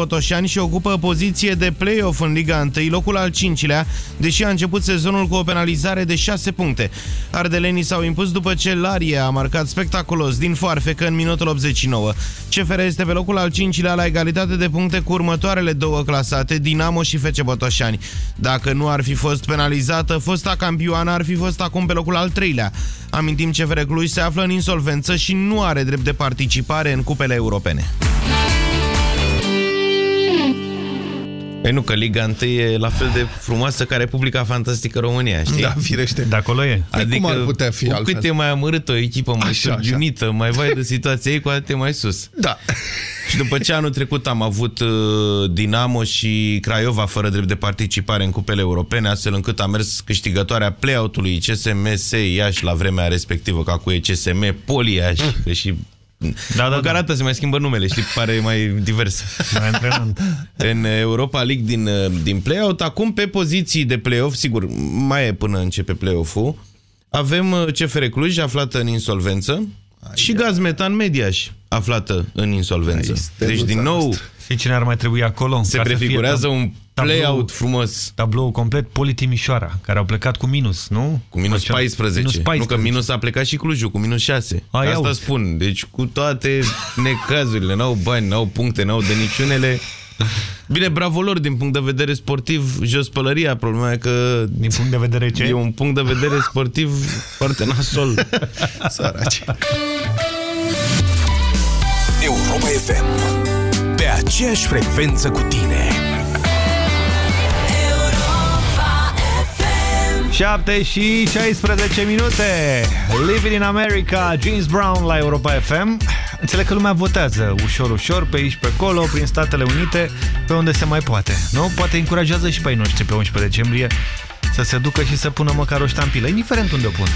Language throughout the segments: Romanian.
Botoșani și ocupă poziție de play-off în Liga 1, locul al cincilea, deși a început sezonul cu o penalizare de 6 puncte. Ardelenii s-au impus după ce Larie a marcat spectaculos din foarfecă în minutul 89. CFR este pe locul al cincilea la egalitate de puncte cu următoarele două clasate, Dinamo și FC Botoșani. Dacă nu ar fi fost penalizată, fosta campioană ar fi fost acum pe locul al treilea. Amintim CFR Cluj se află în insolvență și nu are drept de participare în cupele europene. Păi nu, că Liga 1 e la fel de frumoasă ca Republica Fantastică România, știi? Da, firește. De acolo e. Adică, cum ar putea fi cu altfel? cât e mai amărât o echipă mai Așa, surgiunită, mai vai de situația ei, cu atât e mai sus. Da. Și după ce anul trecut am avut uh, Dinamo și Craiova fără drept de participare în cupele europene, astfel încât a mers câștigătoarea play-out-ului CSM Iași la vremea respectivă, ca cu e CSM Poli Iași, că și Da, da, Măcar da. atât se mai schimbă numele, știi, pare mai divers. Mai antrenant. în Europa League din, din play-out. Acum pe poziții de play-off, sigur, mai e până începe play-off-ul, avem uh, CFR Cluj aflată în insolvență și Gazmetan Mediaș aflată în insolvență. Ai, Deci din nou noastră. Și cine ar mai trebui acolo? se Ca să fie prefigurează tab- un tablou- play-out frumos Tablou complet Poli Timișoara, care au plecat cu minus, nu? cu minus Făcea- 14. Minus 14. Nu că minus a plecat și Clujul cu minus 6. Ai, Asta auzi. spun. Deci cu toate necazurile, n-au bani, n-au puncte, n-au de niciunele. Bine, bravo lor din punct de vedere sportiv, jos pălăria. Problema e că Din punct de vedere ce? E un punct de vedere sportiv foarte nasol. Săraci. Europa FM. Pe aceeași frecvență cu tine. 7 și 16 minute Living in America, James Brown la Europa FM Înțeleg că lumea votează ușor, ușor, pe aici, pe acolo, prin Statele Unite, pe unde se mai poate, nu? Poate încurajează și pe ai noștri pe 11 decembrie să se ducă și să pună măcar o ștampilă, indiferent unde o pun.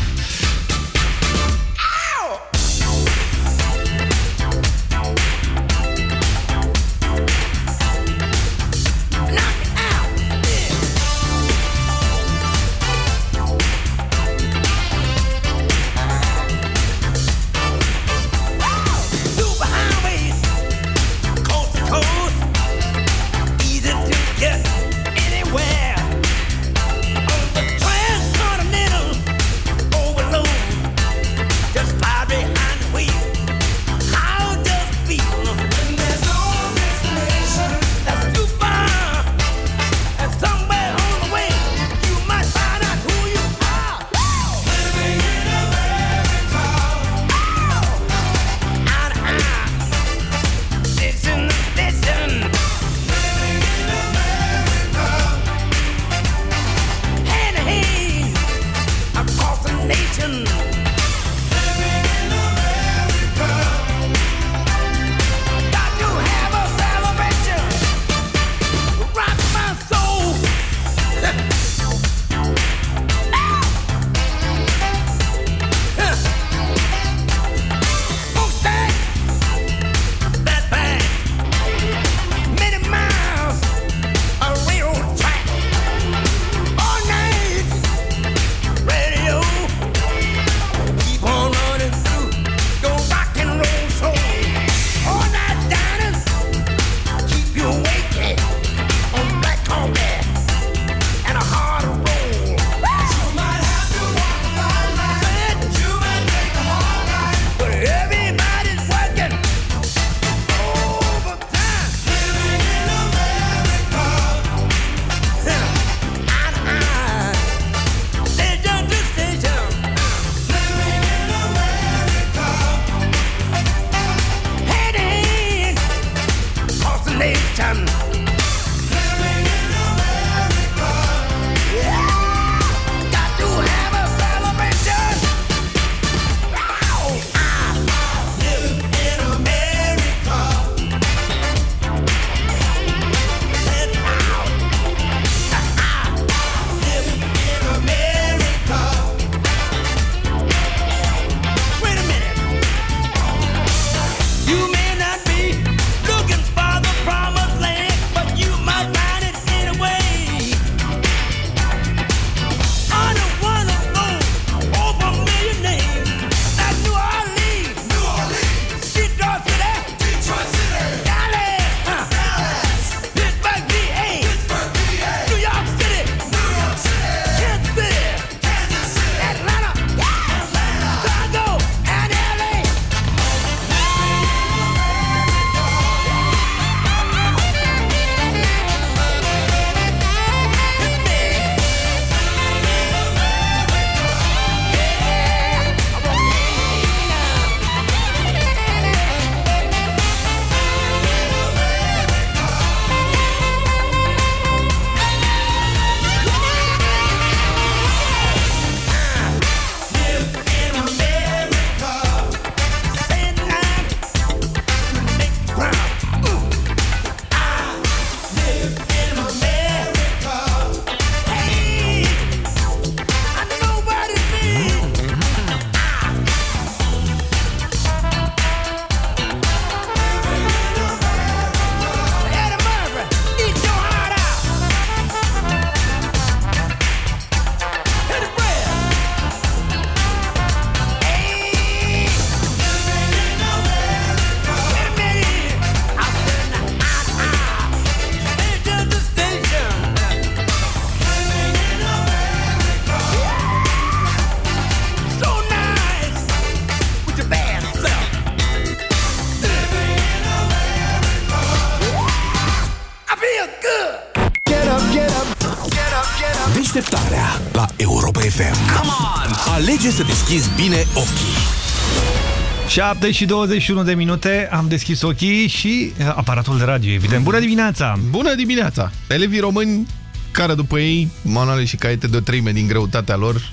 7 și 21 de minute, am deschis ochii și uh, aparatul de radio, evident. Bună dimineața! Bună dimineața! Elevii români care după ei manuale și caiete de o treime din greutatea lor.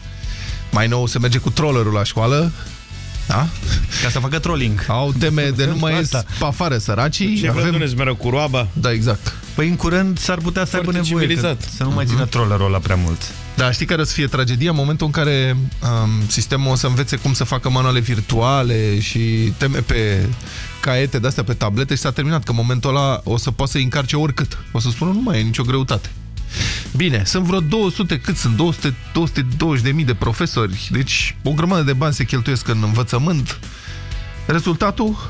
Mai nou se merge cu trollerul la școală. Da? Ca să facă trolling. Au teme de nu mai ies Asta. pe afară săracii. Ce Avem... vreți mereu cu roaba? Da, exact. Păi în curând s-ar putea să aibă Foarte nevoie, că civilizat. să nu mai țină trollerul ăla prea mult. Da, știi care o să fie tragedia? În momentul în care um, sistemul o să învețe cum să facă manuale virtuale și teme pe caiete de-astea, pe tablete și s-a terminat, că în momentul ăla o să poată să încarce oricât. O să spună, nu mai e nicio greutate. Bine, sunt vreo 200, cât sunt? 200, 220 de mii de profesori, deci o grămadă de bani se cheltuiesc în învățământ. Rezultatul?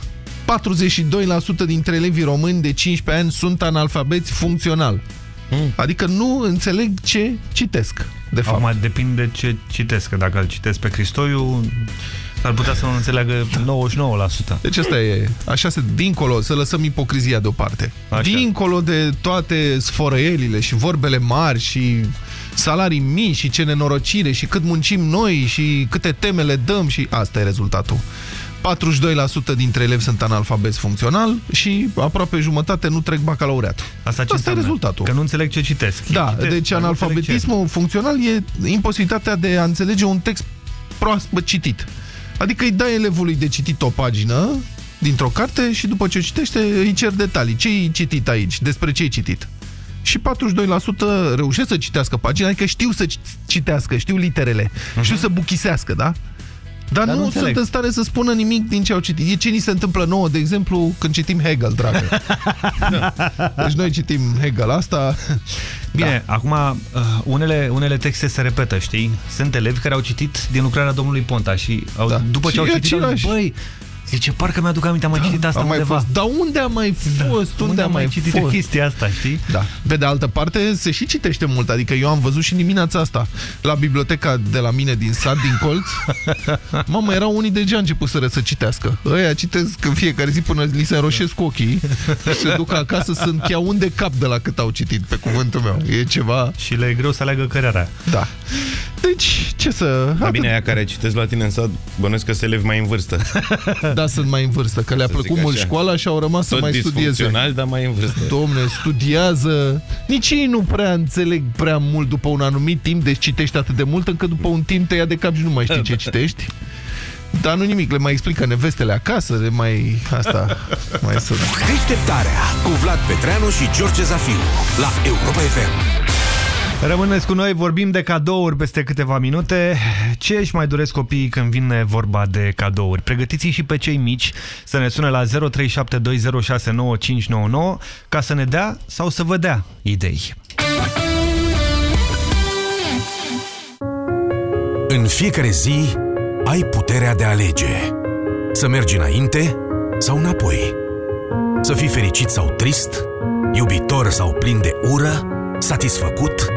42% dintre elevii români de 15 ani sunt analfabeți funcțional. Mm. Adică nu înțeleg ce citesc, de fapt. Acum depinde ce citesc, că dacă îl citesc pe Cristoiu, s-ar putea să nu înțeleagă 99%. Deci asta e, așa se, dincolo, să lăsăm ipocrizia deoparte. Așa. Dincolo de toate sfărăielile și vorbele mari și salarii mici și ce nenorocire și cât muncim noi și câte teme le dăm și asta e rezultatul. 42% dintre elevi sunt analfabeti funcțional și aproape jumătate nu trec bacalaureatul. Asta, ce Asta e înseamnă? rezultatul. Că nu înțeleg ce citesc. Da, citesc, deci dar nu înțeleg analfabetismul funcțional e imposibilitatea de a înțelege un text proaspăt citit. Adică îi dai elevului de citit o pagină dintr-o carte și după ce o citește îi cer detalii. Ce ai citit aici? Despre ce ai citit? Și 42% reușesc să citească pagina, adică știu să citească, știu literele, știu să buchisească, da? Dar, Dar nu, nu sunt înțeleg. în stare să spună nimic din ce au citit. E ce ni se întâmplă nouă, de exemplu, când citim Hegel, dragă. Deci noi citim Hegel asta. Bine, da. acum uh, unele, unele texte se repetă, știi? Sunt elevi care au citit din lucrarea domnului Ponta și au, Da. după ce Și au e citit, au zis, același. băi, zice, parcă mi-aduc aminte, am mai citit asta am mai undeva. fost. Dar unde am mai fost? Da. Unde, am mai citit fost? chestia asta, știi? Da. Pe de altă parte, se și citește mult. Adică eu am văzut și dimineața asta la biblioteca de la mine din sat, din colț. Mamă, erau unii deja începuseră să citească. Ăia citesc în fiecare zi până li se înroșesc ochii și se duc acasă să încheaun de cap de la cât au citit, pe cuvântul meu. E ceva... Și le e greu să aleagă cărarea. Da. Deci, ce să... Da, bine, aia care citesc la tine în sat, bănuiesc că se elevi mai în vârstă. Da, sunt mai în vârstă, că le-a Să zic plăcut mult așa. școala și au rămas să Tot mai studieze. disfuncțional, dar mai în vârstă. Domne, studiază. Nici ei nu prea înțeleg prea mult după un anumit timp, deci citești atât de mult încât după un timp te ia de cap și nu mai știi ce citești. Dar nu nimic, le mai explică nevestele acasă, le mai... Asta, mai să... Deșteptarea cu Vlad Petreanu și George Zafiu la Europa FM. Rămâneți cu noi, vorbim de cadouri peste câteva minute. Ce își mai doresc copiii când vine vorba de cadouri? Pregătiți și pe cei mici să ne sune la 0372069599 ca să ne dea sau să vă dea idei. În fiecare zi ai puterea de a alege. Să mergi înainte sau înapoi. Să fii fericit sau trist, iubitor sau plin de ură, satisfăcut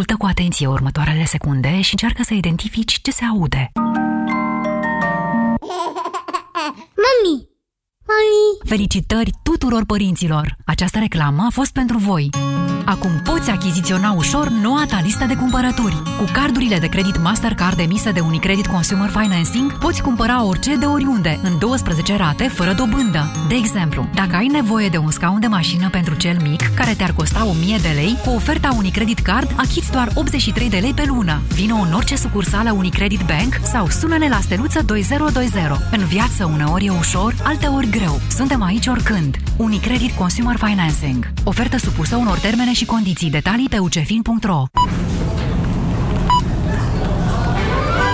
Ascultă cu atenție următoarele secunde și încearcă să identifici ce se aude. Felicitări tuturor părinților! Această reclamă a fost pentru voi. Acum poți achiziționa ușor noua ta listă de cumpărături. Cu cardurile de credit Mastercard emise de Unicredit Consumer Financing, poți cumpăra orice de oriunde, în 12 rate, fără dobândă. De exemplu, dacă ai nevoie de un scaun de mașină pentru cel mic, care te-ar costa 1000 de lei, cu oferta Unicredit Card achiți doar 83 de lei pe lună. Vino în orice sucursală Unicredit Bank sau sună-ne la steluță 2020. În viață uneori e ușor, alteori greu. Suntem aici oricând. Unicredit Consumer Financing. Ofertă supusă unor termene și condiții. Detalii pe ucefin.ro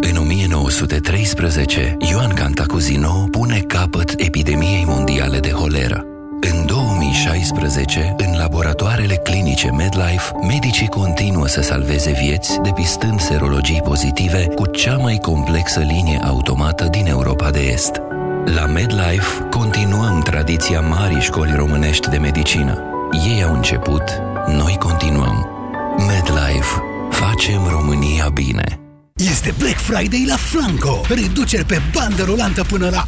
În 1913, Ioan Cantacuzino pune capăt epidemiei mondiale de holeră. În 2016, în laboratoarele clinice MedLife, medicii continuă să salveze vieți depistând serologii pozitive cu cea mai complexă linie automată din Europa de Est. La MedLife continuăm tradiția marii școli românești de medicină. Ei au început, noi continuăm. MedLife. Facem România bine. Este Black Friday la Flanco. Reduceri pe bandă rulantă până la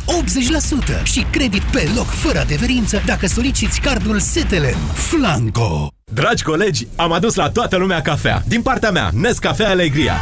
80% și credit pe loc fără adeverință dacă soliciți cardul Setelen. Flanco. Dragi colegi, am adus la toată lumea cafea. Din partea mea, Nescafe Alegria.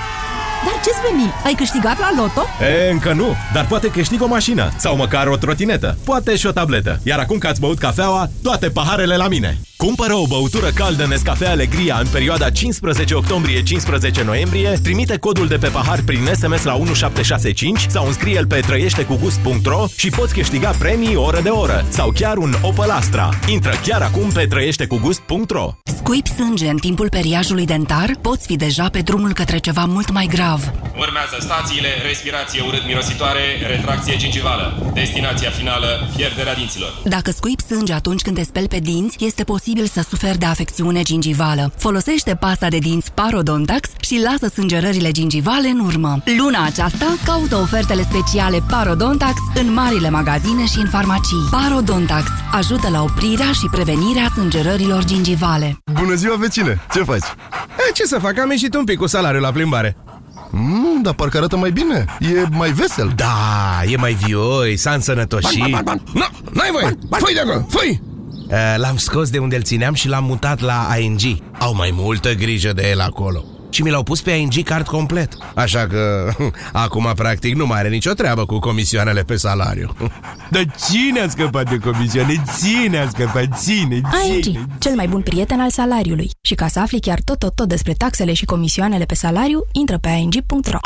Dar ce-ți veni? Ai câștigat la loto? E, încă nu, dar poate câștig o mașină sau măcar o trotinetă, poate și o tabletă. Iar acum că ați băut cafeaua, toate paharele la mine. Cumpără o băutură caldă Nescafe Alegria în perioada 15 octombrie-15 noiembrie, trimite codul de pe pahar prin SMS la 1765 sau înscrie-l pe trăieștecugust.ro și poți câștiga premii oră de oră sau chiar un Opel Astra. Intră chiar acum pe trăieștecugust.ro Scuipi sânge în timpul periajului dentar? Poți fi deja pe drumul către ceva mult mai grav. Urmează stațiile, respirație urât-mirositoare, retracție gingivală. Destinația finală, pierderea dinților. Dacă scuipi sânge atunci când te speli pe dinți, este posibil să suferi de afecțiune gingivală. Folosește pasta de dinți Parodontax și lasă sângerările gingivale în urmă. Luna aceasta caută ofertele speciale Parodontax în marile magazine și în farmacii. Parodontax ajută la oprirea și prevenirea sângerărilor gingivale. Bună ziua, vecine! Ce faci? E, ce să fac? Am ieșit un pic cu salariul la plimbare. Mm, dar parcă arată mai bine. E mai vesel. Da, e mai vioi, s-a însănătoșit. Ban, ban, ban, ban. No, n-ai voie! Făi de acolo, făi! Uh, L-am scos de unde îl țineam și l-am mutat la ING. Au mai multă grijă de el acolo. Și mi l-au pus pe ING card complet. Așa că acum practic nu mai are nicio treabă cu comisioanele pe salariu. Dar cine a scăpat de comisioane? Cine a scăpat? Ține, ING, ține. cel mai bun prieten al salariului. Și ca să afli chiar tot, tot, tot despre taxele și comisioanele pe salariu, intră pe ing.ro.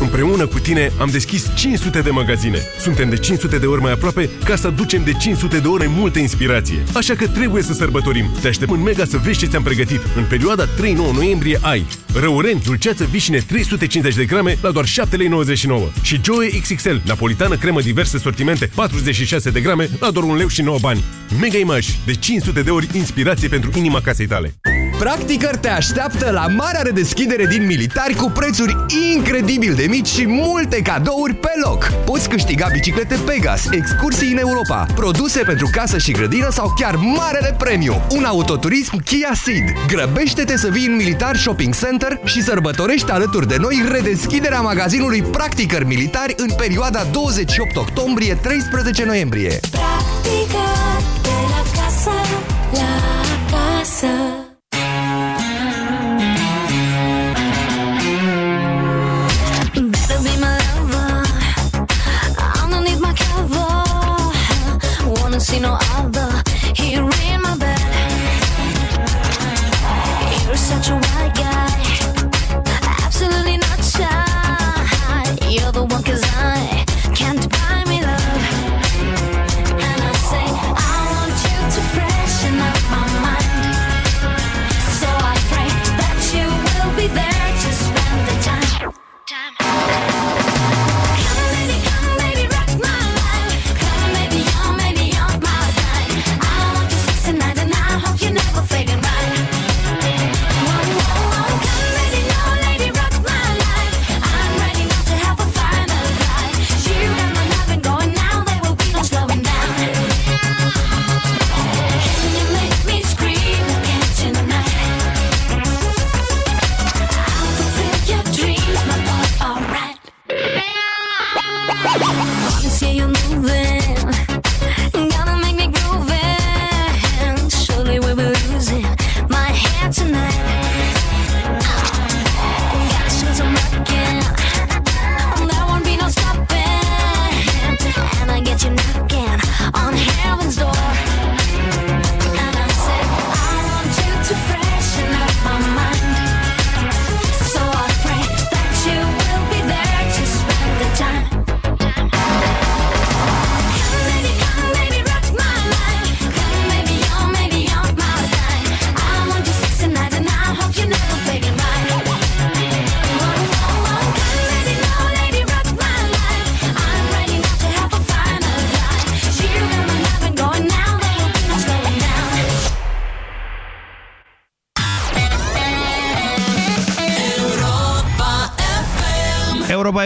Împreună cu tine am deschis 500 de magazine. Suntem de 500 de ori mai aproape ca să aducem de 500 de ori mai multă inspirație. Așa că trebuie să sărbătorim. Te așteptăm în Mega să vezi ce ți-am pregătit. În perioada 3-9 noiembrie ai Răuren, dulceață vișine 350 de grame la doar 7,99 lei și Joe XXL, napolitană cremă diverse sortimente 46 de grame la doar 1 leu și 9 bani. Mega Image, de 500 de ori inspirație pentru inima casei tale. Practicăr te așteaptă la marea redeschidere din Militari cu prețuri incredibil de mici și multe cadouri pe loc. Poți câștiga biciclete Pegas, excursii în Europa, produse pentru casă și grădină sau chiar marele premiu, un autoturism Kia Ceed. Grăbește-te să vii în Militar Shopping Center și sărbătorești alături de noi redeschiderea magazinului Practicăr Militari în perioada 28 octombrie-13 noiembrie. Practică de la casă la casă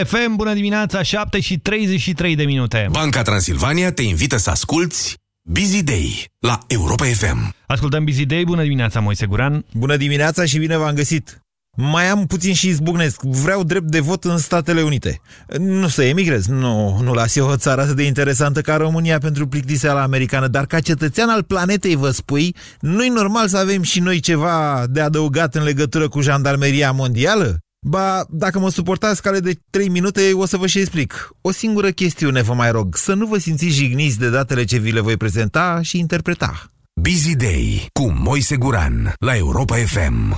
FM, bună dimineața, 7 și 33 de minute. Banca Transilvania te invită să asculti Busy Day la Europa FM. Ascultăm Busy Day, bună dimineața, Moise Guran. Bună dimineața și bine v-am găsit! Mai am puțin și izbucnesc. Vreau drept de vot în Statele Unite. Nu să emigrez, nu, nu las eu o țară atât de interesantă ca România pentru plictiseala americană, dar ca cetățean al planetei vă spui, nu-i normal să avem și noi ceva de adăugat în legătură cu jandarmeria mondială? Ba, dacă mă suportați cale de 3 minute, o să vă și explic. O singură chestiune vă mai rog, să nu vă simțiți jigniți de datele ce vi le voi prezenta și interpreta. Busy Day cu Moise Guran la Europa FM.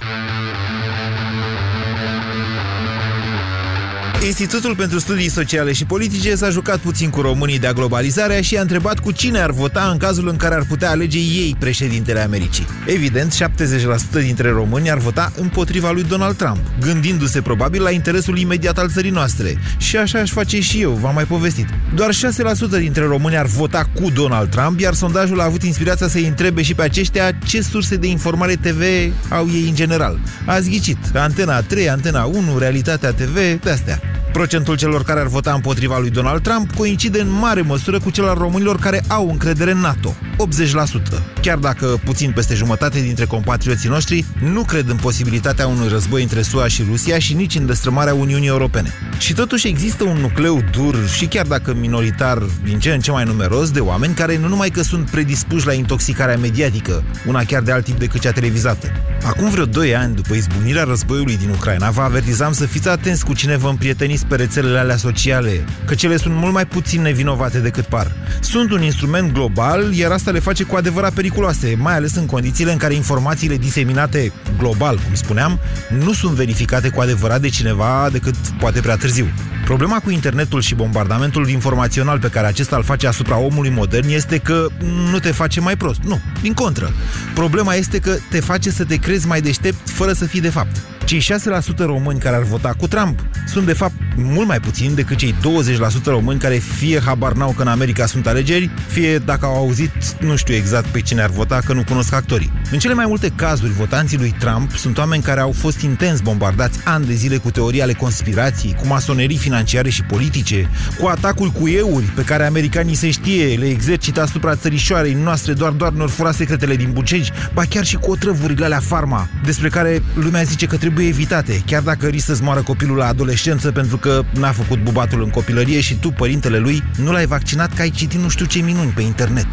Institutul pentru Studii Sociale și Politice s-a jucat puțin cu românii de globalizarea și a întrebat cu cine ar vota în cazul în care ar putea alege ei președintele Americii. Evident, 70% dintre români ar vota împotriva lui Donald Trump, gândindu-se probabil la interesul imediat al țării noastre. Și așa aș face și eu, v-am mai povestit. Doar 6% dintre români ar vota cu Donald Trump, iar sondajul a avut inspirația să-i întrebe și pe aceștia ce surse de informare TV au ei în general. Ați ghicit, Antena 3, Antena 1, Realitatea TV, de-astea. Procentul celor care ar vota împotriva lui Donald Trump coincide în mare măsură cu cel al românilor care au încredere în NATO, 80%. Chiar dacă puțin peste jumătate dintre compatrioții noștri nu cred în posibilitatea unui război între SUA și Rusia și nici în destrămarea Uniunii Europene. Și totuși există un nucleu dur și chiar dacă minoritar din ce în ce mai numeros de oameni care nu numai că sunt predispuși la intoxicarea mediatică, una chiar de alt tip decât cea televizată. Acum vreo 2 ani după izbucnirea războiului din Ucraina, vă avertizam să fiți atenți cu cine vă împrieteniți pe rețelele alea sociale, că cele sunt mult mai puțin nevinovate decât par. Sunt un instrument global, iar asta le face cu adevărat periculoase, mai ales în condițiile în care informațiile diseminate global, cum spuneam, nu sunt verificate cu adevărat de cineva decât poate prea târziu. Problema cu internetul și bombardamentul informațional pe care acesta îl face asupra omului modern este că nu te face mai prost. Nu, din contră. Problema este că te face să te crezi mai deștept fără să fii de fapt. Cei 6% români care ar vota cu Trump sunt de fapt mult mai puțini decât cei 20% români care fie habar n-au că în America sunt alegeri, fie dacă au auzit, nu știu exact pe cine ar vota, că nu cunosc actorii. În cele mai multe cazuri, votanții lui Trump sunt oameni care au fost intens bombardați ani de zile cu teorii ale conspirației, cu masonerii financiare și politice, cu atacul cu euri pe care americanii se știe, le exercită asupra țărișoarei noastre doar doar ne fura secretele din bucegi, ba chiar și cu otrăvurile alea farma, despre care lumea zice că trebuie evitate, chiar dacă riscă să-ți moară copilul la adolescență pentru că n-a făcut bubatul în copilărie și tu, părintele lui, nu l-ai vaccinat că ai citit nu știu ce minuni pe internet.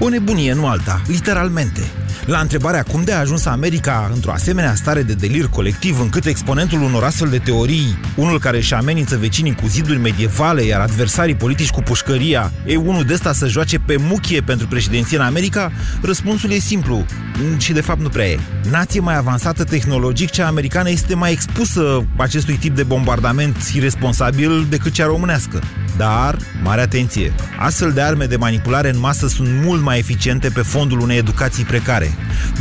O nebunie, nu alta, literalmente. La întrebarea cum de a ajuns America într-o asemenea stare de delir colectiv încât exponentul unor astfel de teorii, unul care își amenință vecinii cu ziduri medievale, iar adversarii politici cu pușcăria, e unul de ăsta să joace pe muchie pentru președinție în America, răspunsul e simplu și de fapt nu prea e. Nație mai avansată tehnologic, cea americană este mai expusă acestui tip de bombardament irresponsabil decât cea românească. Dar, mare atenție, astfel de arme de manipulare în masă sunt mult mai eficiente pe fondul unei educații precare.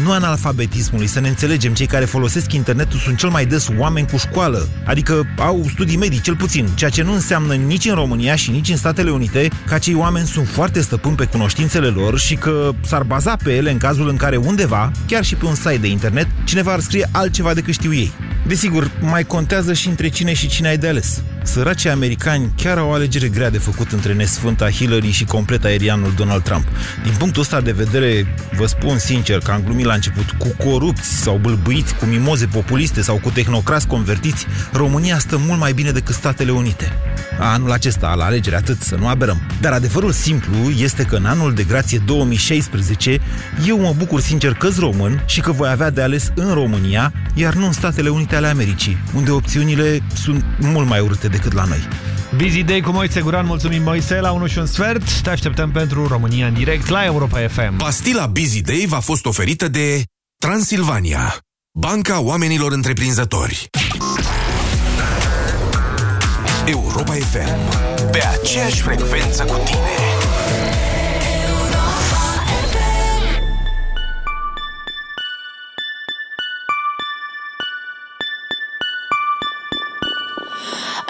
Nu analfabetismului, să ne înțelegem, cei care folosesc internetul sunt cel mai des oameni cu școală, adică au studii medii, cel puțin, ceea ce nu înseamnă nici în România și nici în Statele Unite că acei oameni sunt foarte stăpâni pe cunoștințele lor și că s-ar baza pe ele în cazul în care undeva, chiar și pe un site de internet, cineva ar scrie altceva decât știu ei. Desigur, mai contează și între cine și cine ai de ales. Săracii americani chiar au o alegere grea de făcut între nesfânta Hillary și complet aerianul Donald Trump. Din punctul ăsta de vedere, vă spun sincer că am glumit la început cu corupți sau bâlbâiți, cu mimoze populiste sau cu tehnocrați convertiți, România stă mult mai bine decât Statele Unite. Anul acesta, la alegere, atât, să nu aberăm. Dar adevărul simplu este că în anul de grație 2016, eu mă bucur sincer că român și că voi avea de ales în România, iar nu în Statele Unite ale Americii, unde opțiunile sunt mult mai urâte decât la noi. Busy Day cu Moise Guran, mulțumim Moise, la 1 și un sfert, te așteptăm pentru România în direct la Europa FM. Pastila Busy Day v-a fost oferită de Transilvania, banca oamenilor întreprinzători. Europa FM, pe aceeași frecvență cu tine.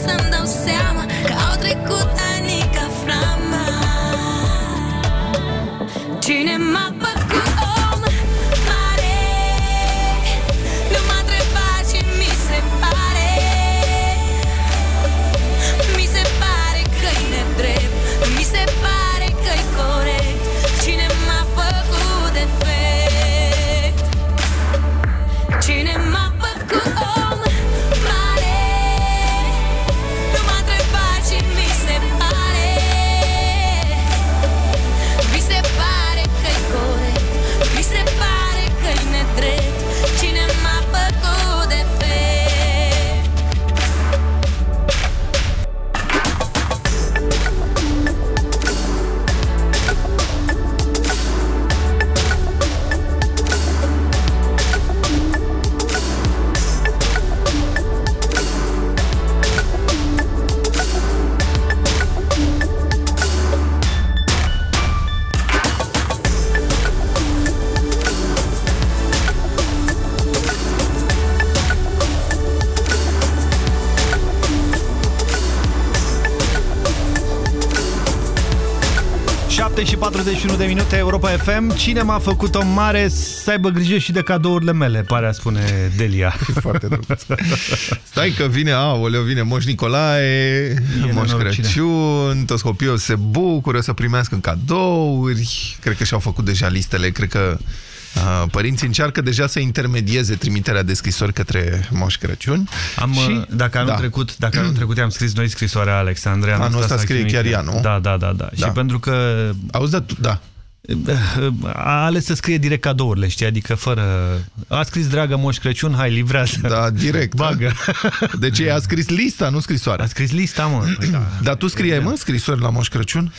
some 21 de minute Europa FM. Cine m-a făcut-o mare să aibă grijă și de cadourile mele, pare a spune Delia. E foarte drăguț. Stai că vine, aoleu, vine Moș Nicolae, e Moș Crăciun, toți copiii se bucură să primească cadouri. Cred că și-au făcut deja listele, cred că părinții încearcă deja să intermedieze trimiterea de scrisori către Moș Crăciun. Am, și, dacă anul da. trecut, dacă anul trecut am scris noi scrisoarea Alexandrei. am Anul stat ăsta să scrie chinuit. chiar ea, nu? Da, da, da, da. Da. Și pentru că... Auzi, da, da. A ales să scrie direct cadourile, știi? Adică fără... A scris, dragă Moș Crăciun, hai, livrează. Da, direct. Bagă. Deci ea a scris lista, nu scrisoarea. A scris lista, mă. Păi da. Dar tu scriai, mă, scrisori la Moș Crăciun?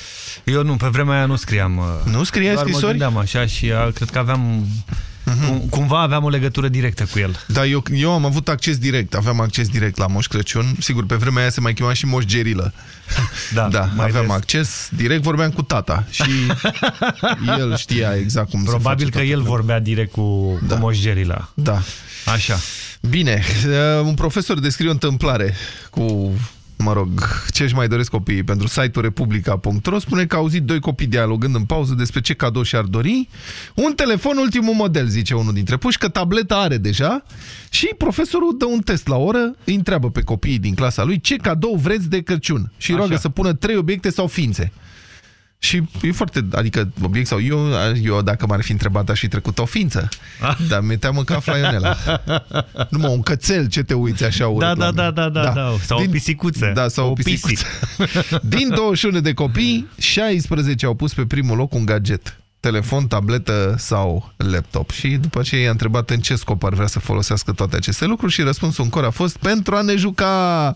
Eu nu, pe vremea aia nu scriam. uh, Nu scriai doar scrisori? mă gândeam așa și a, cred că aveam... Cum, cumva aveam o legătură directă cu el. Da, eu, eu am avut acces direct, aveam acces direct la Moș Crăciun. Sigur, pe vremea aia se mai chema și Moș Gerilă. Da, da mai aveam des. acces direct, vorbeam cu tata și el știa exact cum Probabil se că face el toată vorbea direct cu, da. cu Moș Gerila. Da. Așa. Bine, uh, un profesor descrie o întâmplare cu, mă rog, ce își mai doresc copiii pentru site-ul republica.ro spune că a auzit doi copii dialogând în pauză despre ce cadou și-ar dori. Un telefon ultimul model, zice unul dintre puși, că tableta are deja și profesorul dă un test la oră, îi întreabă pe copiii din clasa lui ce cadou vreți de Crăciun și îi roagă Așa. să pună trei obiecte sau ființe. Și e foarte, adică obiect sau eu, eu dacă m-ar fi întrebat aș fi trecut o ființă. Dar mi-e teamă că afla Ionela. Numai un cățel, ce te uiți așa urât Da, la da, mine. da, da, da, da. Sau o pisicuță. Da, sau o, O pisicuță. Din 21 de copii, 16 au pus pe primul loc un gadget. Telefon, tabletă sau laptop. Și după ce i-a întrebat în ce scop ar vrea să folosească toate aceste lucruri și răspunsul în cor a fost pentru a ne juca.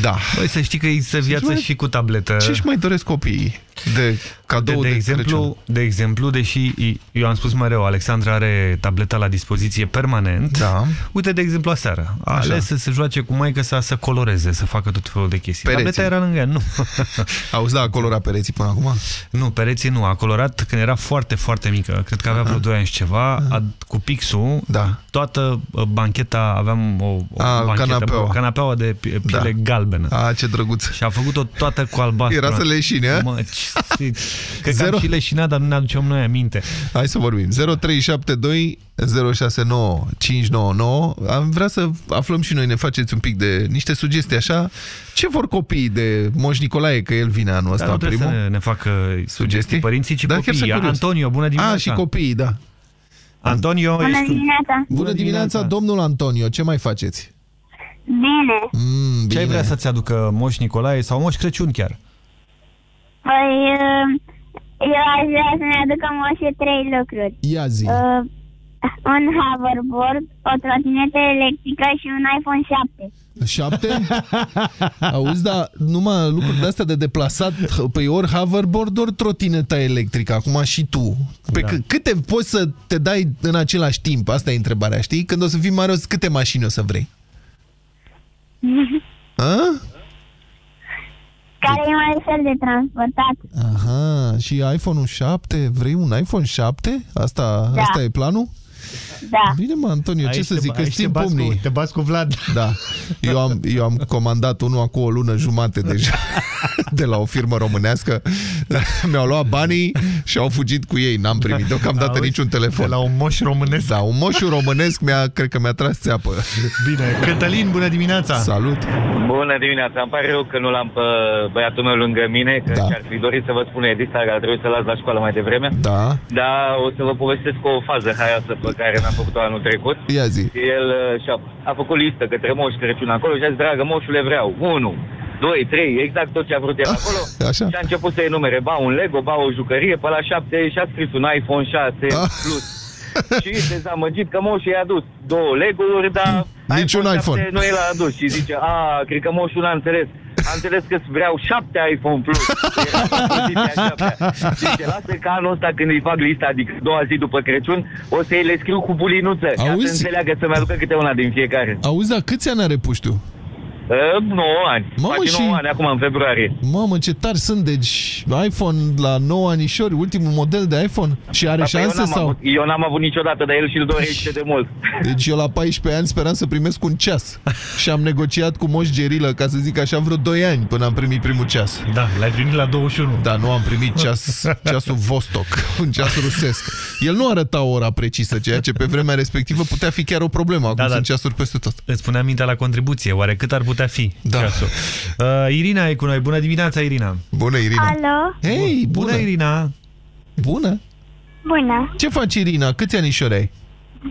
Da. Băi, să știi că există viață mai- și cu tabletă. Ce-și mai doresc copiii de cadou de, de, de, exemplu, Crăciun? de exemplu, deși eu am spus mereu, Alexandra are tableta la dispoziție permanent. Da. Uite, de exemplu, aseară. A Așa. ales să se joace cu maică sa, să coloreze, să facă tot felul de chestii. Pereții. Tableta era lângă ea, nu. Auzi, da, a colorat pereții până acum? Nu, pereții nu. A colorat când era foarte, foarte mică. Cred că avea vreo 2 ani și ceva. A, cu pixul, da. toată uh, bancheta, aveam o, o A, banchetă, canapeaua. bă, canapeaua de pi- piele galbenă. A, ce drăguț. Și a făcut-o toată cu albastru. Era să leșine, a? Mă, ce- Cred că am și leșinat, dar nu ne aducem noi aminte. Hai să vorbim. 0372 069 599. Am vrea să aflăm și noi, ne faceți un pic de niște sugestii așa. Ce vor copiii de Moș Nicolae, că el vine anul ăsta Dar nu trebuie primul? să ne, ne facă sugestii părinții, ci Da, chiar sunt copiii. curios. Antonio, bună dimineața. A, și copiii, da. Antonio, Bună ești... dimineața! Bună dimineața, domnul Antonio. Ce mai faceți? Bine! Mm, Ce ai vrea să-ți aducă Moș Nicolae sau Moș Crăciun chiar? Păi, uh, eu aș vrea să ne aducă moșe trei lucruri. Ia zi. Uh, un hoverboard, o trotinetă electrică și un iPhone 7. 7? Auzi, dar numai lucruri de astea de deplasat, pe ori hoverboard, ori trotineta electrică, acum și tu. Pe Da. da. câte poți să te dai în același timp? Asta e întrebarea, știi? Când o să fii mare, o să- câte mașini o să vrei? A? Care e mai ușor de transportat. Aha, și iPhone-ul 7? Vrei un iPhone 7? Asta, Da. asta e planul? Da. Bine, mă, Antonio, ce Aici să te- zic, că aici te țin bați cu- pumnii. te bați cu Vlad. Da. Eu am, eu am comandat unul acum o lună jumate deja de la o firmă românească. Mi-au luat banii și au fugit cu ei. N-am primit deocamdată Auzi, niciun telefon. de la un moș românesc. Da, un moș românesc mi-a, cred că mi-a tras țeapă. Bine, Cătălin, bună dimineața! Salut! Bună dimineața, îmi pare rău că nu l-am pe băiatul meu lângă mine, că Da. și-ar fi dorit să vă spun Edita, că a trebuit să las la școală mai devreme. Da. Dar o să vă povestesc o fază haioasă pe care mi-am făcut-o anul trecut. Ia zi. El uh, și-a a făcut listă către Moș Crăciun acolo și a zis, dragă, moșule, vreau 1, 2, 3, exact tot ce a vrut el acolo. Așa. Și a început să enumere, ba un Lego, ba o jucărie, pe la 7 și-a scris un iPhone 6 Plus. și dezamăgit că moșul i-a adus două Lego-uri, dar Niciun 7 iPhone. nu i l-a adus și zice, a, cred că moșul n-a înțeles. Am înțeles că vreau șapte iPhone Plus. Era poziția șaptea. Zice, lasă că anul ăsta când îi fac lista, adică doua zi după Crăciun, o să îi le scriu cu bulinuță. Ca Auzi? să înțeleagă să-mi aducă câte una din fiecare. Auzi, dar câți ani are puștiu? Uh, 9 ani. Mamă, Face și- 9 ani acum în februarie. Mamă, ce tari sunt, deci iPhone la 9 anișori, ultimul model de iPhone și are Dar pe eu șanse n-am sau? Avut, eu n-am avut niciodată, dar el și-l dorește de mult. Deci eu la 14 ani speram să primesc un ceas și am negociat cu Moș Gerilă, ca să zic așa, vreo 2 ani până am primit primul ceas. Da, l-ai primit la 21. Da, nu am primit ceas, ceasul Vostok, un ceas rusesc. El nu arăta ora precisă, ceea ce pe vremea respectivă putea fi chiar o problemă. Acum Da, da. sunt ceasuri peste tot. Îți punea mintea la contribuție. Oare cât ar putea fi Da. ceasul? Uh, Irina e cu noi. Bună dimineața, Irina! Bună, Irina! Alo? Hei, bună! Bună, Irina! Bună! Bună! Ce faci, Irina? Câți anișori ai? Uh,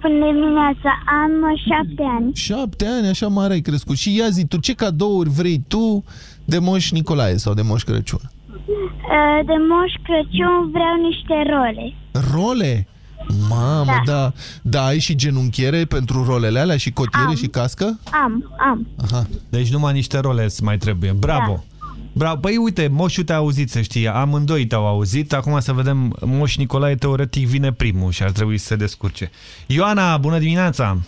bună dimineața, am șapte ani. Șapte ani, așa mare ai crescut. Și ia zi, tu ce cadouri vrei tu de Moș Nicolae sau de Moș Crăciun? Uh, de moș Crăciun vreau niște role. Role? Mamă, Da. da. Da, ai și genunchiere pentru rolele alea și cotiere Am. și cască? Am, am. Aha. Deci numai niște role îți mai trebuie. Bravo! Bravo. Păi uite, Moșu te-a auzit, să știi. Amândoi te-au auzit. Acum să vedem, Moș Nicolae teoretic vine primul și ar trebui să se descurce. Ioana, bună dimineața!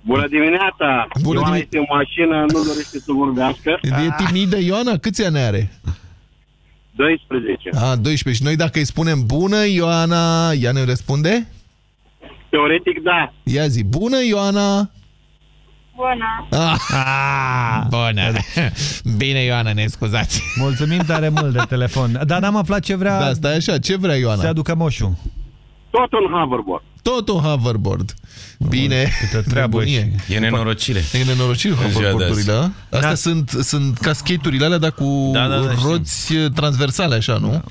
Bună dimineața! Bună Ioana dimine- este în mașină, nu dorește să vorbească. E timidă Ioana? Câți ani are? 12. A, 12. Și noi dacă îi spunem bună Ioana, ea ne răspunde? Teoretic, da. Ia zi, bună Ioana! Bună! Ah, Ah, bună! Bine Ioana, ne scuzați. Mulțumim tare mult de telefon. Dar n-am aflat ce vrea Da, stai așa, ce vrea Ioana? să aducă Moșu. Tot un hoverboard. Tot un hoverboard. Bine. Câtă treabă nebunie. și- E nenorocire. E nenorocire În ziua de hoverboardurile, azi. da? Astea sunt, sunt ca skate-urile alea, dar cu Da, da, da, știu. roți transversale, așa, nu?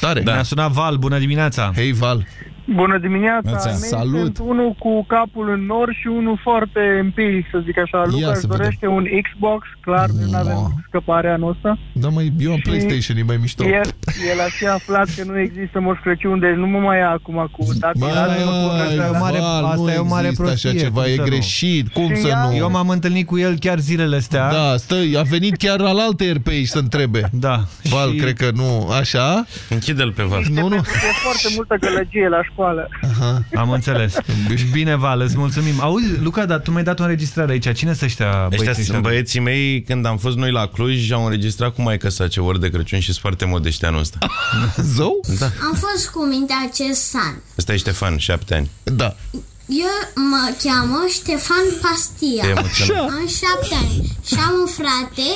Tare. Da. Ne-a sunat Val, bună dimineața! Hei, Val! Bună dimineața! Neața. Mei Salut. Sunt unul cu capul în nor și unul foarte empiric, să zic așa. Luca să își vedem. dorește un Xbox, clar, nu avem scăpare anul ăsta. Da, măi, eu am Și PlayStation, e mai mișto. El, el a și aflat că nu există Moș Crăciun, deci nu mă mai ia acum cu data. Băi, Asta e o mare, Val, asta nu e o mare există prostie. așa ceva, cum e să nu? greșit, cum Și să ea- nu? Eu m-am întâlnit cu el chiar zilele astea. Da, stă, a venit chiar la alte ieri pe aici să întrebe. Da. Val, și- cred că nu. Așa? Închide-l pe Val. Nu, nu. Pentru că e foarte multă gălăgie la școală. Aha. Am înțeles. Bine, Val, îți mulțumim. Auzi, Luca, dar tu mi-ai dat o înregistrare aici. Cine să ăștia Ăștia băieții sunt băieții mei, când am fost noi la Cluj, au înregistrat cu maică sa ce ori de Crăciun și sunt foarte modești anul ăsta. Zău? Da. Am fost cu minte acest an. Ăsta e Ștefan, șapte ani. Da. Eu mă cheamă Ștefan Pastia. Te emoționat. Am șapte ani și am un frate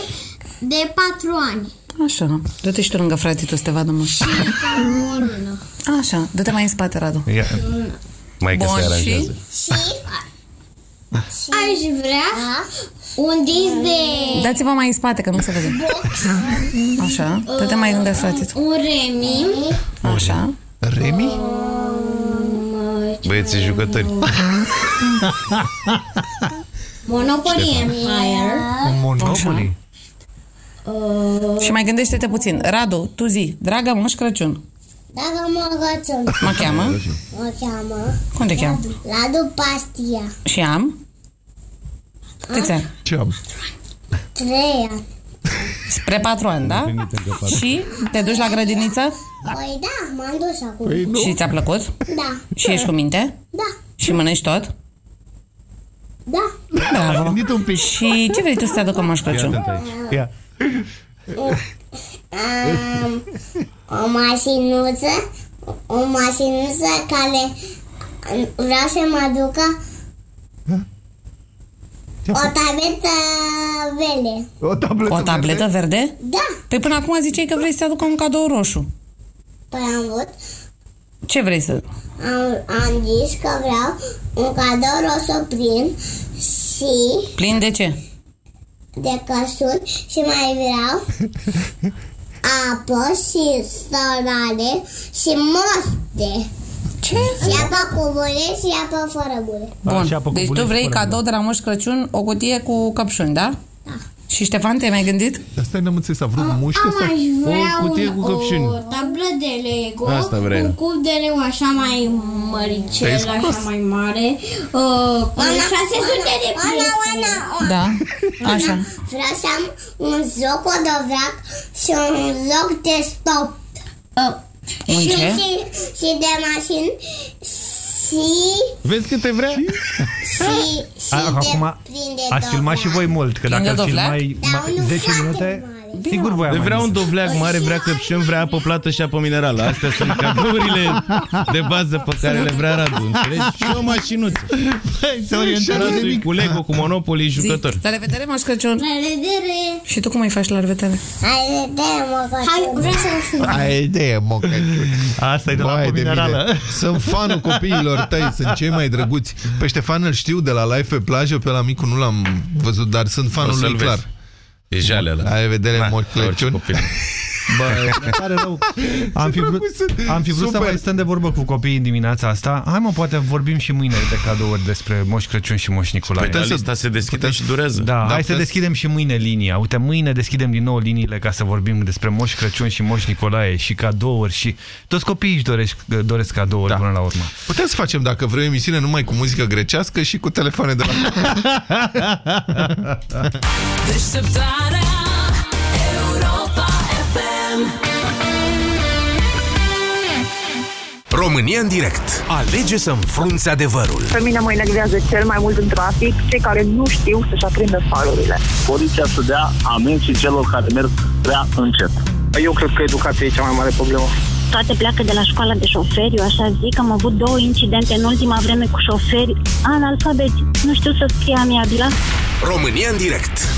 de patru ani. Așa, dă-te și tu lângă frate, tu să te vadă, mă. Și cam o lună. Așa, dă-te mai în spate, Radu. Maică Bun, se și? aranjează. Și aș vrea un disc de Dați-vă mai în spate, că nu se vede. box, Așa, dă-te mai lângă frate, tu. un remi, Așa. Remi? Băieții jucători. Monopoly Empire, Monopoly. Uh, Și mai gândește-te puțin. Radu, tu zi, dragă Moș Crăciun, dacă mă gățăm, mă cheamă? mă cheamă Cum te cheamă? Ladu Pastia, Și am? Câți ani? Ce am? trei ani. Spre patru ani, da? Și te duci la grădiniță? Păi da, m-am dus acum. Păi Și ți-a plăcut? Da, Și ești cu minte? da, Și mănânci tot? da. Bravo. Gândit un pic. Și ce vrei tu să te aducă Moș Crăciun? Ia. Um, o mașinuță, o mașinuță care vreau să mă aducă o tabletă verde. O tabletă, O tabletă verde? Da, Păi până acum ziceai că vrei să te aducă un cadou roșu. păi am vrut. Ce vrei să... Am, am zis că vreau un cadou roșu plin și Plin de ce? De căsuri și mai vreau apă și sărare și moste. Ce? Și apă cu bule și apă fără bule. Bun. Deci tu vrei cadou de la Moș Crăciun o cutie cu căpșuni, da? Da. Și Ștefan, te-ai mai gândit? Asta n-am înțeles, a vrut mușcă Am sau aș vrea o cutie cu un, căpșuni? o tablă de Lego, Asta vrea. un cub de leu așa mai măricel, Te-ai scos. așa mai mare, uh, cu 600 de piese. Da. Așa. Vreau să am un joc odoveac și un joc de stop. Uh, Un și, ce? și, și de mașini și, Vezi câte vrea? și, și A, de acum plin de ați filmat și voi mult, că Plin dacă de îl dovleac? filmai Dar ma- unul 10 foarte minute, mare. sigur voia De mai vrea un mult. dovleac mare, vrea căpșuni, vrea apă plată și apă minerală. Astea sunt cadourile de bază pe care le vrea Radu, înțelegi? Și o mașinuță. Se orientează Radu e nimic. cu Lego, cu Monopoly, jucător. La revedere, Moș Crăciun. La revedere! Și tu cum îi faci la revedere? Hai, revedere, mă, Hai, vreau să fiu. Ai idee, mă, că... Asta e de la Vai apă de minerală. mine. Sunt fanul copiilor tăi, sunt cei mai drăguți. Pe Ștefan îl știu de la live pe plajă, pe la micu nu l-am văzut, dar sunt O fanul să-l lui vezi. Clar. E jale ăla. La revedere, Da, Moș la orice Crăciun. copil. Bă, îmi pare rău. Am fi vrut, am fi vrut să Super. mai stăm de vorbă cu copiii în dimineața asta. Hai mă, poate vorbim și mâine de cadouri despre Moș Crăciun și Moș Nicolae. Păi, dar lista se deschide și durează. Da, Da, hai să puteți- deschidem și mâine linia. Uite, mâine deschidem din nou liniile ca să vorbim despre Moș Crăciun și Moș Nicolae și cadouri și toți copiii își doresc, doresc cadouri Da. până la urmă. Putem să facem, dacă vrei, o emisiune numai cu muzică grecească și cu telefoane de la... Deșteptarea Europa FM România în direct. Alege să înfrunți adevărul. Pe mine mă enervează cel mai mult în trafic cei care nu știu să-și aprindă farurile. Poliția să dea amenzi celor care merg prea încet. Eu cred că educația e cea mai mare problemă. Toate pleacă de la școala de șoferi, eu așa zic. Am avut două incidente în ultima vreme cu șoferi analfabeti. Nu știu să scrie amiabila. România în direct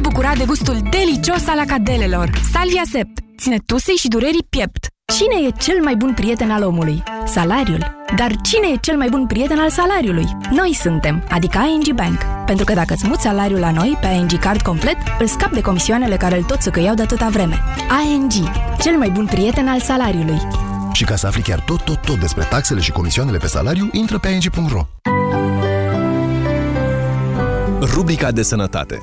bucura de gustul delicios al acadelelor. Salvia Sept ține tusei și durerii piept. Cine e cel mai bun prieten al omului? Salariul. Dar cine e cel mai bun prieten al salariului? Noi suntem, adică ING Bank. Pentru că dacă îți muți salariul la noi, pe ING Card complet, îl scap de comisioanele care îl tot săcăiau de atâta vreme. ING, cel mai bun prieten al salariului. Și ca să afli chiar tot, tot, tot despre taxele și comisioanele pe salariu, intră pe ing.ro. Rubrica de sănătate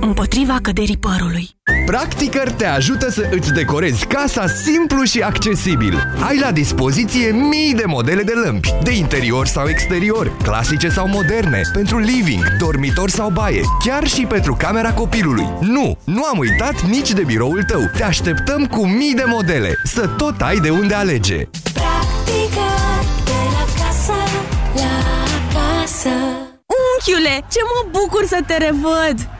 Împotriva căderii părului. Practicăr te ajută să îți decorezi casa simplu și accesibil. Ai la dispoziție mii de modele de lămpi, de interior sau exterior, clasice sau moderne, pentru living, dormitor sau baie, chiar și pentru camera copilului. Nu, nu am uitat nici de biroul tău. Te așteptăm cu mii de modele, să tot ai de unde alege. Practică de la casă la casă Unchiule, ce mă bucur să te revăd!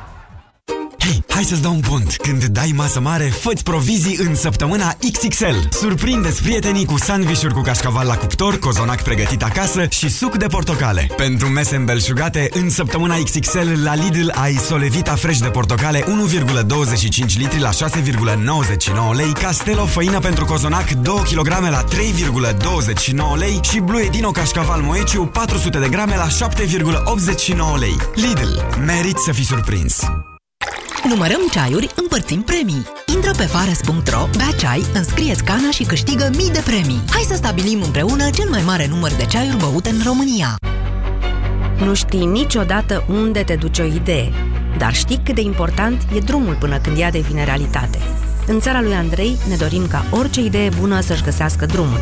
Hei, hai să-ți dau un pont. Când dai masă mare, fă provizii în săptămâna XXL. Surprindeți prietenii cu sandvișuri cu cașcaval la cuptor, cozonac pregătit acasă și suc de portocale. Pentru mese îmbelșugate, în săptămâna XXL la Lidl ai Solevita Fresh de portocale 1,25 litri la 6,99 lei, Castelo făină pentru cozonac 2 kg la 3,29 lei și Blue Edino cașcaval moeciu 400 de grame la 7,89 lei. Lidl. Merit să fii surprins. Numărăm ceaiuri, împărțim premii. Intră pe fares.ro, bea ceai, înscrieți cana și câștigă mii de premii. Hai să stabilim împreună cel mai mare număr de ceaiuri băute în România. Nu știi niciodată unde te duce o idee, dar știi cât de important e drumul până când ea devine realitate. În țara lui Andrei ne dorim ca orice idee bună să-și găsească drumul.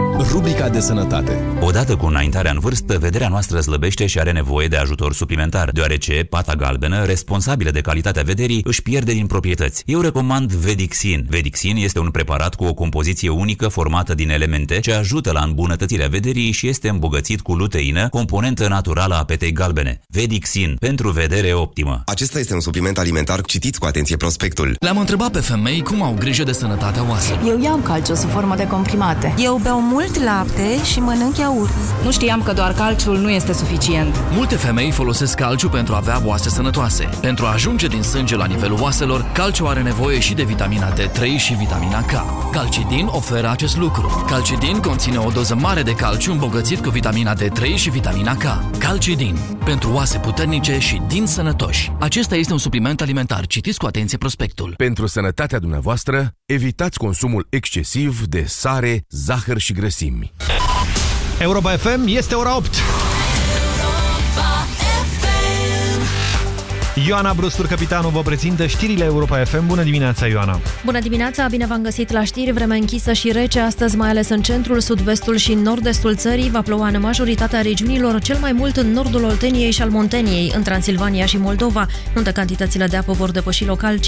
Rubrica de sănătate. Odată cu înaintarea în vârstă, vederea noastră slăbește și are nevoie de ajutor suplimentar, deoarece pata galbenă, responsabilă de calitatea vederii, își pierde din proprietăți. Eu recomand Vedixin. Vedixin este un preparat cu o compoziție unică formată din elemente ce ajută la îmbunătățirea vederii și este îmbogățit cu luteină, componentă naturală a petei galbene. Vedixin, pentru vedere optimă. Acesta este un supliment alimentar. Citiți cu atenție prospectul. Le-am întrebat pe femei cum au grijă de sănătatea oaselor. Eu iau calciu sub formă de comprimate. Eu beau mult lapte și mănânc iaurt. Nu știam că doar calciul nu este suficient. Multe femei folosesc calciu pentru a avea oase sănătoase. Pentru a ajunge din sânge la nivelul oaselor, calciu are nevoie și de vitamina D3 și vitamina K. Calcidin oferă acest lucru. Calcidin conține o doză mare de calciu îmbogățit cu vitamina D3 și vitamina K. Calcidin. Pentru oase puternice și din sănătoși. Acesta este un supliment alimentar. Citiți cu atenție prospectul. Pentru sănătatea dumneavoastră, evitați consumul excesiv de sare, zahăr și grăsimi. Europa FM este ora 8. Ioana Brustur, capitanul, vă prezintă știrile Europa FM. Bună dimineața, Ioana! Bună dimineața, bine v-am găsit la știri. Vreme închisă și rece astăzi, mai ales în centrul, sud-vestul și nord-estul țării. Va ploua în majoritatea regiunilor, cel mai mult în nordul Olteniei și al Munteniei, în Transilvania și Moldova, unde cantitățile de apă vor depăși local 15-20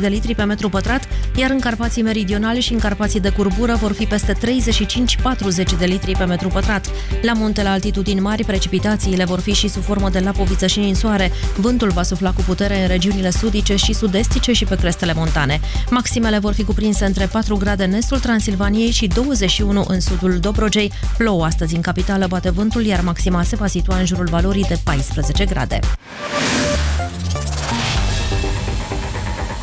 de litri pe metru pătrat, iar în Carpații Meridionali și în Carpații de Curbură vor fi peste 35-40 de litri pe metru pătrat. La munte, la altitudini mari, precipitațiile vor fi și sub formă de lapoviță și ninsoare. Vântul va sufla cu putere în regiunile sudice și sud-estice și pe crestele montane. Maximele vor fi cuprinse între 4 grade în estul Transilvaniei și 21 în sudul Dobrogei. Plouă astăzi în capitală, bate vântul, iar maxima se va situa în jurul valorii de 14 grade.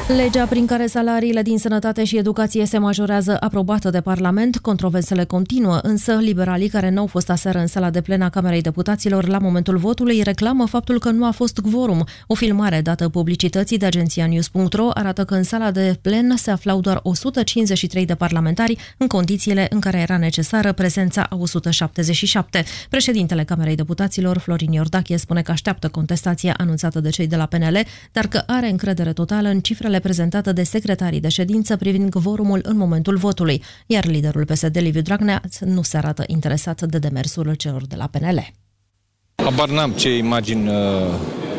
Legea prin care salariile din sănătate și educație se majorează aprobată de Parlament, controversele continuă, însă liberalii care n-au fost aseară în sala de plen a Camerei Deputaților la momentul votului reclamă faptul că nu a fost quorum. O filmare dată publicității de agenția News.ro arată că în sala de plen se aflau doar 153 de parlamentari în condițiile în care era necesară prezența a 177. Președintele Camerei Deputaților, Florin Iordache, spune că așteaptă contestația anunțată de cei de la PNL, dar că are încredere totală în cifrele prezentată de secretarii de ședință privind quorumul în momentul votului, iar liderul PSD, Liviu Dragnea, nu se arată interesat de demersul celor de la PNL. Abar n-am ce imagini uh,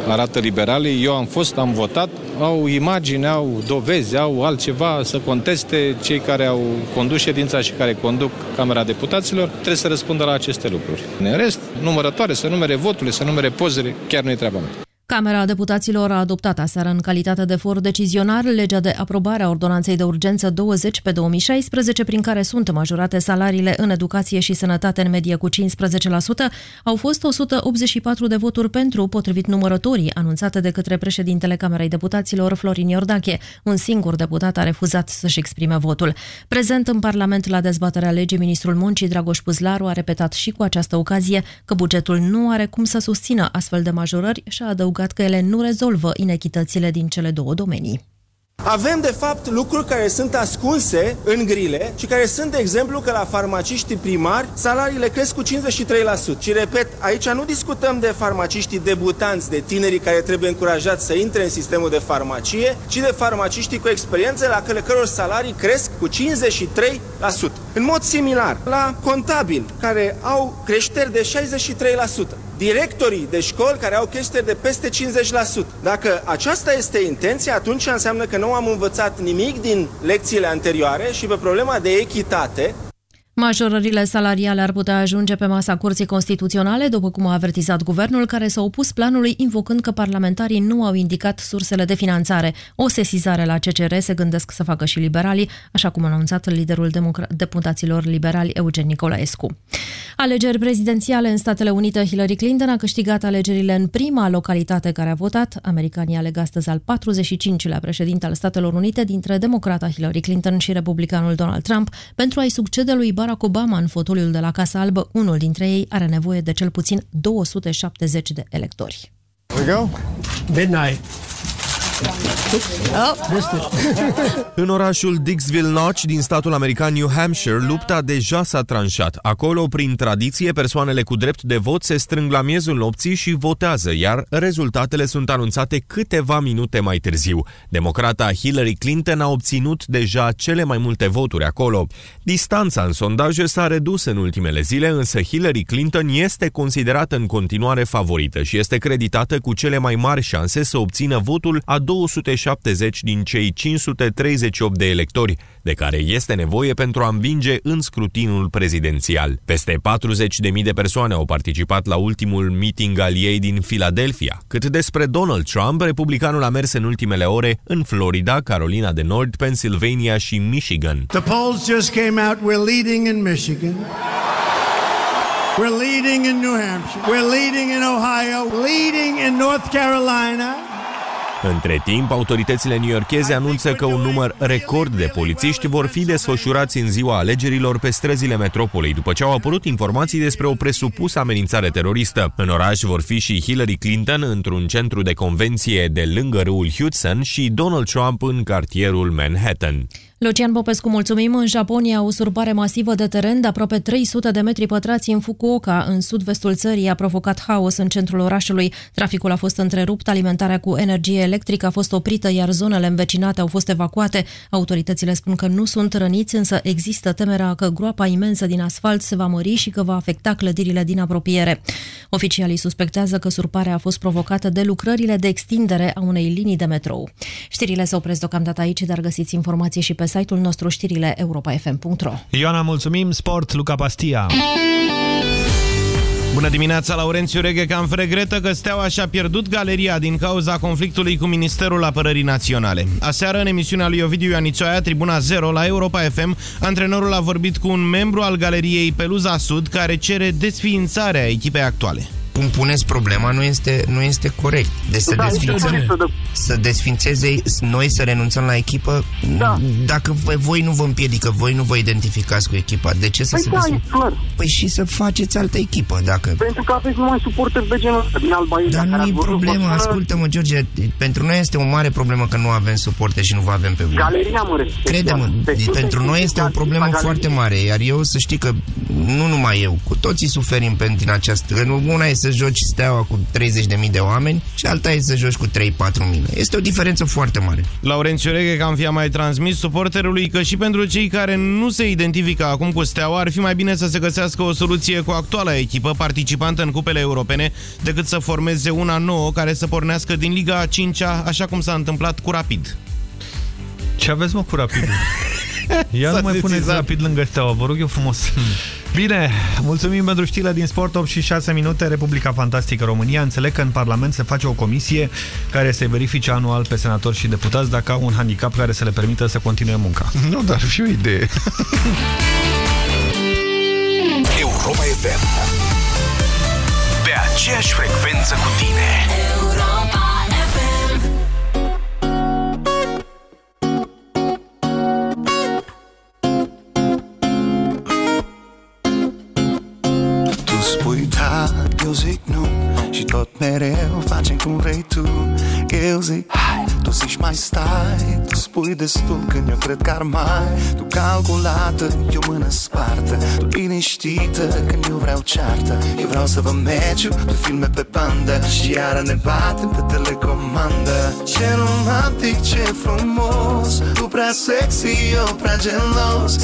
arată liberalii. Eu am fost, am votat, au imagini, au dovezi, au altceva să conteste cei care au condus ședința și care conduc Camera Deputaților. Trebuie să răspundă la aceste lucruri. În rest, numărătoare, să numere voturile, să numere pozele, chiar nu e treaba mea. Camera Deputaților a adoptat aseară în calitate de for decizionar legea de aprobare a ordonanței de urgență 20 pe 2016, prin care sunt majorate salariile în educație și sănătate în medie cu 15%. Au fost 184 de voturi pentru, potrivit numărătorii anunțate de către președintele Camerei Deputaților, Florin Iordache. Un singur deputat a refuzat să-și exprime votul. Prezent în Parlament la dezbaterea legii, ministrul muncii Dragoș Puzlaru a repetat și cu această ocazie că bugetul nu are cum să susțină astfel de majorări și a adăugat că ele nu rezolvă inechitățile din cele două domenii. Avem, de fapt, lucruri care sunt ascunse în grile și care sunt, de exemplu, că la farmaciștii primari salariile cresc cu 53%. Și, repet, aici nu discutăm de farmaciștii debutanți, de tinerii care trebuie încurajați să intre în sistemul de farmacie, ci de farmaciștii cu experiență la cele căror salarii cresc cu 53%. În mod similar, la contabili, care au creșteri de 63% directorii de școli care au creșteri de peste 50%. Dacă aceasta este intenția, atunci înseamnă că nu am învățat nimic din lecțiile anterioare și pe problema de echitate Majorările salariale ar putea ajunge pe masa Curții Constituționale, după cum a avertizat guvernul, care s-a opus planului, invocând că parlamentarii nu au indicat sursele de finanțare. O sesizare la CCR se gândesc să facă și liberalii, așa cum a anunțat liderul deputaților liberali Eugen Nicolaescu. Alegeri prezidențiale în Statele Unite, Hillary Clinton a câștigat alegerile în prima localitate care a votat. Americanii aleg astăzi al 45-lea președinte al Statelor Unite dintre democrata Hillary Clinton și republicanul Donald Trump pentru a-i succede lui Barack Obama în fotoliul de la Casa Albă, unul dintre ei are nevoie de cel puțin 270 de electori. we go. Midnight. Oh. în orașul Dixville Notch din statul american New Hampshire, lupta deja s-a tranșat. Acolo, prin tradiție, persoanele cu drept de vot se strâng la miezul nopții și votează, iar rezultatele sunt anunțate câteva minute mai târziu. Democrata Hillary Clinton a obținut deja cele mai multe voturi acolo. Distanța în sondaje s-a redus în ultimele zile, însă Hillary Clinton este considerată în continuare favorită și este creditată cu cele mai mari șanse să obțină votul a 270 din cei 538 de electori de care este nevoie pentru a învinge în scrutinul prezidențial. Peste 40.000 de persoane au participat la ultimul meeting al ei din Philadelphia. Cât despre Donald Trump, republicanul a mers în ultimele ore în Florida, Carolina de Nord, Pennsylvania și Michigan. The polls just came out. We're leading in Michigan. We're leading in New Hampshire. We're leading in Ohio. Leading in North Carolina. Între timp, autoritățile newyorkeze anunță că un număr record de polițiști vor fi desfășurați în ziua alegerilor pe străzile metropolei, după ce au apărut informații despre o presupusă amenințare teroristă. În oraș vor fi și Hillary Clinton într-un centru de convenție de lângă râul Hudson și Donald Trump în cartierul Manhattan. Lucian Popescu, mulțumim. În Japonia, o usurpare masivă de teren de aproape 300 de metri pătrați în Fukuoka, în sud-vestul țării, a provocat haos în centrul orașului. Traficul a fost întrerupt, alimentarea cu energie electrică a fost oprită, iar zonele învecinate au fost evacuate. Autoritățile spun că nu sunt răniți, însă există temerea că groapa imensă din asfalt se va mări și că va afecta clădirile din apropiere. Oficialii suspectează că surparea a fost provocată de lucrările de extindere a unei linii de metrou. Știrile se opresc deocamdată aici, dar găsiți informații și pe site-ul nostru știrile europa.fm.ro Ioana, mulțumim! Sport, Luca Pastia! Bună dimineața, Laurențiu Reghecam regretă că Steaua și-a pierdut galeria din cauza conflictului cu Ministerul Apărării Naționale. Aseară, în emisiunea lui Ovidiu Ianițoaia, Tribuna 0 la Europa FM, antrenorul a vorbit cu un membru al galeriei Peluza Sud care cere desființarea echipei actuale cum puneți problema nu este, nu este corect. Deci să, da, desfințăm, să desfințeze noi, să renunțăm la echipă, da. dacă voi nu vă împiedică, voi nu vă identificați cu echipa, de ce să păi se da, desfin... Păi și să faceți altă echipă, dacă... Pentru că aveți numai suporteri de genul ăsta din Alba Dar nu e problemă, ascultă-mă, George, pentru noi este o mare problemă că nu avem suporte și nu vă avem pe voi. Galeria mă Crede-mă, pentru noi este o problemă foarte mare, iar eu să știi că nu numai eu, cu toții suferim pentru această... Una e să joci steaua cu 30.000 de oameni și alta e să joci cu 3-4 mii. Este o diferență foarte mare. Laurențiu Reghe, cam fi mai transmis suporterului că și pentru cei care nu se identifică acum cu steaua, ar fi mai bine să se găsească o soluție cu actuala echipă participantă în cupele europene decât să formeze una nouă care să pornească din Liga a 5-a, așa cum s-a întâmplat cu Rapid. Ce aveți mă cu Rapid? Ia nu mai puneți Rapid lângă steaua, vă rog eu frumos. Bine, mulțumim pentru știrile din sport 8 și 6 minute, Republica Fantastică România. Înțeleg că în Parlament se face o comisie care se verifice anual pe senatori și deputați dacă au un handicap care să le permită să continue munca. Nu, dar ar fi o idee. Europa FM Pe aceeași frecvență cu tine mai stai Tu spui destul când eu cred că ar mai. Tu calculată, eu mână spartă Tu liniștită când eu vreau ceartă. Eu vreau să vă meciu, tu filme pe bandă Și iară ne batem pe telecomandă. Ce romantic, ce frumos Tu prea sexy, eu prea gelos.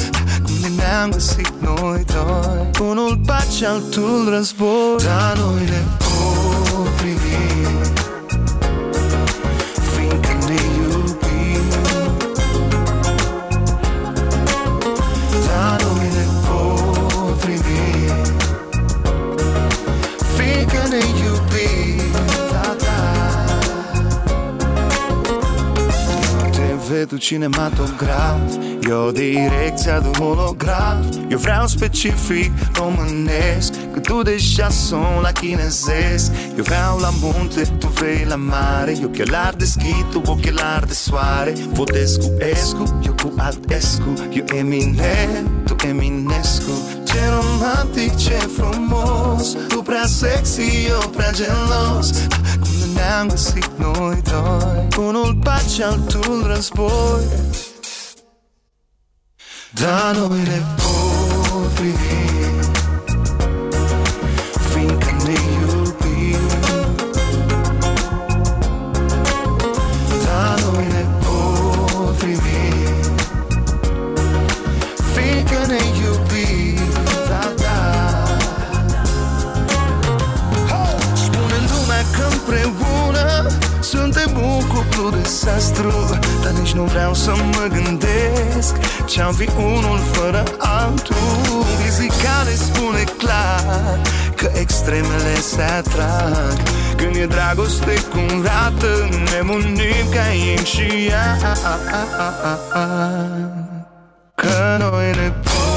Cum ne ne-am găsit noi doi? Unul pace, altul război. Dar noi ne potrivim TV, tu cinematograf Eu direcția de holograf Eu vreau specific românesc Că tu deja sunt la chinezesc. Eu vreau la munte, tu vrei la mare. Eu ochelari deschid, tu ochelari de soare. Votez cu Escu, eu cu Altescu Eu Eminem, tu Eminescu Ce romantic, ce frumos. Tu prea sexy, eu prea gelos. Cum ne-am găsit noi doi. Unul pace, altul război. Dar noi ne potrivim Fiindcă un cuplu dezastru Dar nici nu vreau să mă gândesc Ce-am fi unul fără altul. Fizica ne spune clar Că extremele se atrag. Când e dragoste cum rată Ne unim ca yin și yang Că noi ne potrivim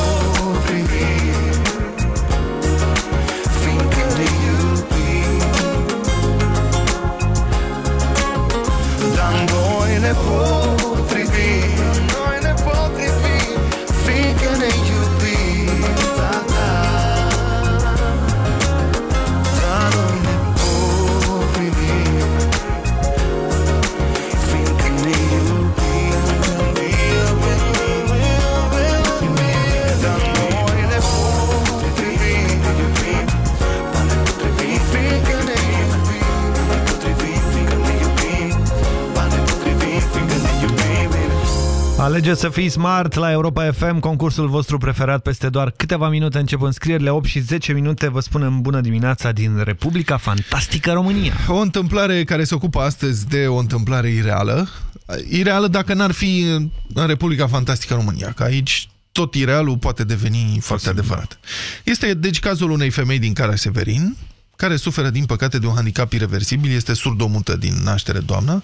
noi Alegeți să fii smart la Europa FM, concursul vostru preferat peste doar câteva minute încep înscrierile, 8 și 10 minute, vă spunem bună dimineața din Republica Fantastică România. O întâmplare care se ocupă astăzi de o întâmplare ireală. Ireală dacă n-ar fi în Republica Fantastică România, că aici tot irealul poate deveni foarte adevărat. Este deci cazul unei femei din Cara Severin, care suferă din păcate de un handicap irreversibil, este surdomută din naștere doamnă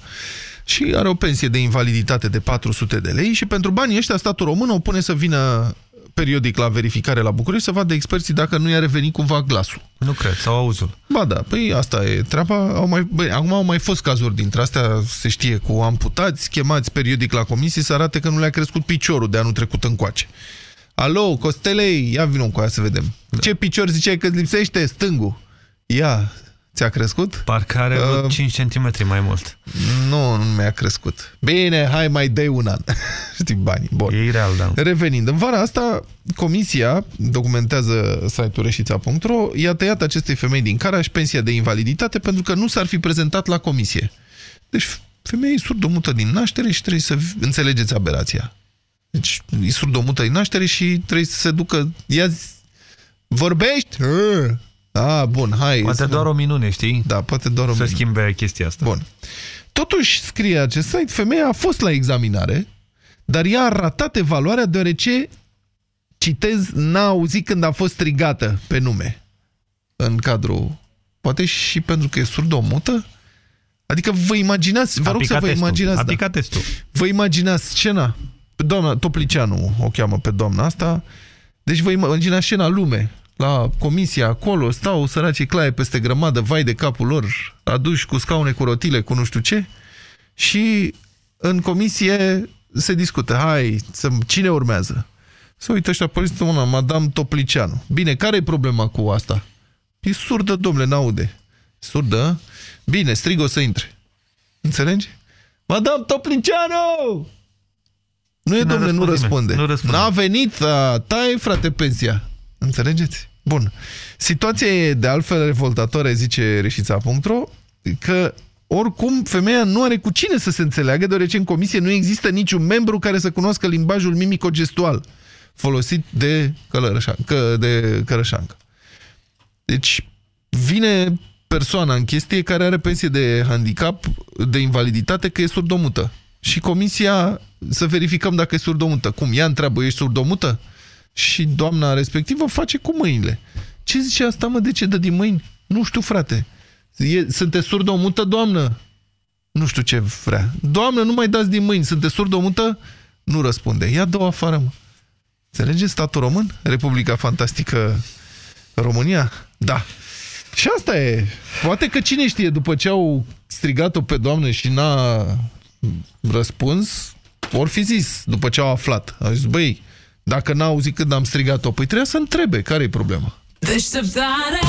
și are o pensie de invaliditate de 400 de lei și pentru banii ăștia statul român o pune să vină periodic la verificare la București să vadă experții dacă nu i-a revenit cumva glasul. Nu cred, sau auzul. Ba da, păi asta e treaba. Au mai, băi, acum au mai fost cazuri dintre astea, se știe, cu amputați, chemați periodic la comisie să arate că nu le-a crescut piciorul de anul trecut încoace. Alo, Costelei, ia vină cu aia să vedem. Da. Ce picior ziceai că îți lipsește? Stângul. Ia, ți-a crescut? Parcă are uh, 5 cm mai mult. Nu, nu mi-a crescut. Bine, hai mai dai un an. Știi banii. Bun. E real, da. Revenind, în vara asta, comisia, documentează site-ul reșița.ro, i-a tăiat acestei femei din Caraș pensia de invaliditate pentru că nu s-ar fi prezentat la comisie. Deci, femeia e surdomută din naștere și trebuie să înțelegeți aberația. Deci, e surdomută din naștere și trebuie să se ducă... Ia Vorbești? Ah, bun, hai. Poate doar o minune, știi? Da, poate doar o Să minune. schimbe chestia asta. Bun. Totuși, scrie acest site, femeia a fost la examinare, dar ea a ratat evaluarea deoarece citez, n-a auzit când a fost strigată pe nume în cadrul... Poate și pentru că e surdomută? Adică vă imaginați, vă rog să vă testul. imaginați... A da. picat testul. Vă imaginați scena, pe doamna Toplicianu o cheamă pe doamna asta, deci vă imaginați scena lume, la comisia acolo, stau săracii claie peste grămadă, vai de capul lor, aduși cu scaune cu rotile, cu nu știu ce, și în comisie se discută, hai, să, cine urmează? Să uită ăștia pe listă una, Madame Toplicianu. Bine, care e problema cu asta? E surdă, domnule, n-aude. Surdă? Bine, strig o să intre. Înțelegi? Madame Toplicianu! Nu e, N-a domnule, nu răspuns răspunde. nimeni. Nu răspunde. N-a venit, a, tai, frate, pensia. Înțelegeți? Bun. Situația e de altfel revoltatoare, zice reșița.ro, că oricum femeia nu are cu cine să se înțeleagă, deoarece în comisie nu există niciun membru care să cunoască limbajul mimico-gestual folosit de, călărășancă, de cărășancă. Deci vine persoana în chestie care are pensie de handicap, de invaliditate, că e surdomută. Și comisia să verificăm dacă e surdomută. Cum? Ea întreabă, ești surdomută? Și doamna respectivă face cu mâinile. Ce zice asta, mă? De ce dă din mâini? Nu știu, frate. E, sunteți surdomută, doamnă? Nu știu ce vrea. Doamnă, nu mai dați din mâini. Sunteți surdomută? Nu răspunde. Ia două afară, mă. Înțelegeți statul român? Republica Fantastică România? Da. Și asta e. Poate că cine știe, după ce au strigat-o pe doamnă și n-a răspuns, or fi zis, după ce au aflat. Au zis, băi, dacă n-a auzit când am strigat-o, păi trebuia să întrebe, care e problema? Deșteptarea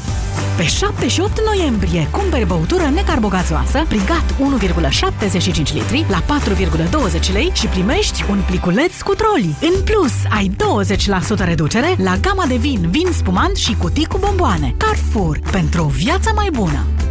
Pe 7 și 8 noiembrie, cumperi băutură necarbogazoasă, Brigat 1,75 litri la 4,20 lei și primești un pliculeț cu troli. În plus, ai 20% reducere la gama de vin, vin spumant și cutii cu bomboane. Carrefour, pentru o viață mai bună!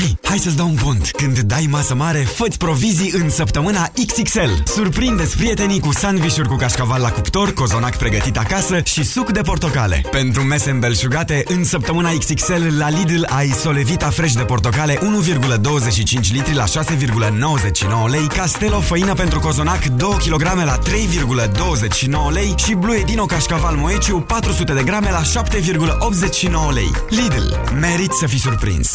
Hei, hai să-ți dau un pont! Când dai masă mare, fă provizii în săptămâna XXL. Surprindeți prietenii cu sandvișuri cu cașcaval la cuptor, cozonac pregătit acasă și suc de portocale. Pentru mese îmbelșugate, în săptămâna XXL la Lidl ai Solevita Fresh de portocale 1,25 litri la 6,99 lei, Castelo făină pentru cozonac 2 kg la 3,29 lei și Blue Edino cașcaval moeciu 400 de grame la 7,89 lei. Lidl. Merit să fii surprins!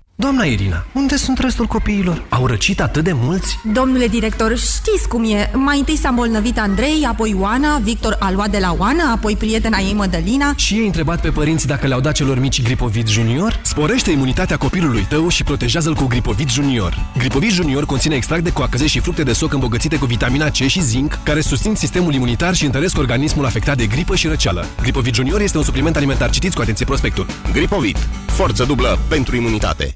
Doamna Irina, unde sunt restul copiilor? Au răcit atât de mulți? Domnule director, știți cum e. Mai întâi s-a îmbolnăvit Andrei, apoi Oana, Victor a luat de la Oana, apoi prietena ei Mădălina. Și ei întrebat pe părinți dacă le-au dat celor mici Gripovit Junior? Sporește imunitatea copilului tău și protejează-l cu Gripovit Junior. Gripovit Junior conține extract de coacăze și fructe de soc îmbogățite cu vitamina C și zinc, care susțin sistemul imunitar și întăresc organismul afectat de gripă și răceală. Gripovit Junior este un supliment alimentar. Citiți cu atenție prospectul. Gripovit. Forță dublă pentru imunitate.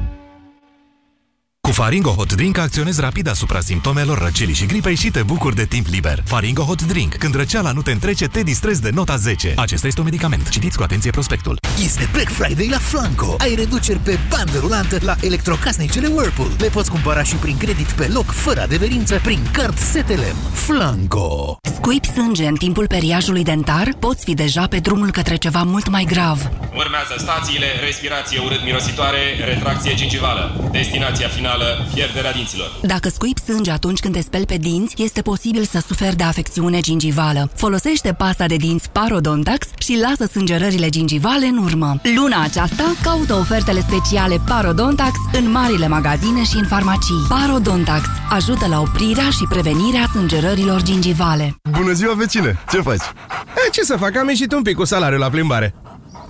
Cu Faringo Hot Drink acționezi rapid asupra simptomelor răcelii și gripei și te bucuri de timp liber. Faringo Hot Drink. Când răceala nu te întrece, te distrezi de nota 10. Acesta este un medicament. Citiți cu atenție prospectul. Este Black Friday la Flanco. Ai reduceri pe bandă rulantă la electrocasnicele Whirlpool. Le poți cumpăra și prin credit pe loc, fără adeverință, prin card STLM. Flanco. Scuipi sânge în timpul periajului dentar? Poți fi deja pe drumul către ceva mult mai grav. Urmează stațiile, respirație urât-mirositoare, retracție gingivală. Destinația finală, pierderea dinților. Dacă scuipi sânge atunci când te speli pe dinți, este posibil să suferi de afecțiune gingivală. Folosește pasta de dinți Parodontax și lasă sângerările gingivale în urmă. Luna aceasta caută ofertele speciale Parodontax în marile magazine și în farmacii. Parodontax ajută la oprirea și prevenirea sângerărilor gingivale. Bună ziua, vecine! Ce faci? E, ce să fac? Am ieșit un pic cu salariul la plimbare.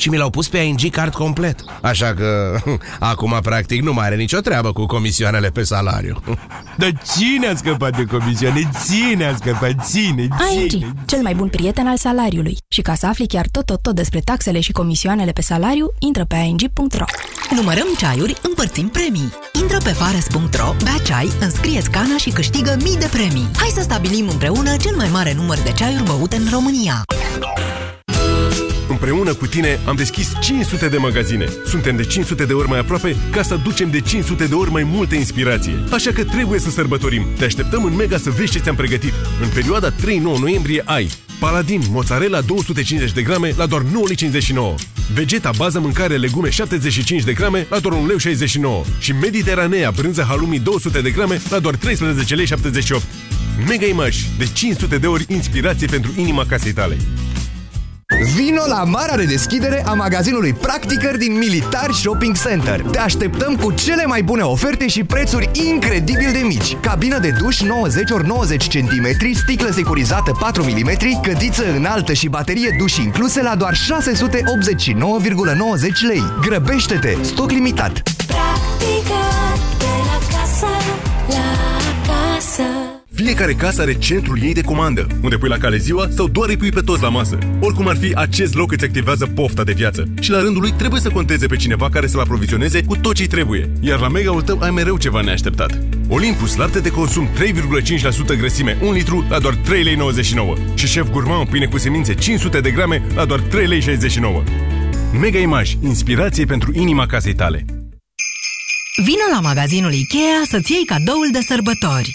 Și mi l-au pus pe ING card complet. Așa că acum practic nu mai are nicio treabă cu comisioanele pe salariu. Dar cine a scăpat de comisioane? Ține a scăpat, ține, ține. ING, cel mai bun prieten al salariului. Și ca să afli chiar tot, tot, tot despre taxele și comisioanele pe salariu, intră pe ing.ro. Numărăm ceaiuri, împărțim premii. Intră pe fares.ro, bea ceai, înscrieți cana și câștigă mii de premii. Hai să stabilim împreună cel mai mare număr de ceaiuri băute în România. Împreună cu tine am deschis 500 de magazine. Suntem de 500 de ori mai aproape ca să aducem de 500 de ori mai multă inspirație. Așa că trebuie să sărbătorim. Te așteptăm în Mega să vezi ce ți-am pregătit. În perioada 3-9 noiembrie ai Paladin, mozzarella 250 de grame la doar 9,59 Vegeta, bază mâncare, legume 75 de grame la doar 1,69 și Mediteranea, brânză halumi 200 de grame la doar 13,78 Mega Image, de 500 de ori inspirație pentru inima casei tale. Vino la marea redeschidere a magazinului Practicăr din Militar Shopping Center. Te așteptăm cu cele mai bune oferte și prețuri incredibil de mici. Cabină de duș 90 x 90 cm, sticlă securizată 4 mm, cădiță înaltă și baterie duș incluse la doar 689,90 lei. Grăbește-te! Stoc limitat! Practică de la casă la casă. Fiecare casă are centrul ei de comandă, unde pui la cale ziua sau doar îi pui pe toți la masă. Oricum ar fi, acest loc îți activează pofta de viață. Și la rândul lui trebuie să conteze pe cineva care să-l aprovizioneze cu tot ce trebuie. Iar la mega-ul tău ai mereu ceva neașteptat. Olympus, lapte de consum 3,5% grăsime, 1 litru la doar 3,99 lei. Și Chef Gourmand, pâine cu semințe 500 de grame la doar 3,69 lei. Mega Image, inspirație pentru inima casei tale. Vino la magazinul Ikea să-ți iei cadoul de sărbători.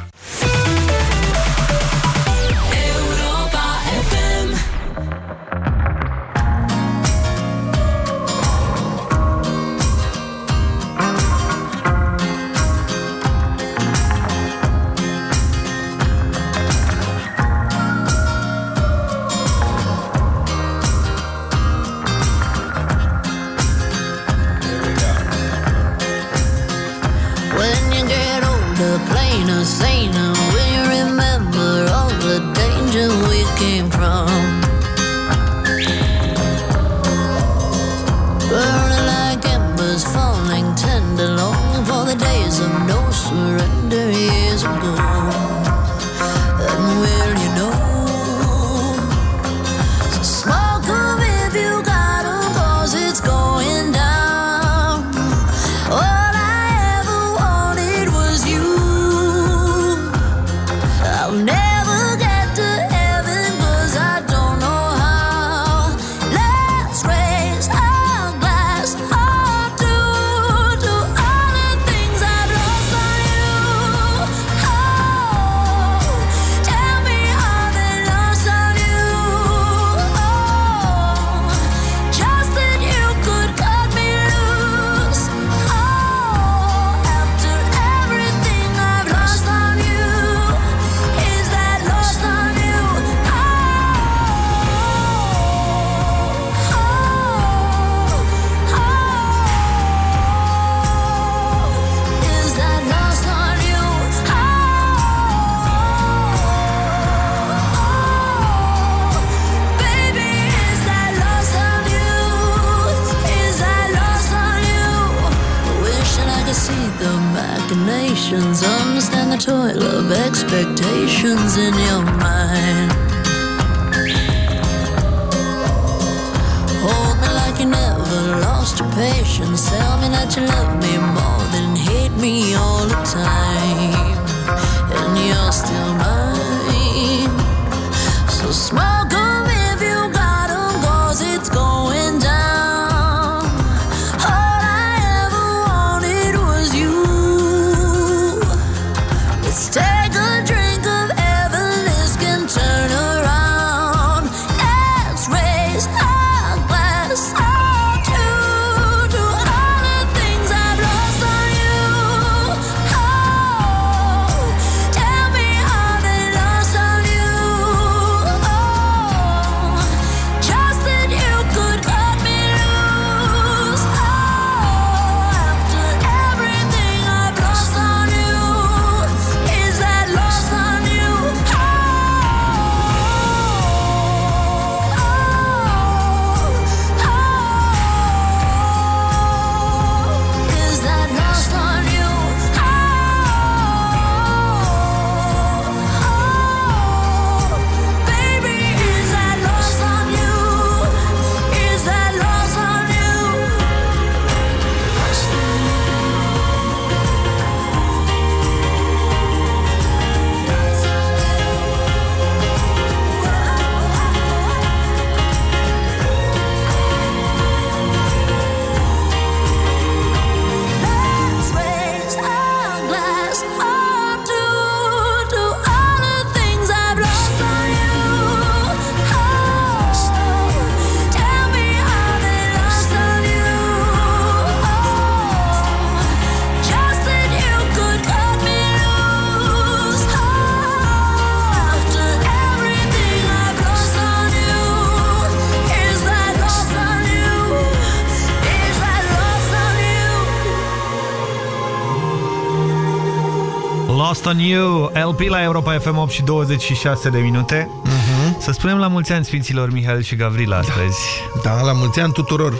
on You, LP la Europa FM 8 și 26 de minute. Uh -huh. Să spunem la mulți ani Sfinților Mihail și Gavrila da. astăzi. Da, da la mulți ani tuturor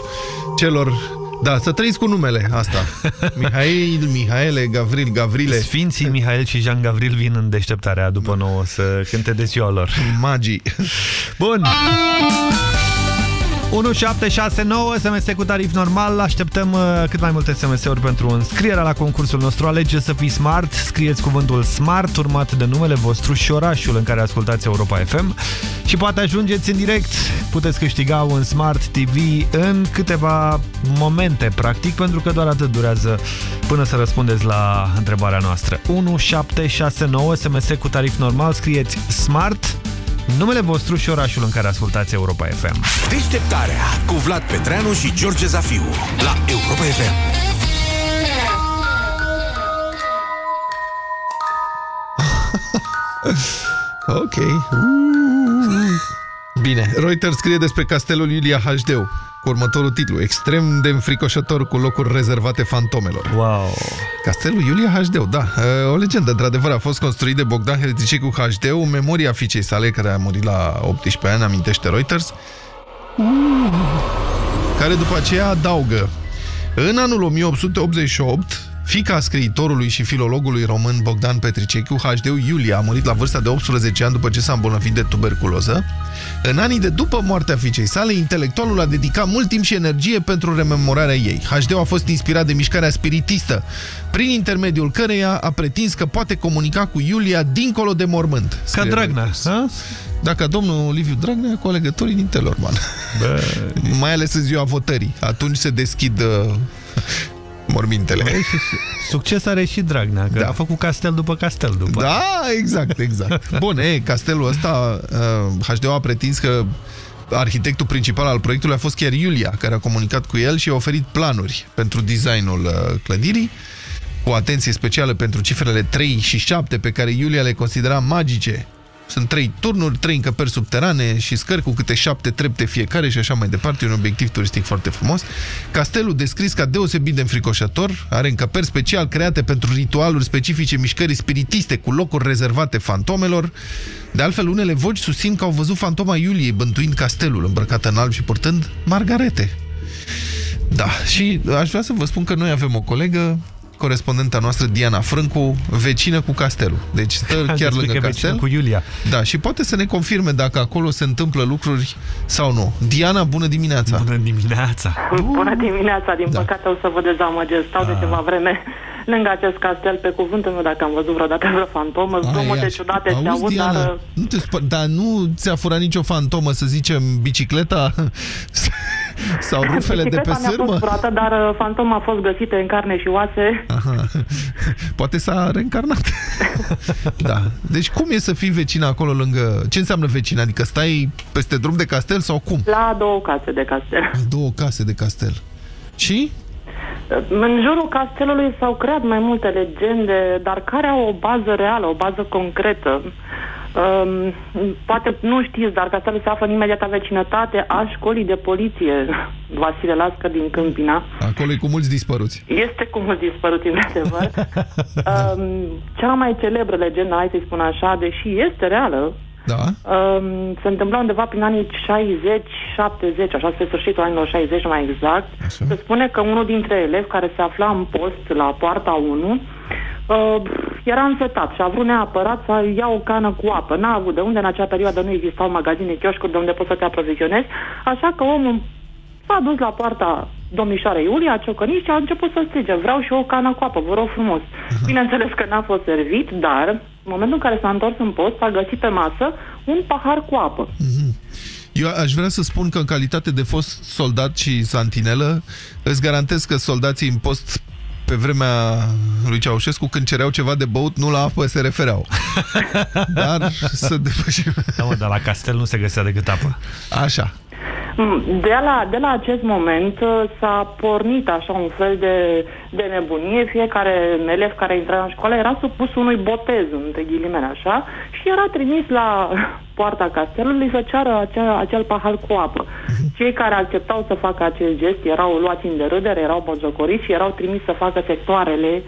celor... Da, să trăiți cu numele asta. Mihail, Mihaele, Gavril, Gavrile. Sfinții Mihail și Jean Gavril vin în deșteptarea după nouă să cânte de ziua lor. Magii. Bun. 1769 SMS cu tarif normal. Așteptăm uh, cât mai multe SMS-uri pentru înscrierea la concursul nostru. Alege să fii smart. Scrieți cuvântul smart urmat de numele vostru și orașul în care ascultați Europa FM și poate ajungeți în direct. Puteți câștiga un Smart TV în câteva momente, practic, pentru că doar atât durează până să răspundeți la întrebarea noastră. 1769 SMS cu tarif normal. Scrieți smart numele vostru și orașul în care ascultați Europa FM. Deșteptarea cu Vlad Petreanu și George Zafiu la Europa FM. ok. Bine, Reuters scrie despre castelul Iulia Hajdeu cu următorul titlu, extrem de înfricoșător cu locuri rezervate fantomelor. Wow! Castelul Iulia Hajdeu, da, o legendă, într-adevăr, a fost construit de Bogdan Hreticei Hajdeu, în memoria fiicei sale, care a murit la 18 ani, amintește Reuters, care după aceea adaugă. În anul 1888, Fica scriitorului și filologului român Bogdan Petricechiu, HD Iulia, a murit la vârsta de 18 ani după ce s-a îmbolnăvit de tuberculoză. În anii de după moartea fiicei sale, intelectualul a dedicat mult timp și energie pentru rememorarea ei. HD a fost inspirat de mișcarea spiritistă, prin intermediul căreia a pretins că poate comunica cu Iulia dincolo de mormânt. Ca Dragnea, a? Dacă domnul Liviu Dragnea cu alegătorii din Telorman. Bă... Mai ales în ziua votării. Atunci se deschid uh, mormintele. Băi, succes are și Dragnea, că da. a făcut castel după castel. După. Da, exact, exact. Bun, e, castelul ăsta, uh, HDO a pretins că arhitectul principal al proiectului a fost chiar Iulia, care a comunicat cu el și a oferit planuri pentru designul uh, clădirii, cu atenție specială pentru cifrele 3 și 7 pe care Iulia le considera magice sunt trei turnuri, trei încăperi subterane și scări cu câte șapte trepte fiecare și așa mai departe. E un obiectiv turistic foarte frumos. Castelul, descris ca deosebit de înfricoșător, are încăperi special create pentru ritualuri specifice mișcării spiritiste cu locuri rezervate fantomelor. De altfel, unele voci susțin că au văzut fantoma Iuliei bântuind castelul, îmbrăcată în alb și purtând margarete. Da, și aș vrea să vă spun că noi avem o colegă corespondenta noastră Diana Frâncu, vecină cu castelul. Deci stă chiar lângă castel. cu Iulia. Da, și poate să ne confirme dacă acolo se întâmplă lucruri sau nu. Diana, bună dimineața! Bună dimineața! Bună dimineața! Din da. păcate o să vă dezamăgesc. Stau da. de ceva vreme lângă acest castel, pe cuvântul meu, dacă am văzut vreodată vreo fantomă, zgomote ciudate se aud, Diana, dar... Nu te dar nu ți-a furat nicio fantomă, să zicem, bicicleta sau rufele de pe sârmă? Fost furată, dar uh, fantoma a fost găsită în carne și oase. Aha. Poate s-a reîncarnat. da. Deci cum e să fii vecina acolo lângă... Ce înseamnă vecina? Adică stai peste drum de castel sau cum? La două case de castel. Două case de castel. Și? În jurul castelului s-au creat mai multe legende, dar care au o bază reală, o bază concretă. Um, poate nu știți, dar castelul se află în imediata vecinătate a școlii de poliție Vasile Lască din Câmpina. Acolo e cu mulți dispăruți. Este cu mulți dispăruți, în adevăr. um, cea mai celebră legendă, hai să-i spun așa, deși este reală, da. Um, se întâmpla undeva prin anii 60-70, așa spre sfârșitul anilor 60 mai exact. Așa. Se spune că unul dintre elevi care se afla în post la poarta 1 uh, era însetat și a vrut neapărat să ia o cană cu apă. N-a avut de unde, în acea perioadă nu existau magazine, chioșcuri de unde poți să te aprovizionezi, așa că omul s-a dus la poarta domnișoarei Iulia, a ciocănit și a început să strige, vreau și eu o cană cu apă, vă rog frumos. Uh-huh. Bineînțeles că n-a fost servit, dar în momentul în care s-a întors în post, a găsit pe masă un pahar cu apă. Uh-huh. Eu aș vrea să spun că în calitate de fost soldat și santinelă, îți garantez că soldații în post pe vremea lui Ceaușescu, când cereau ceva de băut, nu la apă se refereau. dar să depășim... Da, mă, dar la castel nu se găsea decât apă. Așa. De la, de la acest moment uh, s-a pornit așa un fel de, de nebunie. Fiecare elev care intra în școală era supus unui botez, între ghilimele așa, și era trimis la poarta castelului să ceară acea, acel pahar cu apă. Cei care acceptau să facă acest gest erau luați în derâdere, erau bojocoriți și erau trimiși să facă sectoarele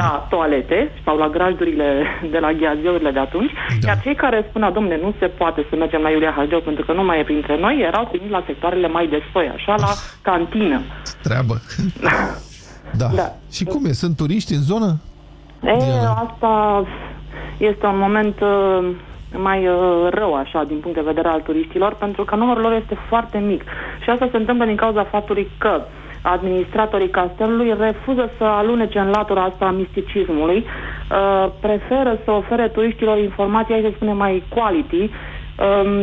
la toalete sau la grajdurile de la ghiazeurile de atunci, da. iar cei care spuneau, domne, nu se poate să mergem la Iulia Hageu pentru că nu mai e printre noi, erau trimiși la sectoarele mai de spăi, așa, la cantină. Treabă. Da. da. Și cum e? Sunt turiști în zonă? E, asta este un moment uh, mai uh, rău, așa, din punct de vedere al turiștilor, pentru că numărul lor este foarte mic. Și asta se întâmplă din cauza faptului că administratorii castelului refuză să alunece în latura asta a misticismului, uh, preferă să ofere turiștilor informații, hai să spunem, mai quality, um,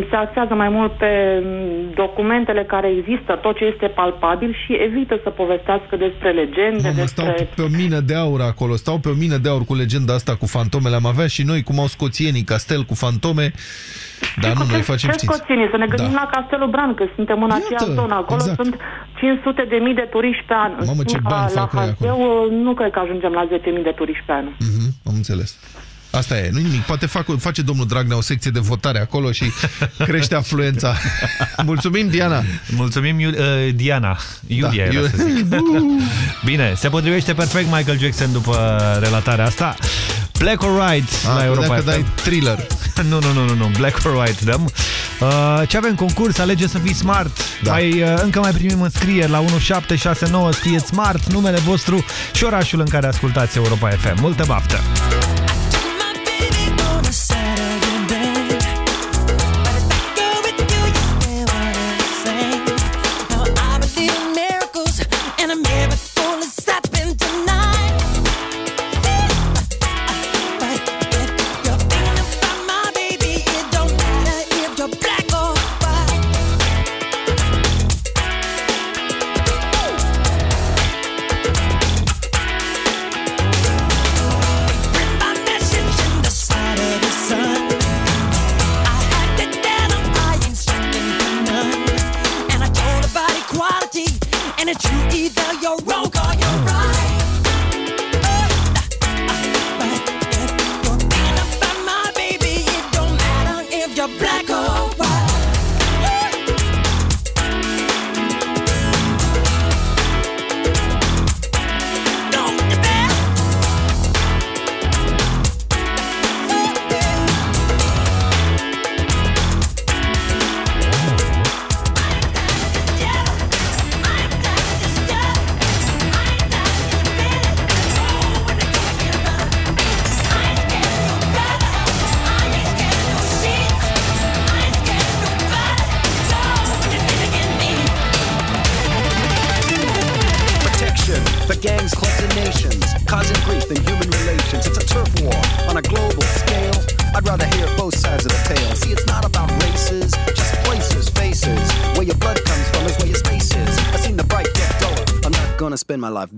se axează mai mult pe um, documentele care există, tot ce este palpabil și evită să povestească despre legende, Mamă, despre... stau pe o mină de aur acolo, stau pe o mină de aur cu legenda asta cu fantomele. Am avea și noi, cum au scoțienii, castel cu fantome, dar nu, noi facem Ce știți. scoțenii? Să ne gândim Da. la Castelul Bran, că suntem în aceeași zonă. Acolo exact. sunt 500 de mii de turiști pe an. Mamă, ce la, bani la fac ăia Haseu nu cred că ajungem la 10.000 de turiști pe an. Mhm, am înțeles. Asta e, nu nimic. Poate fac, face domnul Dragnea o secție de votare acolo și crește afluența. Mulțumim, Diana! Mulțumim, Iul uh, Diana. Iulia Da, era Iul- să zic. Bine, se potrivește perfect Michael Jackson după relatarea asta. Black or White Ah, la Europa dacă FM. dai thriller. nu, nu, nu, nu, nu, Black or White dăm. Uh, ce avem concurs? Alege să fii smart. Da. Mai, uh, încă mai primim înscrieri la 1769, scrieți smart, numele vostru și orașul în care ascultați Europa FM. Multă baftă! My life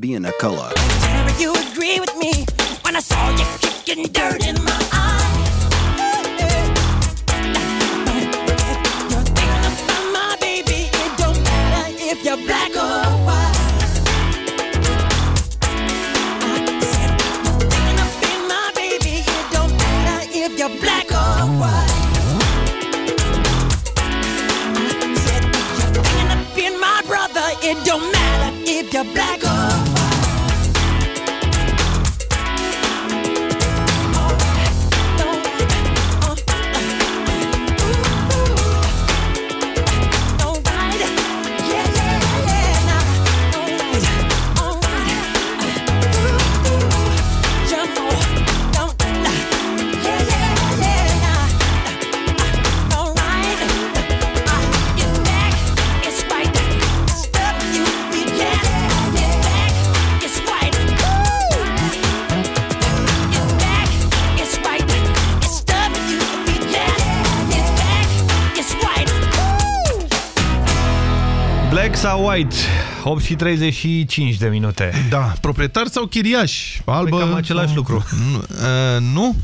8 și 35 de minute. Da, proprietar sau chiriaș? Albă, cam același lucru. Nu, uh, nu.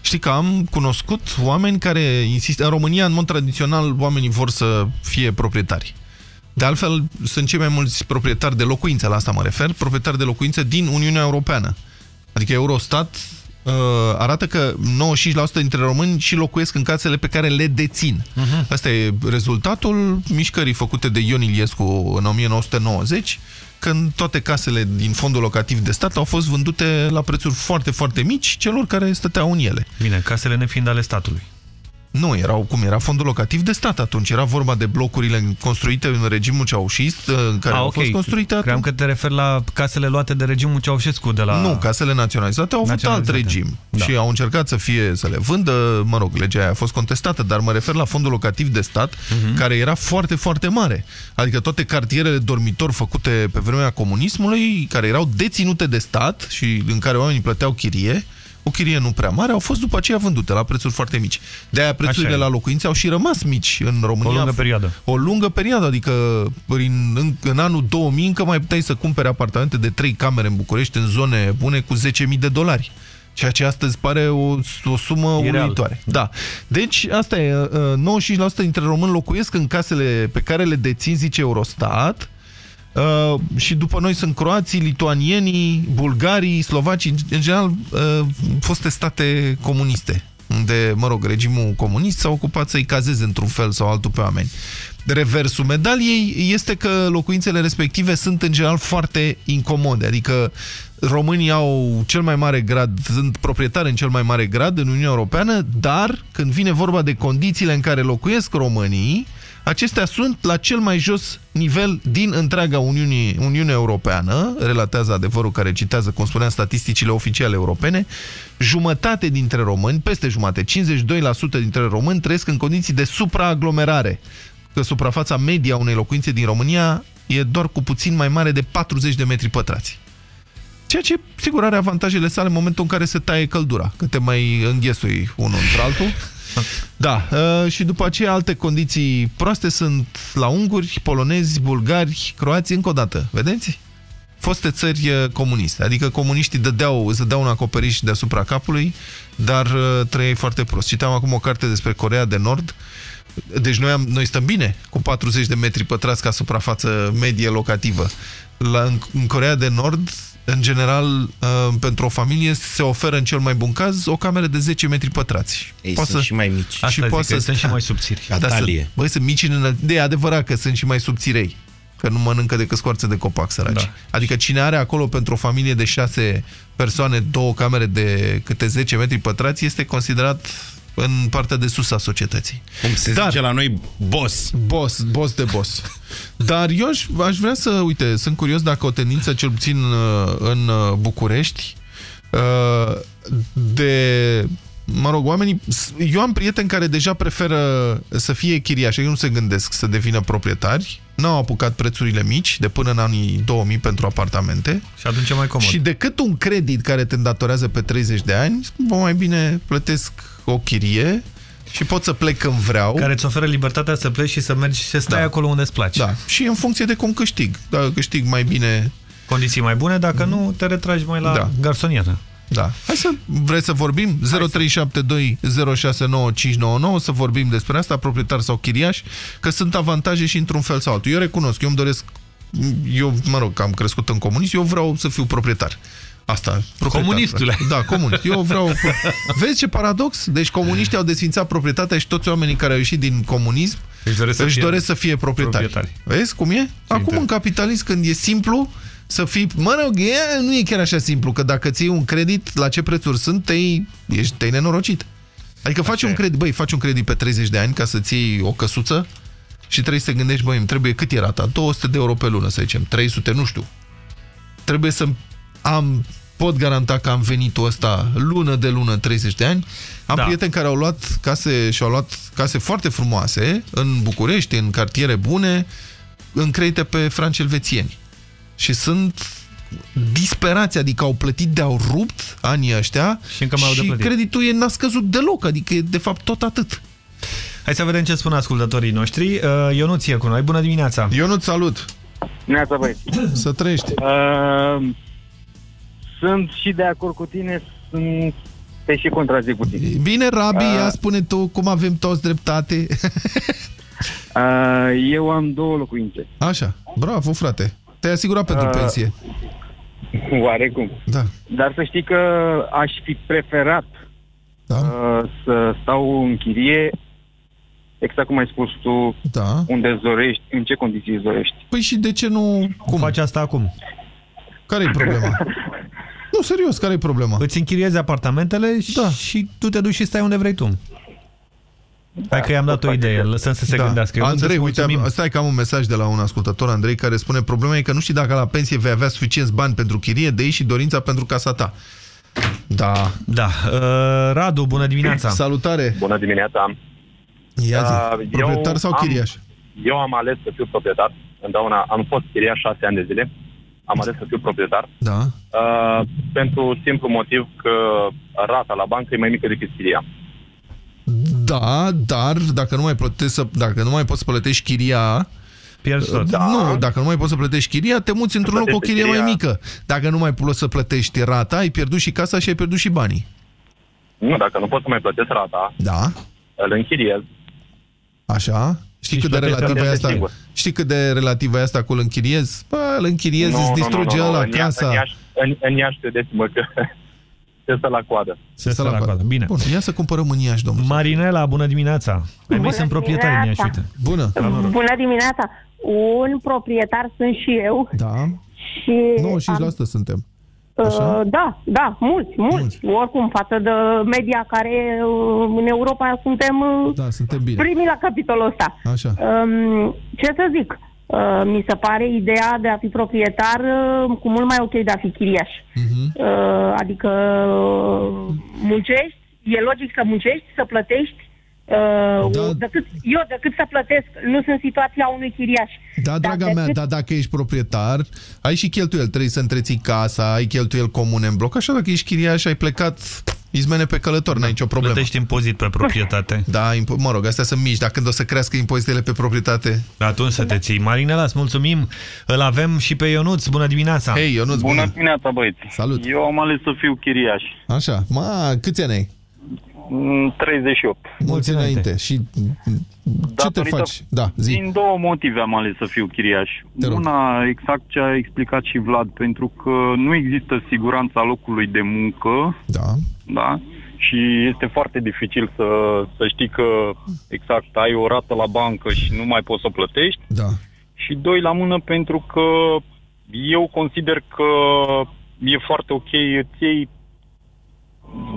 Știi că am cunoscut oameni care insistă... În România, în mod tradițional, oamenii vor să fie proprietari. De altfel, sunt cei mai mulți proprietari de locuințe, la asta mă refer, proprietari de locuințe din Uniunea Europeană. Adică Eurostat uh, arată că 95% dintre români și locuiesc în casele pe care le dețin. Mhm. Asta e rezultatul mișcării făcute de Ion Iliescu în 1990, când toate casele din fondul locativ de stat au fost vândute la prețuri foarte, foarte mici celor care stăteau în ele. Bine, casele nefiind ale statului. Nu, erau cum era fondul locativ de stat atunci. Era vorba de blocurile construite în regimul ceaușist, în care Ah, au ok. fost construite atunci. Cream că te referi la casele luate de regimul Ceaușescu de la... Nu, casele naționalizate au avut alt Naționalizate. regim Da. și au încercat să fie să le vândă, mă rog, legea aia a fost contestată, dar mă refer la fondul locativ de stat, Mhm. care era foarte, foarte mare. Adică toate cartierele dormitori făcute pe vremea comunismului, care erau deținute de stat și în care oamenii plăteau chirie, o chirie nu prea mare, au fost după aceea vândute la prețuri foarte mici. De-aia prețurile Așa e. la locuințe au și rămas mici în România. O lungă perioadă. O lungă perioadă, adică în, în, în anul 2000 încă mai puteai să cumpere apartamente de 3 camere în București, în zone bune, cu 10.000 de dolari. Ceea ce astăzi pare o, o sumă Ireal. uluitoare. Da. Deci, asta e, uh, 95% dintre români locuiesc în casele pe care le dețin, zice Eurostat, Uh, și după noi sunt croații, lituanienii, bulgarii, slovacii, în general uh, foste state comuniste, unde, mă rog, regimul comunist s-a ocupat să-i cazeze într-un fel sau altul pe oameni. Reversul medaliei este că locuințele respective sunt în general foarte incomode, adică românii au cel mai mare grad, sunt proprietari în cel mai mare grad în Uniunea Europeană, dar când vine vorba de condițiile în care locuiesc românii, acestea sunt la cel mai jos nivel din întreaga Uniune, Uniune Europeană, relatează adevărul care citează, cum spuneam, statisticile oficiale europene, jumătate dintre români, peste jumătate, 52% dintre români trăiesc în condiții de supraaglomerare, că suprafața media unei locuințe din România e doar cu puțin mai mare de 40 de metri pătrați. Ceea ce, sigur, are avantajele sale în momentul în care se taie căldura, că te mai înghesui unul într-altul. Da, uh, și după aceea alte condiții proaste sunt la unguri, polonezi, bulgari, croați, încă o dată, vedeți? Foste țări uh, comuniste, adică comuniștii dădeau, îți dădeau un acoperiș deasupra capului, dar uh, trăiai foarte prost. Citeam acum o carte despre Corea de Nord, deci noi, am, noi stăm bine cu 40 de metri pătrați ca suprafață medie locativă. La, în, în Corea de Nord, în general, uh, pentru o familie se oferă în cel mai bun caz o cameră de 10 metri pătrați. Ei, sunt și mai mici. Asta zic, că sunt și mai subțiri. Ca Da, talie. sunt, băi, sunt mici în înăl... De e adevărat că sunt și mai subțirei. Că nu mănâncă decât scoarțe de copac săraci. Da. Adică cine are acolo pentru o familie de șase persoane, două camere de câte 10 metri pătrați, este considerat în partea de sus a societății. Cum se Dar- zice la noi, boss. Boss, boss de boss. Dar eu aș, aș vrea să, uite, sunt curios dacă o tendință, cel puțin uh, în uh, București, uh, de, mă rog, oamenii, eu am prieteni care deja preferă să fie chiriași, ei nu se gândesc să devină proprietari, n-au apucat prețurile mici de până în anii 2000 pentru apartamente. Și atunci e mai comod. Și decât un credit care te îndatorează pe 30 de ani, vă mai bine plătesc o chirie și pot să plec când vreau. Care îți oferă libertatea să pleci și să mergi și să stai Da. acolo unde îți place. Da. Și în funcție de cum câștig. Dacă câștig mai bine... Condiții mai bune, dacă nu, te retragi mai la Da. garsonieră. Da. Hai să vreți să vorbim? 0372 069599 să vorbim despre asta, proprietar sau chiriaș, că sunt avantaje și într-un fel sau altul. Eu recunosc, eu îmi doresc eu, mă rog, că am crescut în comunism, eu vreau să fiu proprietar. Asta, proprietar. Comunistule. Da, comunist. Eu vreau... Vezi ce paradox? Deci comuniștii au desfințat proprietatea și toți oamenii care au ieșit din comunism își doresc să își fie doresc să fie proprietari. proprietari. Vezi cum e? Acum în capitalism, când e simplu să fii... Mă rog, e, nu e chiar așa simplu, că dacă ți iei un credit, la ce prețuri sunt, te-ai ești, te nenorocit. Adică faci un credit, băi, faci un credit pe 30 de ani ca să-ți iei o căsuță și trebuie să te gândești, băi, îmi trebuie cât e rata? 200 de euro pe lună, să zicem, 300, nu știu. Trebuie să am pot garanta că am venitul ăsta lună de lună 30 de ani. Am da. prieteni care au luat case și au luat case foarte frumoase în București, în cartiere bune, în credite pe franci elvețieni. Și sunt disperați, adică au plătit de-au rupt anii ăștia Și încă mai au de și plătit. creditul e n-a scăzut deloc, adică e de fapt tot atât. Hai să vedem ce spun ascultătorii noștri. Uh, Ionuț e cu noi. Bună dimineața! Ionuț, salut! Neața, băieți. Să trăiești! Uh, sunt și de acord cu tine, sunt te și contrazic cu tine. Bine, Rabi, Uh, ia spune tu cum avem toți dreptate. Uh, eu am două locuințe. Așa, bravo, frate. Te-ai asigurat pentru Uh, pensie. Oarecum. Da. Dar să știi că aș fi preferat da. uh, să stau în chirie exact cum ai spus tu, da. unde îți dorești, în ce condiții îți dorești. Păi și de ce nu... Cum faci asta acum? Care e problema? nu, serios, care e problema? Îți închiriezi apartamentele da. și tu te duci și stai unde vrei tu. Hai că i-am dat o idee, lăsăm să se da. gândească. Eu Andrei, uite, stai că am un mesaj de la un ascultător, Andrei, care spune problema e că nu știi dacă la pensie vei avea suficienți bani pentru chirie, de aici și dorința pentru casa ta. Da. Da. Uh, Radu, bună dimineața. Salutare. Bună dimineața. Ia zi, Uh, proprietar sau am- chiriaș? Eu am ales să fiu proprietar. Întotdeauna am fost chiriaș șase ani de zile. Am ales să fiu proprietar. Da. Uh, pentru simplu motiv că rata la bancă e mai mică decât chiria. Da, dar dacă nu mai, plătești să, dacă nu mai poți să plătești chiria... Pierzi tot. Da. Nu, dacă nu mai poți să plătești chiria, te muți într-un loc cu o plătește chirie mai chiria. mică. Dacă nu mai poți să plătești rata, ai pierdut și casa și ai pierdut și banii. Nu, dacă nu pot să mai plătesc rata, Da. îl închiriez. Așa? Știi Și cât de plătești relativă e plătește asta? singur. Știi cât de relativă e asta cu îl închiriez? Bă, îl închiriez, îți distruge ăla în Iași- casa. În Iași, în, în Iași credeți-mă că se stă la coadă. Se stă la coadă. Bine. Bun, ia să cumpărăm în Iași, domnul. Marinela, bună dimineața. Ai mei Bună sunt proprietari în Iași, uite. dimineața. Bună. Bună dimineața! Un proprietar sunt și eu. Da. Și 95% suntem. Uh, da, da, mulți, mulți. Oricum, față de media care uh, în Europa suntem uh, Da, suntem bine. primii la capitolul ăsta. Așa. Um, ce să zic? Uh, mi se pare ideea de a fi proprietar uh, cu mult mai ok de a fi chiriaș. Mhm. Uh, adică uh, muncești, e logic să muncești, să plătești, uh, Da. decât, eu decât să plătesc, nu sunt situația unui chiriaș. Da, draga mea, decât- dar dacă ești proprietar, ai și cheltuieli, trebuie să întreții casa, ai cheltuieli comune în bloc, așa dacă ești chiriaș, ai plecat izmene pe călător, n-ai nicio problemă. Plătești impozit pe proprietate. Da, impo- mă rog, astea sunt mici, dar când o să crească impozitele pe proprietate... Atunci să te ții. Marinela, îți mulțumim. Îl avem și pe Ionuț. Bună dimineața. Hei, Ionuț, Bună dimineața, băieți. Salut. Eu am ales să fiu chiriaș. Așa, ma, câți ani ai? Mm, 38. Mulți înainte. Și ce te faci? Da, zi. Din două motive am ales să fiu chiriaș. Una, exact ce a explicat și Vlad, pentru că nu există siguranța locului de muncă. Da. Da? Și este foarte dificil să, să știi că exact ai o rată la bancă și nu mai poți să o plătești. Da. Și doi la mână pentru că eu consider că e foarte ok îți iei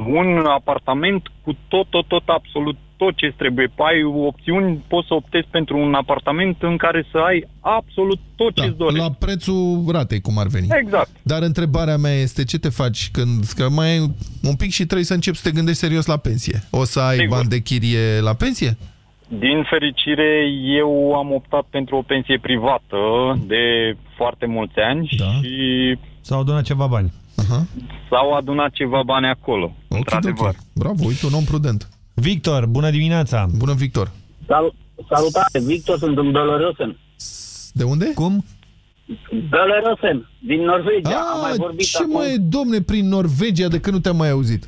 un apartament cu tot, tot, tot, absolut tot ce trebuie. Ai opțiuni, poți să optezi pentru un apartament în care să ai absolut tot ce-ți dorești. Da, La prețul ratei, cum ar veni. Exact. Dar întrebarea mea este ce te faci când că mai ai un pic și trebuie să începi să te gândești serios la pensie? O să ai Sigur. bani de chirie la pensie? Din fericire, eu am optat pentru o pensie privată de foarte mulți ani da. și S-au adunat ceva bani. Aha. s-au adunat ceva bani acolo, într-adevăr. Bravo, uite un om prudent. Victor, bună dimineața. Bună, Victor. Sal- salutare, Victor, sunt în Belarusen. De unde? Cum? Belarusen, din Norvegia. Am mai Ah, vorbit ce acum. mai e, domne, prin Norvegia de când nu te-am mai auzit?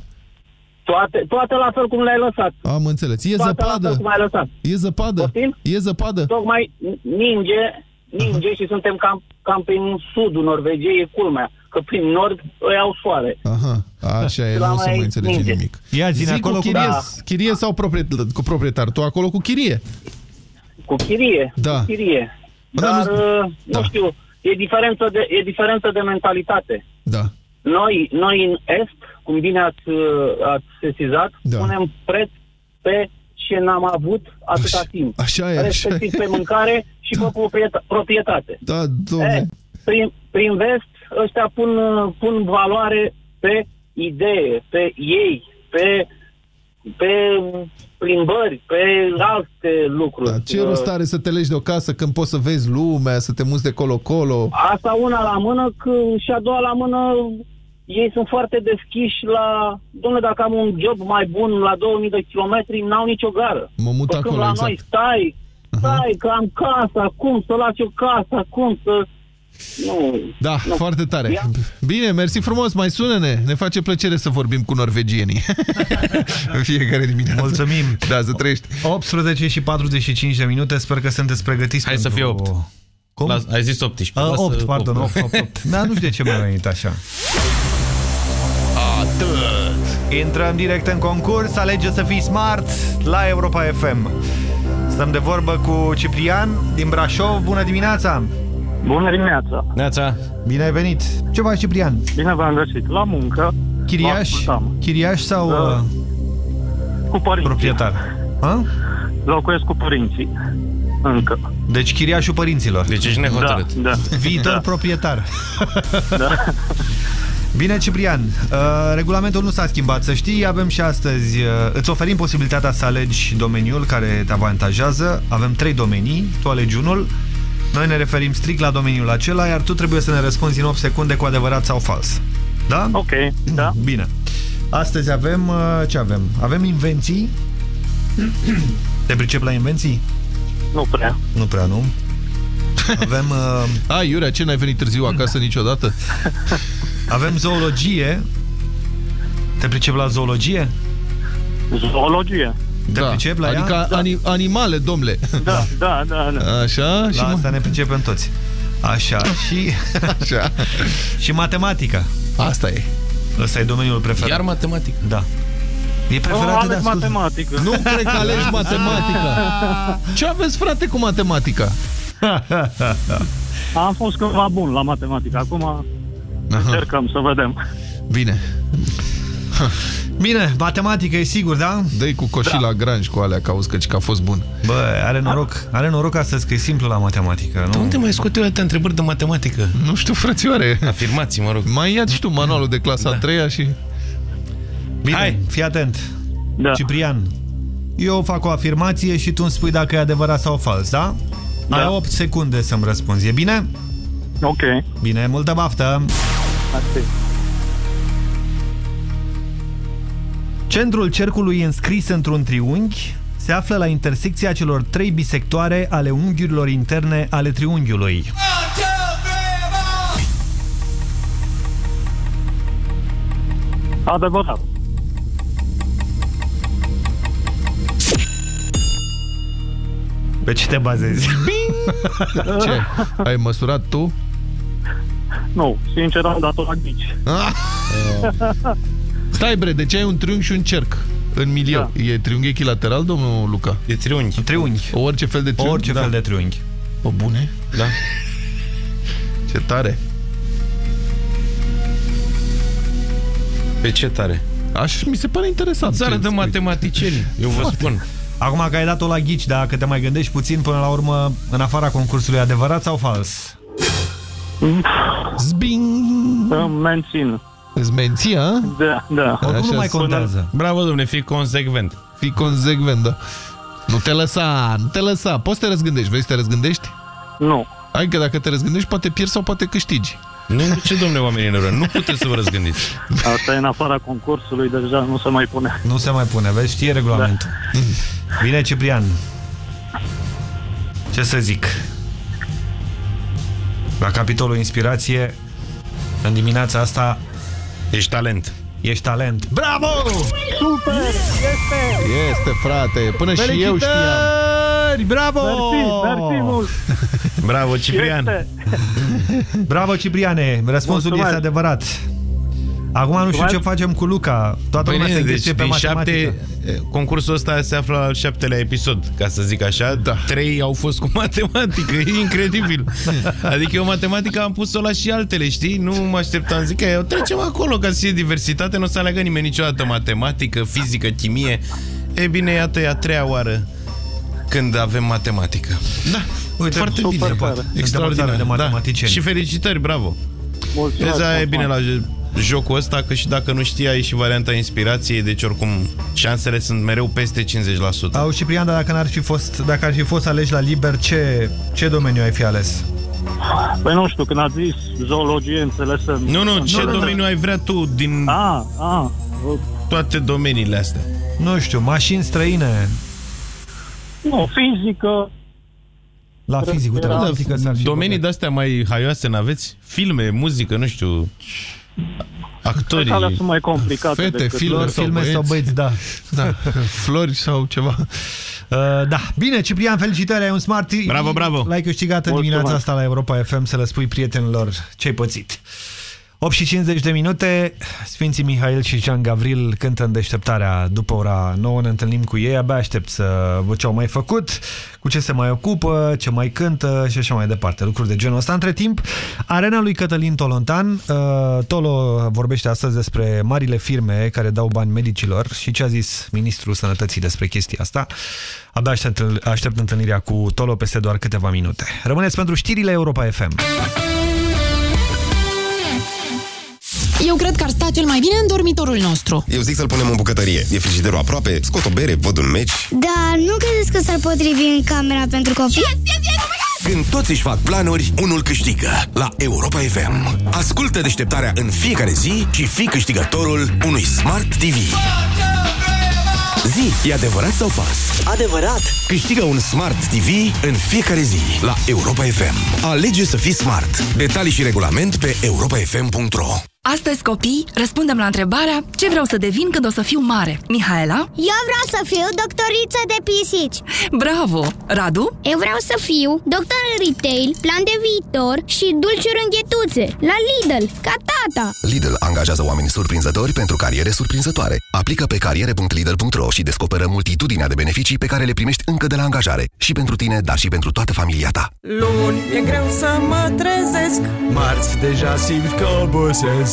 Toate, toate la fel cum le-ai lăsat. Am înțeles. E Toate la zăpadă? fel cum ai lăsat. E zăpadă? Poftim? E zăpadă? Tocmai ninge, ninge și suntem cam, cam prin sudul Norvegiei, e culmea. Că prin nord îi au soare. Aha, așa e, La nu se mai mai înțelege ninge. nimic. Ia zi Zic acolo cu cu- chirie, Da. chirie sau proprietar, cu proprietar? Tu acolo cu chirie? Cu chirie. Da. Cu chirie. Bă, Dar, dar nu- nu, nu Da. știu, e diferență, de, e diferență de mentalitate. Da. Noi, noi în Est, cum bine ați, uh, ați sesizat, Da. punem preț pe ce n-am avut atâta Așa- timp. așa e, așa Respectiv e. pe mâncare și pe proprieta- proprietate. Da, domne. E, prin, prin vest, ăștia pun, uh, pun valoare pe idee, pe ei, pe, pe plimbări, pe alte lucruri. Da, ce rost are să te legi de o casă când poți să vezi lumea, să te muți de colo-colo? Asta una la mână că, și a doua la mână ei sunt foarte deschiși la... Domnule, dacă am un job mai bun la 2000 de kilometri, n-au nicio gară. Mă mut Pe când acolo, la exact. noi stai, stai, că am casa, cum să las eu casa, cum să... Nu, Da, nu. foarte tare. Ia. Bine, mersi frumos, mai sună-ne. Ne face plăcere să vorbim cu norvegienii. În fiecare dimineață. Mulțumim. Da, să trăiești. 18 și 45 de minute, sper că sunteți pregătiți Hai să pentru fie opt. Cum? Las, ai zis 18. Uh, lasă 8, pardon, 8, 8, 8. Da, nu știu de ce mi-a venit așa. Atât. Intrăm direct în concurs, alege să fii smart la Europa FM. Stăm de vorbă cu Ciprian din Brașov. Bună dimineața! Bună dimineața! Neața! Bine ai venit! Ce faci, Ciprian? Bine v-am găsit. La muncă. Chiriaș? vă ascultam. Chiriaș sau Da. uh, Cu părinții. proprietar? Ha? Locuiesc cu părinții. Încă. Deci chiriașul părinților. Deci ești nehotărât. Da, da. Viitor Da. proprietar. Da. Bine, Ciprian, uh, regulamentul nu s-a schimbat, să știi, avem și astăzi, uh, îți oferim posibilitatea să alegi domeniul care te avantajează, avem trei domenii, tu alegi unul, noi ne referim strict la domeniul acela, iar tu trebuie să ne răspunzi în 8 secunde cu adevărat sau fals. Da? Ok, da. Bine. Astăzi avem, uh, ce avem? Avem invenții. Te pricep la invenții? Nu prea. Nu prea, nu? Avem... Uh, A, Iurea, ce n-ai venit târziu acasă niciodată? avem zoologie. Te pricep la zoologie? Zoologie. Te pricep la adică ea? ani animale, domnule. Da, da, da. da. Așa? La asta ne pricepem toți. Așa și... Așa. și matematica. Asta e. Ăsta e domeniul preferat. Iar matematică. Da. E Nu, preferat de ales ascult. matematică. Nu cred că alegi matematica. Ce aveți, frate, cu matematica? Am fost cândva bun la matematică. Acum încercăm să vedem. Bine. Bine, matematică e sigur, da? Dă-i cu coșii da. la granj cu alea, că auzi că, că a fost bun. Bă, are noroc, are noroc astăzi că e simplu la matematică, De nu? unde mai scot eu atâtea întrebări de matematică? Nu știu, frățioare. Afirmații, mă rog. Mai ia și tu manualul de clasa da. a treia și... Bine, Hai. fii atent. Da. Ciprian, eu fac o afirmație și tu îmi spui dacă e adevărat sau fals, da? Da. Ai 8 secunde să-mi răspunzi, e bine? Ok. Bine, multă baftă! Asta Centrul cercului înscris într-un triunghi se află la intersecția celor trei bisectoare ale unghiurilor interne ale triunghiului. Adevărat. Pe ce te bazezi? Ce? Ai măsurat tu? Nu, sincer am dat-o la ghici. Stai bre, deci ai un triunghi și un cerc în milieu. Da. E triunghi echilateral, domnul Luca? E triunghi. Triunghi. Orice fel de triunghi? Orice da. fel de triunghi. O bune? Da. Ce tare. Pe ce tare? Aș, mi se pare interesant. Țară ce de spui. matematicieni, eu vă Foarte. spun. Acum că ai dat-o la ghici, dacă te mai gândești puțin până la urmă, în afara concursului, adevărat sau fals? Zbing! Îmi mențin. Îți menții, a? Da, da. Oricum nu Așa mai sună. contează. Bravo, domne, fii consecvent. Fii consecvent, da. Nu te lăsa, nu te lăsa. Poți să te răzgândești. Vrei să te răzgândești? Nu. Hai că dacă te răzgândești, poate pierzi sau poate câștigi. Nu, ce domne, oamenii neuroni, nu puteți să vă răzgândiți. Asta e în afara concursului, deja nu se mai pune. Nu se mai pune, vezi, știe regulamentul. Da. Bine, Ciprian. Ce să zic? La capitolul inspirație, în dimineața asta, Ești talent. ești talent. Bravo! Super! Este! Este, frate. Până și eu știam. Felicitări! Bravo! Mersi, mersi mult! Bravo, Ciprian. Este! Bravo, Cipriane! Răspunsul Mulțumesc. este adevărat. Acum nu știu Mulțumesc. ce facem cu Luca. Toată lumea se Bine, deci înghesuie pe din matematică. șapte, concursul ăsta se află al șaptelea episod, ca să zic așa. Da. Trei au fost cu matematică, e incredibil. Adică eu matematica am pus-o la și altele, știi? Nu mă așteptam, zic că eu trecem acolo ca să fie diversitate, nu o să aleagă nimeni niciodată matematică, fizică, chimie. E bine, iată, e a treia oară când avem matematică. Da, Uite, foarte super bine. tare. Extraordinar. Suntem o țară de da. matematicieni. Și felicitări, bravo. Mulțumesc! Vezi, aia e mult. bine la jocul ăsta, că și dacă nu știai și varianta inspirației, deci oricum șansele sunt mereu peste 50%. Au, Ciprian, dar dacă, n-ar fi fost, dacă ar fi fost ales la liber, ce, ce domeniu ai fi ales? Păi nu știu, când ați zis zoologie, înțelesem. Nu, nu, ce Nu, nu, domeniu ai vrea tu din A, a, toate domeniile astea? Nu știu, mașini străine. nu, fizică, La fizic, uite, la Era- fizică s-ar fi Domenii de-astea mai haioase n-aveți? Filme, muzică, nu știu... actorii. Alea sunt mai complicate Fete, decât filme, Flori, sau filme băieți. sau băieți, da. Da, flori sau ceva. Uh, da. Bine, Ciprian, felicitări, ai un Smart TV. Bravo, bravo. L-ai câștigat în Mulțumesc. dimineața asta la Europa FM să le spui prietenilor ce-ai pățit. 8 și 50 de minute, Sfinții Mihail și Jean Gavril cântă în deșteptarea după ora 9, ne întâlnim cu ei, abia aștept să văd ce au mai făcut, cu ce se mai ocupă, ce mai cântă și așa mai departe, lucruri de genul ăsta. Între timp, arena lui Cătălin Tolontan, uh, Tolo vorbește astăzi despre marile firme care dau bani medicilor și ce a zis Ministrul Sănătății despre chestia asta. Abia aștept, aștept întâlnirea cu Tolo peste doar câteva minute. Rămâneți pentru știrile Europa FM. Eu cred că ar sta cel mai bine în dormitorul nostru. Eu zic să-l punem în bucătărie. E frigiderul aproape, scot o bere, văd un meci. Da, nu credeți că s-ar potrivi în camera pentru copii? Yes, yes, yes! Când toți își fac planuri, unul câștigă la Europa FM. Ascultă deșteptarea în fiecare zi și fii câștigătorul unui Smart TV. Zi, e adevărat sau fals? Adevărat! Câștigă un Smart TV în fiecare zi la Europa FM. Alege să fii smart. Detalii și regulament pe europafm.ro Astăzi, copii, răspundem la întrebarea ce vreau să devin când o să fiu mare. Mihaela? Eu vreau să fiu doctoriță de pisici Bravo! Radu? Eu vreau să fiu doctor în retail, plan de viitor și dulciuri înghetuțe La Lidl, ca tata Lidl angajează oameni surprinzători pentru cariere surprinzătoare. Aplică pe cariere.lidl.ro și descoperă multitudinea de beneficii pe care le primești încă de la angajare. Și pentru tine, dar și pentru toată familia ta. Luni e greu să mă trezesc Marți deja simt că obosesc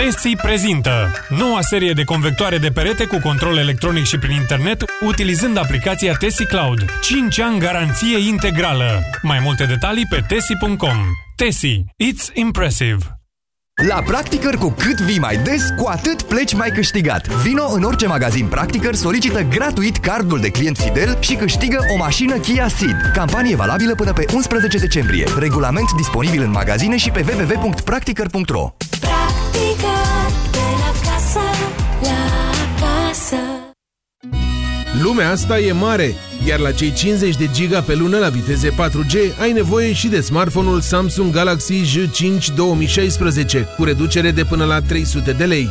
Tesi prezintă noua serie de convectoare de perete cu control electronic și prin internet utilizând aplicația Tesi Cloud. 5 ani garanție integrală. Mai multe detalii pe tesi.com. Tesi. It's impressive. La Practicăr, cu cât vii mai des, cu atât pleci mai câștigat. Vino în orice magazin Practicăr, solicită gratuit cardul de client fidel și câștigă o mașină Kia Ceed. Campanie valabilă până pe 11 decembrie. Regulament disponibil în magazine și pe www.practicăr.ro Practică de la casă, la casă Lumea asta e mare, iar la cei 50 de giga pe lună la viteze 4G ai nevoie și de smartphone-ul Samsung Galaxy J5 2016 cu reducere de până la 300 de lei.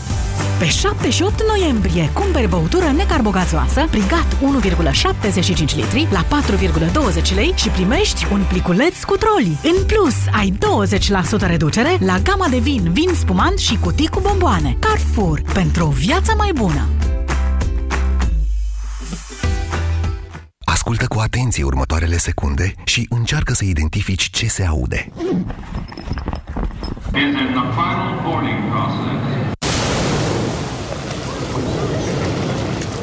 Pe 7 și 8 noiembrie, cumperi băutură necarbogazoasă, Brigat 1,75 litri la 4,20 lei și primești un pliculeț cu troli. În plus, ai 20% reducere la gama de vin, vin spumant și cutii cu bomboane. Carrefour, pentru o viață mai bună! Ascultă cu atenție următoarele secunde și încearcă să identifici ce se aude.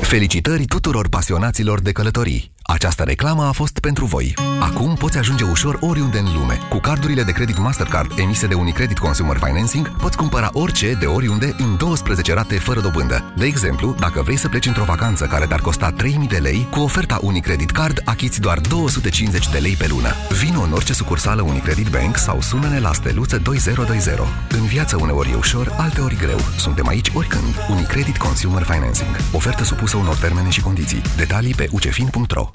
Felicitări tuturor pasionaților de călătorii! Această reclamă a fost pentru voi. Acum poți ajunge ușor oriunde în lume. Cu cardurile de credit Mastercard emise de Unicredit Consumer Financing, poți cumpăra orice de oriunde în 12 rate fără dobândă. De exemplu, dacă vrei să pleci într-o vacanță care te-ar costa 3000 de lei, cu oferta Unicredit Card achiți doar 250 de lei pe lună. Vino în orice sucursală Unicredit Bank sau sună-ne la steluță 2020. În viață uneori e ușor, alteori greu. Suntem aici oricând. Unicredit Consumer Financing. Ofertă supusă unor termene și condiții. Detalii pe ucefin.ro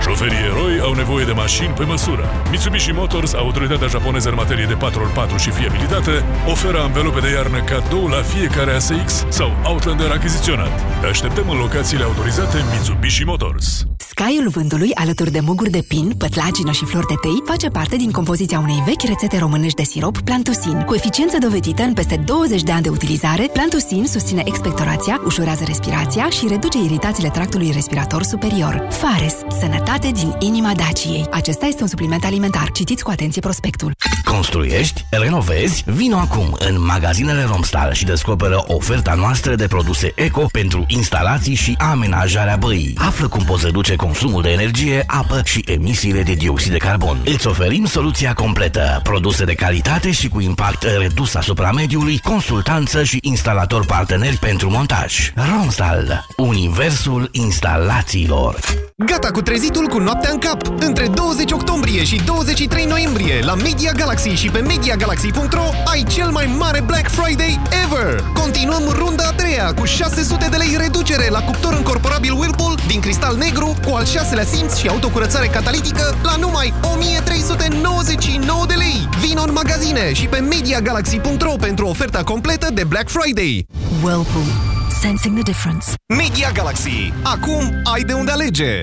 Șoferii eroi au nevoie de mașini pe măsură. Mitsubishi Motors, autoritatea japoneză în materie de 4x4 și fiabilitate, oferă anvelope de iarnă cadou la fiecare ASX sau Outlander achiziționat. Te așteptăm în locațiile autorizate Mitsubishi Motors. Scaiul vântului, alături de muguri de pin, pătlagină și flori de tei, face parte din compoziția unei vechi rețete românești de sirop, Plantusin. Cu eficiență dovedită în peste 20 de ani de utilizare, Plantusin susține expectorația, ușurează respirația și reduce iritațiile tractului respirator superior. Fares, sănătate din inima Daciei. Acesta este un supliment alimentar. Citiți cu atenție prospectul. Construiești? Renovezi? Vino acum în magazinele Romstal și descoperă oferta noastră de produse eco pentru instalații și amenajarea băii. Află cum poți reduce consumul de energie, apă și emisiile de dioxid de carbon. Îți oferim soluția completă, produse de calitate și cu impact redus asupra mediului, consultanță și instalator parteneri pentru montaj. Romstal, universul instalațiilor. Gata cu trezitul cu noaptea în cap! Între 20 octombrie și 23 noiembrie la Media Galaxy și pe MediaGalaxy.ro ai cel mai mare Black Friday ever! Continuăm runda a treia cu 600 de lei reducere la cuptor încorporabil Whirlpool din cristal negru cu al șaselea simț și autocurățare catalitică la numai 1399 de lei! Vino în magazine și pe MediaGalaxy.ro pentru oferta completă de Black Friday! Whirlpool. Sensing the difference. Media Galaxy. Acum ai de unde alege!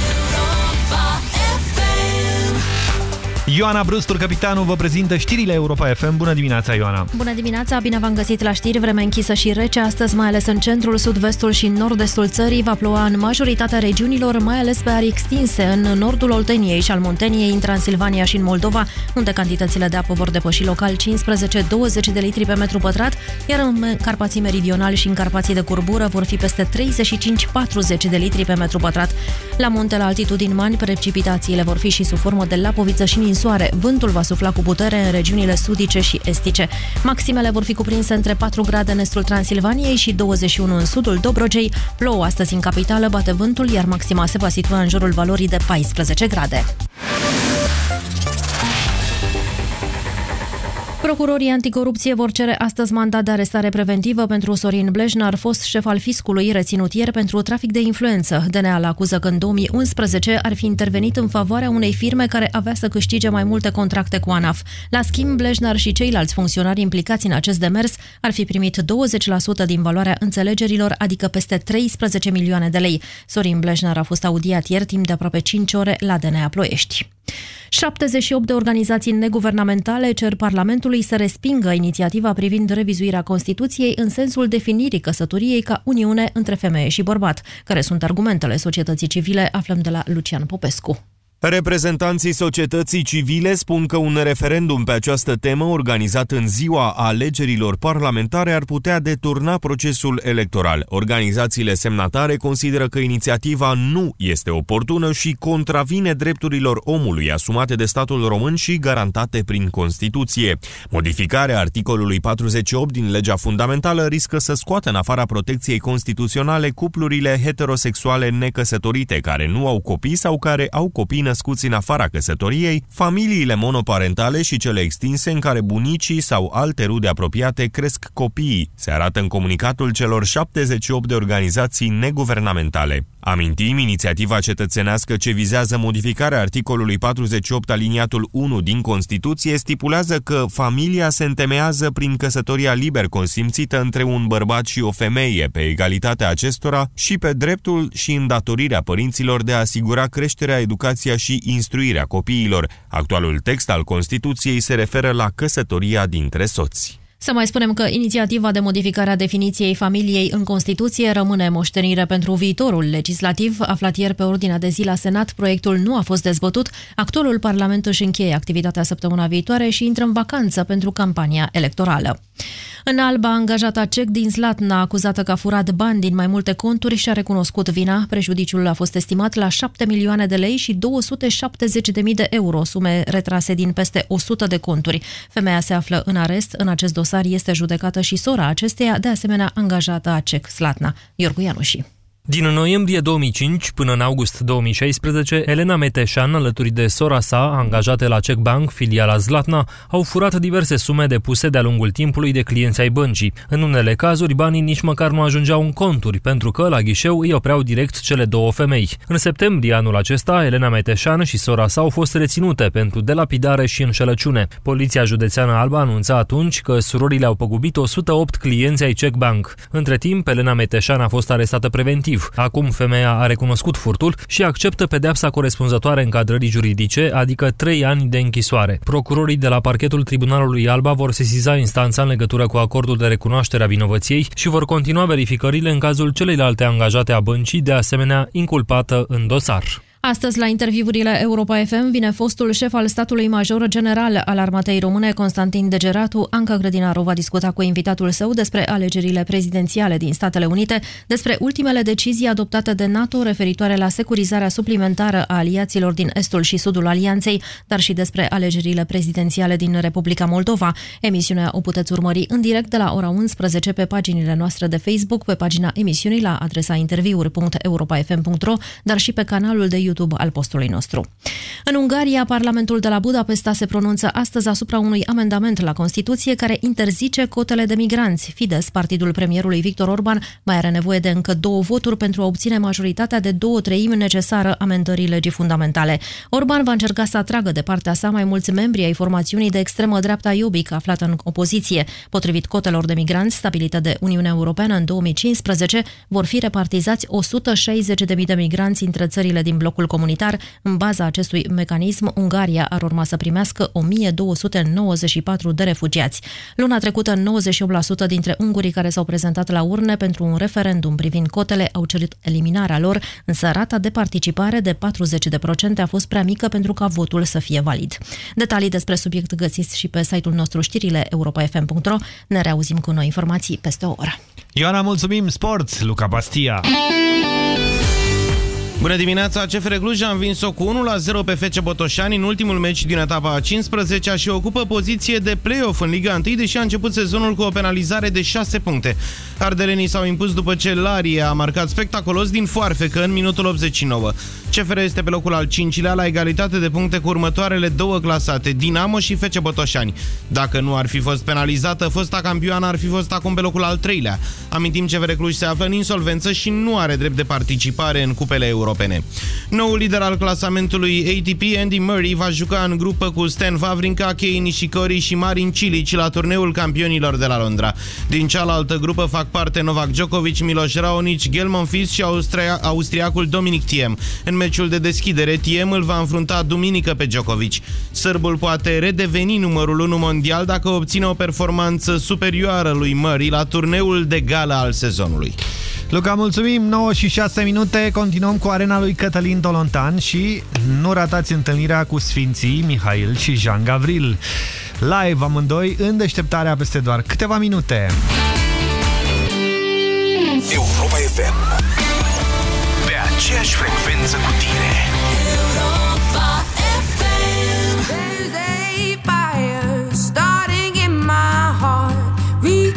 Ioana Brustur, capitanul, vă prezintă știrile Europa FM. Bună dimineața, Ioana! Bună dimineața, bine v-am găsit la știri. Vreme închisă și rece astăzi, mai ales în centrul, sud-vestul și nord-estul țării. Va ploua în majoritatea regiunilor, mai ales pe ari extinse, în nordul Olteniei și al Munteniei, în Transilvania și în Moldova, unde cantitățile de apă vor depăși local 15-20 de litri pe metru pătrat, iar în Carpații Meridionali și în Carpații de curbură vor fi peste 35-40 de litri pe metru pătrat. La munte, la altitudini mari, precipitațiile vor fi și sub formă de lapoviță și ninsoare. Vântul va sufla cu putere în regiunile sudice și estice. Maximele vor fi cuprinse între 4 grade în estul Transilvaniei și 21 în sudul Dobrogei. Plouă astăzi în capitală, bate vântul, iar maxima se va situa în jurul valorii de 14 grade. Procurorii anticorupție vor cere astăzi mandat de arestare preventivă pentru Sorin Blejnar, fost șef al fiscului reținut ieri pentru trafic de influență. DNA l acuză că în 2011 ar fi intervenit în favoarea unei firme care avea să câștige mai multe contracte cu ANAF. La schimb, Blejnar și ceilalți funcționari implicați în acest demers ar fi primit 20% din valoarea înțelegerilor, adică peste 13 milioane de lei. Sorin Blejnar a fost audiat ieri timp de aproape 5 ore la DNA Ploiești. 78 de organizații neguvernamentale cer Parlamentului să respingă inițiativa privind revizuirea Constituției în sensul definirii căsătoriei ca uniune între femeie și bărbat. Care sunt argumentele societății civile? Aflăm de la Lucian Popescu. Reprezentanții societății civile spun că un referendum pe această temă organizat în ziua alegerilor parlamentare ar putea deturna procesul electoral. Organizațiile semnatare consideră că inițiativa nu este oportună și contravine drepturilor omului asumate de statul român și garantate prin Constituție. Modificarea articolului 48 din legea fundamentală riscă să scoată în afara protecției constituționale cuplurile heterosexuale necăsătorite care nu au copii sau care au copii născuți în afara căsătoriei, familiile monoparentale și cele extinse în care bunicii sau alte rude apropiate cresc copiii, se arată în comunicatul celor 78 de organizații neguvernamentale. Amintim, inițiativa cetățenească ce vizează modificarea articolului 48 aliniatul 1 din Constituție stipulează că familia se întemeiază prin căsătoria liber consimțită între un bărbat și o femeie, pe egalitatea acestora și pe dreptul și îndatorirea părinților de a asigura creșterea, educația și instruirea copiilor. Actualul text al Constituției se referă la căsătoria dintre soți. Să mai spunem că inițiativa de modificare a definiției familiei în Constituție rămâne moștenire pentru viitorul legislativ. Aflat ieri pe ordinea de zi la Senat, proiectul nu a fost dezbătut. Actualul Parlament își încheie activitatea săptămâna viitoare și intră în vacanță pentru campania electorală. În Alba, angajata cec din Zlatna, acuzată că a furat bani din mai multe conturi, și-a recunoscut vina. Prejudiciul a fost estimat la 7 milioane de lei și 270.000 de euro, sume retrase din peste 100 de conturi. Femeia se află în arest. În acest dosar este judecată și sora acesteia, de asemenea angajată a cec Zlatna. Iorgu Ianuși. Din noiembrie 2005 până în august 2016, Elena Meteșan, alături de sora sa, angajate la Czech Bank, filiala Zlatna, au furat diverse sume depuse de-a lungul timpului de clienți ai băncii. În unele cazuri, banii nici măcar nu ajungeau în conturi, pentru că la ghișeu îi opreau direct cele două femei. În septembrie anul acesta, Elena Meteșan și sora sa au fost reținute pentru delapidare și înșelăciune. Poliția județeană Alba anunța atunci că surorile au păgubit 108 clienți ai Czech Bank. Între timp, Elena Meteșan a fost arestată preventiv motiv. Acum femeia a recunoscut furtul și acceptă pedeapsa corespunzătoare încadrării juridice, adică 3 ani de închisoare. Procurorii de la parchetul Tribunalului Alba vor sesiza instanța în legătură cu acordul de recunoaștere a vinovăției și vor continua verificările în cazul celeilalte angajate a băncii, de asemenea inculpată în dosar. Astăzi, la interviurile Europa FM, vine fostul șef al statului major general al armatei române, Constantin Degeratu. Anca Grădinaru va discuta cu invitatul său despre alegerile prezidențiale din Statele Unite, despre ultimele decizii adoptate de NATO referitoare la securizarea suplimentară a aliaților din estul și sudul alianței, dar și despre alegerile prezidențiale din Republica Moldova. Emisiunea o puteți urmări în direct de la ora 11 pe paginile noastre de Facebook, pe pagina emisiunii la adresa interviuri.europafm.ro, dar și pe canalul de YouTube YouTube al postului nostru. În Ungaria, Parlamentul de la Budapesta se pronunță astăzi asupra unui amendament la Constituție care interzice cotele de migranți. Fides, partidul premierului Victor Orban, mai are nevoie de încă două voturi pentru a obține majoritatea de două treimi necesară amendării legii fundamentale. Orban va încerca să atragă de partea sa mai mulți membri ai formațiunii de extremă dreapta Iubic, aflată în opoziție. Potrivit cotelor de migranți stabilite de Uniunea Europeană în 2015, vor fi repartizați 160.000 de migranți între țările din blocul blocul comunitar. În baza acestui mecanism, Ungaria ar urma să primească 1294 de refugiați. Luna trecută, 98% dintre ungurii care s-au prezentat la urne pentru un referendum privind cotele au cerut eliminarea lor, însă rata de participare de 40% a fost prea mică pentru ca votul să fie valid. Detalii despre subiect găsiți și pe site-ul nostru știrile europa.fm.ro. Ne reauzim cu noi informații peste o oră. Ioana, mulțumim! Sport, Luca Bastia! Bună dimineața! CFR Cluj a învins-o cu 1-0 pe FC Botoșani în ultimul meci din etapa a 15 -a și ocupă poziție de play-off în Liga 1, deși a început sezonul cu o penalizare de 6 puncte. Ardelenii s-au impus după ce Larie a marcat spectaculos din foarfecă în minutul 89. CFR este pe locul al 5-lea la egalitate de puncte cu următoarele două clasate, Dinamo și FC Botoșani. Dacă nu ar fi fost penalizată, fosta campioană ar fi fost acum pe locul al 3-lea. Amintim, CFR Cluj se află în insolvență și nu are drept de participare în cupele europene. Noul lider al clasamentului ATP, Andy Murray, va juca în grupă cu Stan Wawrinka, Kei Nishikori și Marin Cilic la turneul campionilor de la Londra. Din cealaltă grupă fac parte Novak Djokovic, Miloš Raonic, Gelman Fis și Austria austriacul Dominic Thiem. În meciul de deschidere, Thiem îl va înfrunta duminică pe Djokovic. Sârbul poate redeveni numărul 1 mondial dacă obține o performanță superioară lui Murray la turneul de gală al sezonului. Luca, mulțumim! 9 și 6 minute, continuăm cu arena lui Cătălin Tolontan și nu ratați întâlnirea cu Sfinții Mihail și Jean Gavril. Live amândoi în deșteptarea peste doar câteva minute. Europa FM Pe aceeași frecvență cu tine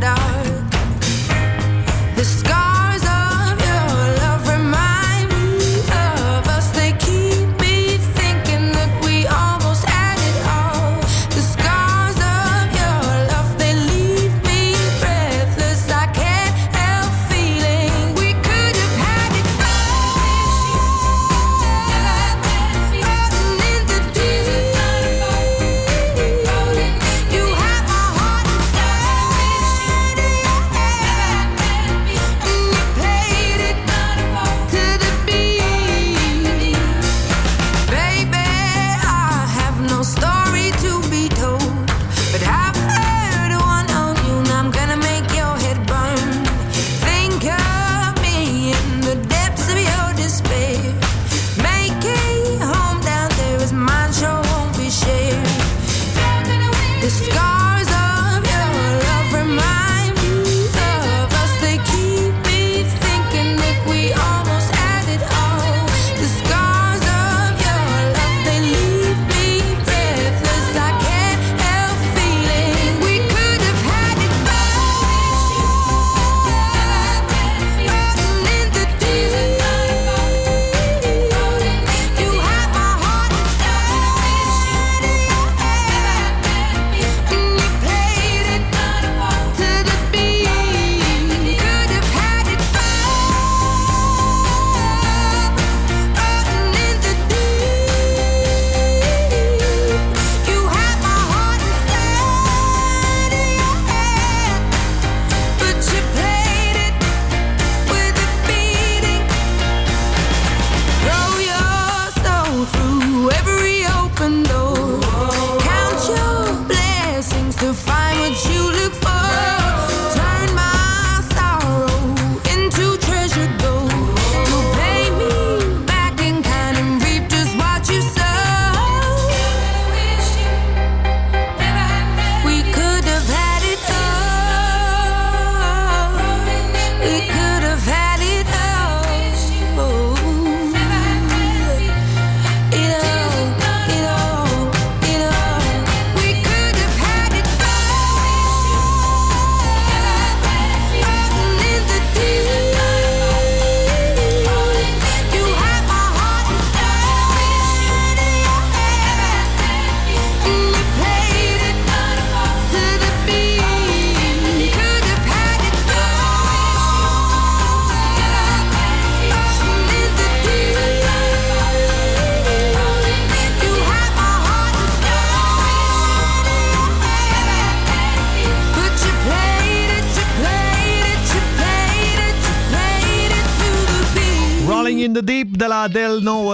dark.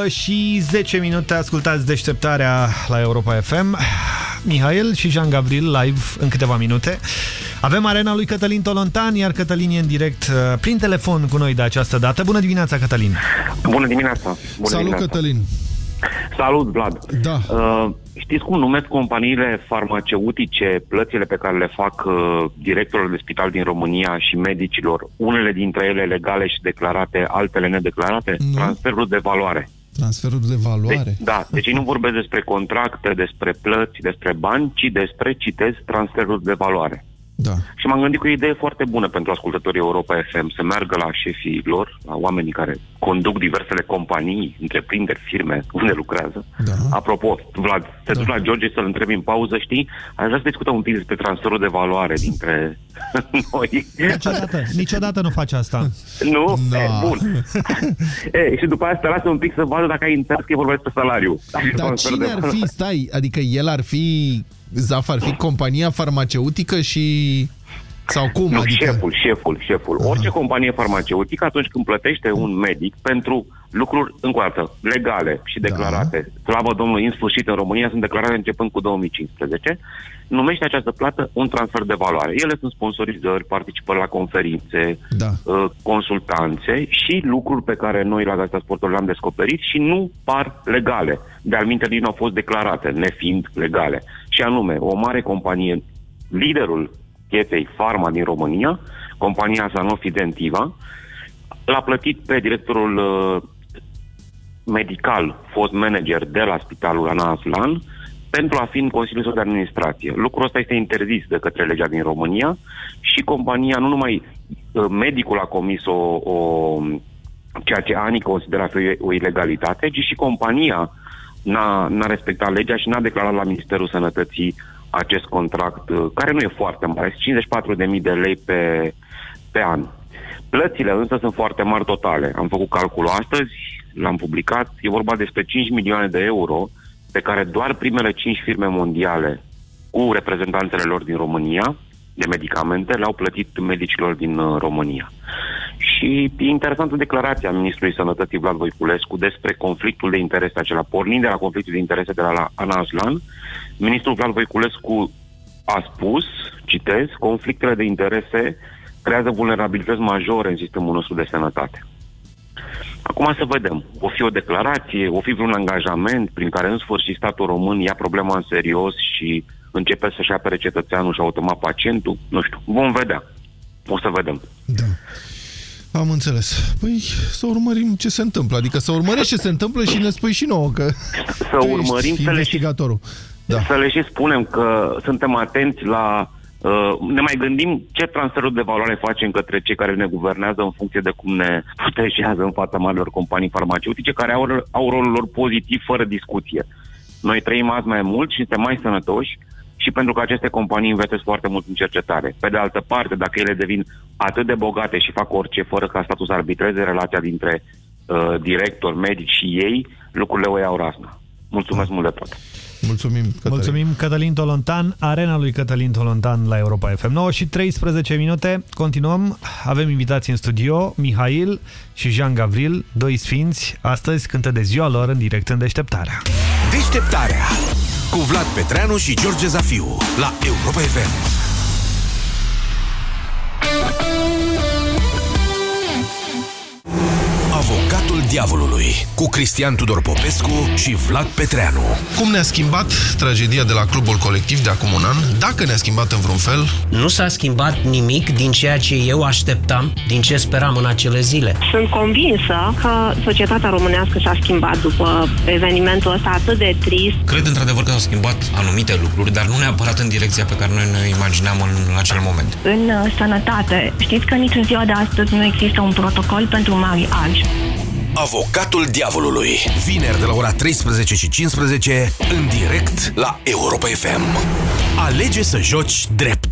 9 și 10 minute. Ascultați deșteptarea la Europa FM. Mihail și Jean Gabriel live în câteva minute. Avem arena lui Cătălin Tolontan, iar Cătălin e în direct uh, prin telefon cu noi de această dată. Bună dimineața, Cătălin! Bună dimineața! Bună Salut, dimineața. Cătălin! Salut, Vlad! Da. Uh, știți cum numesc companiile farmaceutice plățile pe care le fac uh, directorilor de spital din România și medicilor, unele dintre ele legale și declarate, altele nedeclarate? Nu. Transferul de valoare. Transferul de valoare. De, da, deci ei nu vorbesc despre contracte, despre plăți, despre bani, ci despre, citez, transferul de valoare. Da. Și m-am gândit că o idee foarte bună pentru ascultătorii Europa FM să meargă la șefii lor, la oamenii care conduc diversele companii, întreprinderi, firme, unde lucrează. Da. Apropo, Vlad, te duci la George să-l întrebi în pauză, știi? Aș vrea să discutăm un pic despre transferul de valoare dintre noi. Niciodată, niciodată nu faci asta. Nu? Da. E, bun. e, și după aia să te lasă un pic să vadă dacă ai înțeles că e vorba despre salariu. Dar cine ar fi, stai, adică el ar fi, Zaf ar fi compania farmaceutică și... Sau cum? Nu, adică... șeful, șeful, șeful. Aha. Orice companie farmaceutică, atunci când plătește un medic pentru lucruri, încă o dată, legale și declarate, da. slavă Domnului, în sfârșit în România sunt declarate începând cu 2015, numește această plată un transfer de valoare. Ele sunt sponsorizări, participări la conferințe, da. uh, consultanțe și lucruri pe care noi la Gazeta Sportului le-am descoperit și nu par legale. De-al minte, nu au fost declarate, nefiind legale. Și anume, o mare companie, liderul pieței Pharma din România, compania Sanofi Dentiva, l-a plătit pe directorul uh, medical, fost manager de la Spitalul Ana Aslan, pentru a fi în Consiliul Său de Administrație. Lucrul ăsta este interzis de către legea din România și compania, nu numai uh, medicul a comis o, o ceea ce ANI consideră a fi o ilegalitate, ci și compania n-a, n-a respectat legea și n-a declarat la Ministerul Sănătății acest contract, uh, care nu e foarte mare, 54.000 de lei pe, pe an. Plățile însă sunt foarte mari totale. Am făcut calculul astăzi, l-am publicat, e vorba despre 5 milioane de euro pe care doar primele 5 firme mondiale cu reprezentanțele lor din România de medicamente le-au plătit medicilor din uh, România. Și e interesantă declarația Ministrului Sănătății Vlad Voiculescu despre conflictul de interese acela. Pornind de la conflictul de interese de la Ana Aslan, Ministrul Vlad Voiculescu a spus, citez, conflictele de interese creează vulnerabilități majore în sistemul nostru de sănătate. Acum să vedem. O fi o declarație, o fi vreun angajament prin care în sfârșit statul român ia problema în serios și începe să-și apere cetățeanul și automat pacientul? Nu știu. Vom vedea. O să vedem. Da. Am înțeles. Păi să urmărim ce se întâmplă. Adică să urmărești ce se întâmplă și ne spui și nouă că Să urmărim, să le, și, investigatorul. Da. să le și spunem că suntem atenți la... Uh, ne mai gândim ce transferul de valoare facem către cei care ne guvernează în funcție de cum ne protejează în fața marilor companii farmaceutice care au, au rolul lor pozitiv fără discuție. Noi trăim azi mai mult și suntem mai sănătoși și pentru că aceste companii investesc foarte mult în cercetare. Pe de altă parte, dacă ele devin atât de bogate și fac orice fără ca statul să arbitreze relația dintre uh, director, medici și ei, lucrurile o iau razna. Mulțumesc mult de tot! Mulțumim, Cătălin. Mulțumim, Cătălin Tolontan, arena lui Cătălin Tolontan la Europa FM. 9 și 13 minute, continuăm, avem invitații în studio, Mihail și Jean Gavril, doi sfinți, astăzi cântă de ziua lor în direct în deșteptarea. Deșteptarea cu Vlad Petreanu și George Zafiu la Europa FM. Diavolului cu Cristian Tudor Popescu și Vlad Petreanu. Cum ne-a schimbat tragedia de la clubul colectiv de acum un an? Dacă ne-a schimbat în vreun fel? Nu s-a schimbat nimic din ceea ce eu așteptam, din ce speram în acele zile. Sunt convinsă că societatea românească s-a schimbat după evenimentul ăsta atât de trist. Cred într-adevăr că s-au schimbat anumite lucruri, dar nu neapărat în direcția pe care noi ne imaginam în acel moment. În uh, sănătate, știți că nici în ziua de astăzi nu există un protocol pentru mariaj. Avocatul diavolului. Vineri de la ora 13 și 15 în direct la Europa FM. Alege să joci drept.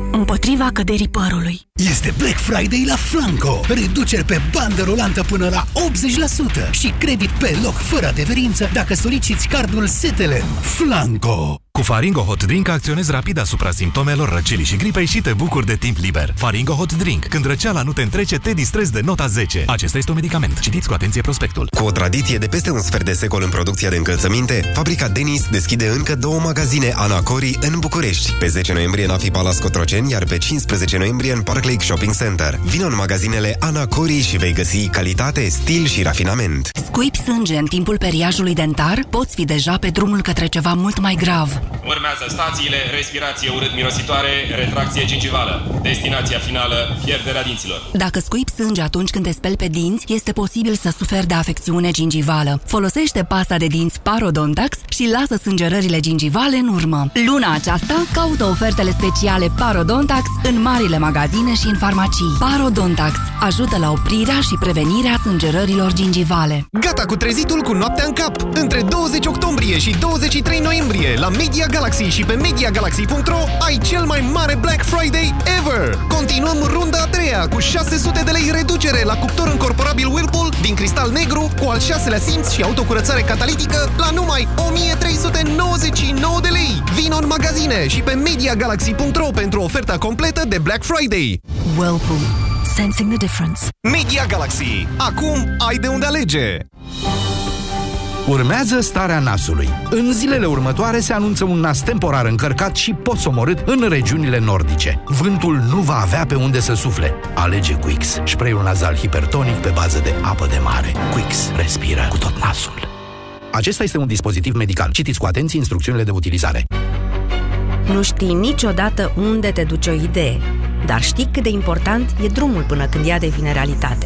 Împotriva căderii părului. Este Black Friday la Flanco. Reduceri pe bandă rulantă până la 80% și credit pe loc fără adeverință dacă soliciți cardul Setelen. Flanco. Cu Faringo Hot Drink acționezi rapid asupra simptomelor răcelii și gripei și te bucuri de timp liber. Faringo Hot Drink. Când răceala nu te întrece, te distrezi de nota 10. Acesta este un medicament. Citiți cu atenție prospectul. Cu o tradiție de peste un sfert de secol în producția de încălțăminte, fabrica Denis deschide încă două magazine Anacori în București. Pe 10 noiembrie în Afi Palace Cotroceni, iar pe 15 noiembrie în Park Lake Shopping Center. Vino în magazinele Anacori și vei găsi calitate, stil și rafinament. Scuipi sânge în timpul periajului dentar? Poți fi deja pe drumul către ceva mult mai grav. Urmează stațiile, respirație urât-mirositoare, retracție gingivală. Destinația finală, pierderea dinților. Dacă scuipi sânge atunci când te speli pe dinți, este posibil să suferi de afecțiune gingivală. Folosește pasta de dinți Parodontax și lasă sângerările gingivale în urmă. Luna aceasta, caută ofertele speciale Parodontax în marile magazine și în farmacii. Parodontax ajută la oprirea și prevenirea sângerărilor gingivale. Gata cu trezitul cu noaptea în cap! Între 20 octombrie și 23 noiembrie la Media Galaxy și pe MediaGalaxy.ro ai cel mai mare Black Friday ever! Continuăm runda a treia cu 600 de lei reducere la cuptor încorporabil Whirlpool din cristal negru cu al șaselea simț și autocurățare catalitică la numai 1399 de lei! Vino în magazine și pe MediaGalaxy.ro pentru oferta completă de Black Friday! Whirlpool. Sensing the difference. Media Galaxy. Acum ai de unde alege! Urmează starea nasului. În zilele următoare se anunță un nas temporar încărcat și posomorât în regiunile nordice. Vântul nu va avea pe unde să sufle. Alege Quix, spray-ul nazal hipertonic pe bază de apă de mare. Quix respiră cu tot nasul. Acesta este un dispozitiv medical. Citiți cu atenție instrucțiunile de utilizare. Nu știi niciodată unde te duce o idee, dar știi cât de important e drumul până când ea devine realitate.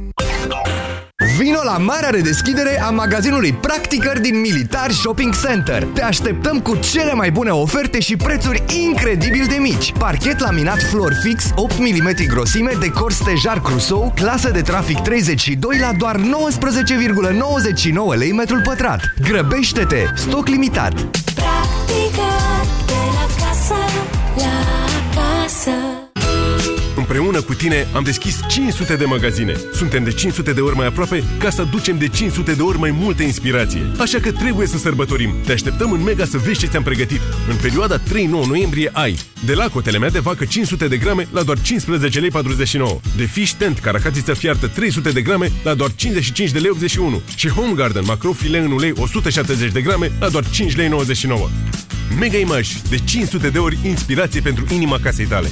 Vino la marea redeschidere a magazinului Practicări din Militar Shopping Center. Te așteptăm cu cele mai bune oferte și prețuri incredibil de mici. Parchet laminat Floor Fix 8 mm grosime, decor stejar Crusoe, clasă de trafic 32 la doar 19,99 lei metrul pătrat. Grăbește-te! Stoc limitat! Practică de la casă la casă. Împreună cu tine am deschis 500 de magazine. Suntem de 500 de ori mai aproape ca să ducem de 500 de ori mai multă inspirație. Așa că trebuie să sărbătorim. Te așteptăm în Mega să vezi ce ți-am pregătit. În perioada 3-9 noiembrie ai de la cotele mea de vacă 500 de grame la doar 15 lei 49. De fish tent caracatiță fiartă 300 de grame la doar 55 de lei 81. Și Home Garden macro file în ulei 170 de grame la doar 5 lei 99. Mega Image. De 500 de ori inspirație pentru inima casei tale.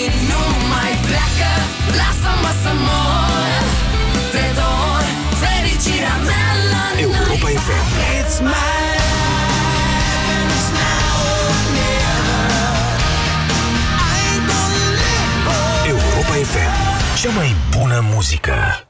a venit și nu mai pleacă Lasă-mă să mor Te dor, fericirea mea la Europa FM. It's mine, it's now or never I ain't gonna let go Europa FM. Cea mai bună muzică.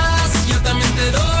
también te doy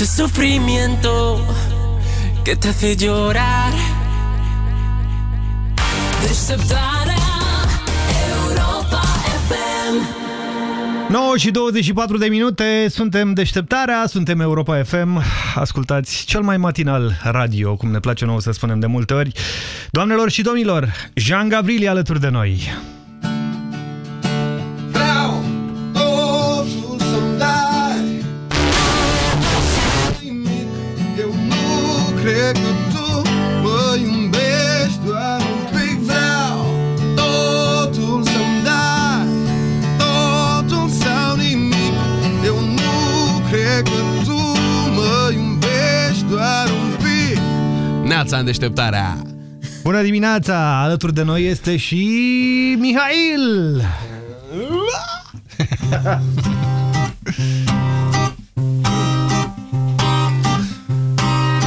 Ese sufrimiento que te hace llorar. Deșteptarea Europa FM 9 și 24 de minute, suntem deșteptarea, suntem Europa FM, ascultați cel mai matinal radio, cum ne place nouă să spunem de multe ori. Doamnelor și domnilor, Jean Gavrili alături de noi. Neața în deșteptarea! Bună dimineața! Alături de noi este și Mihail!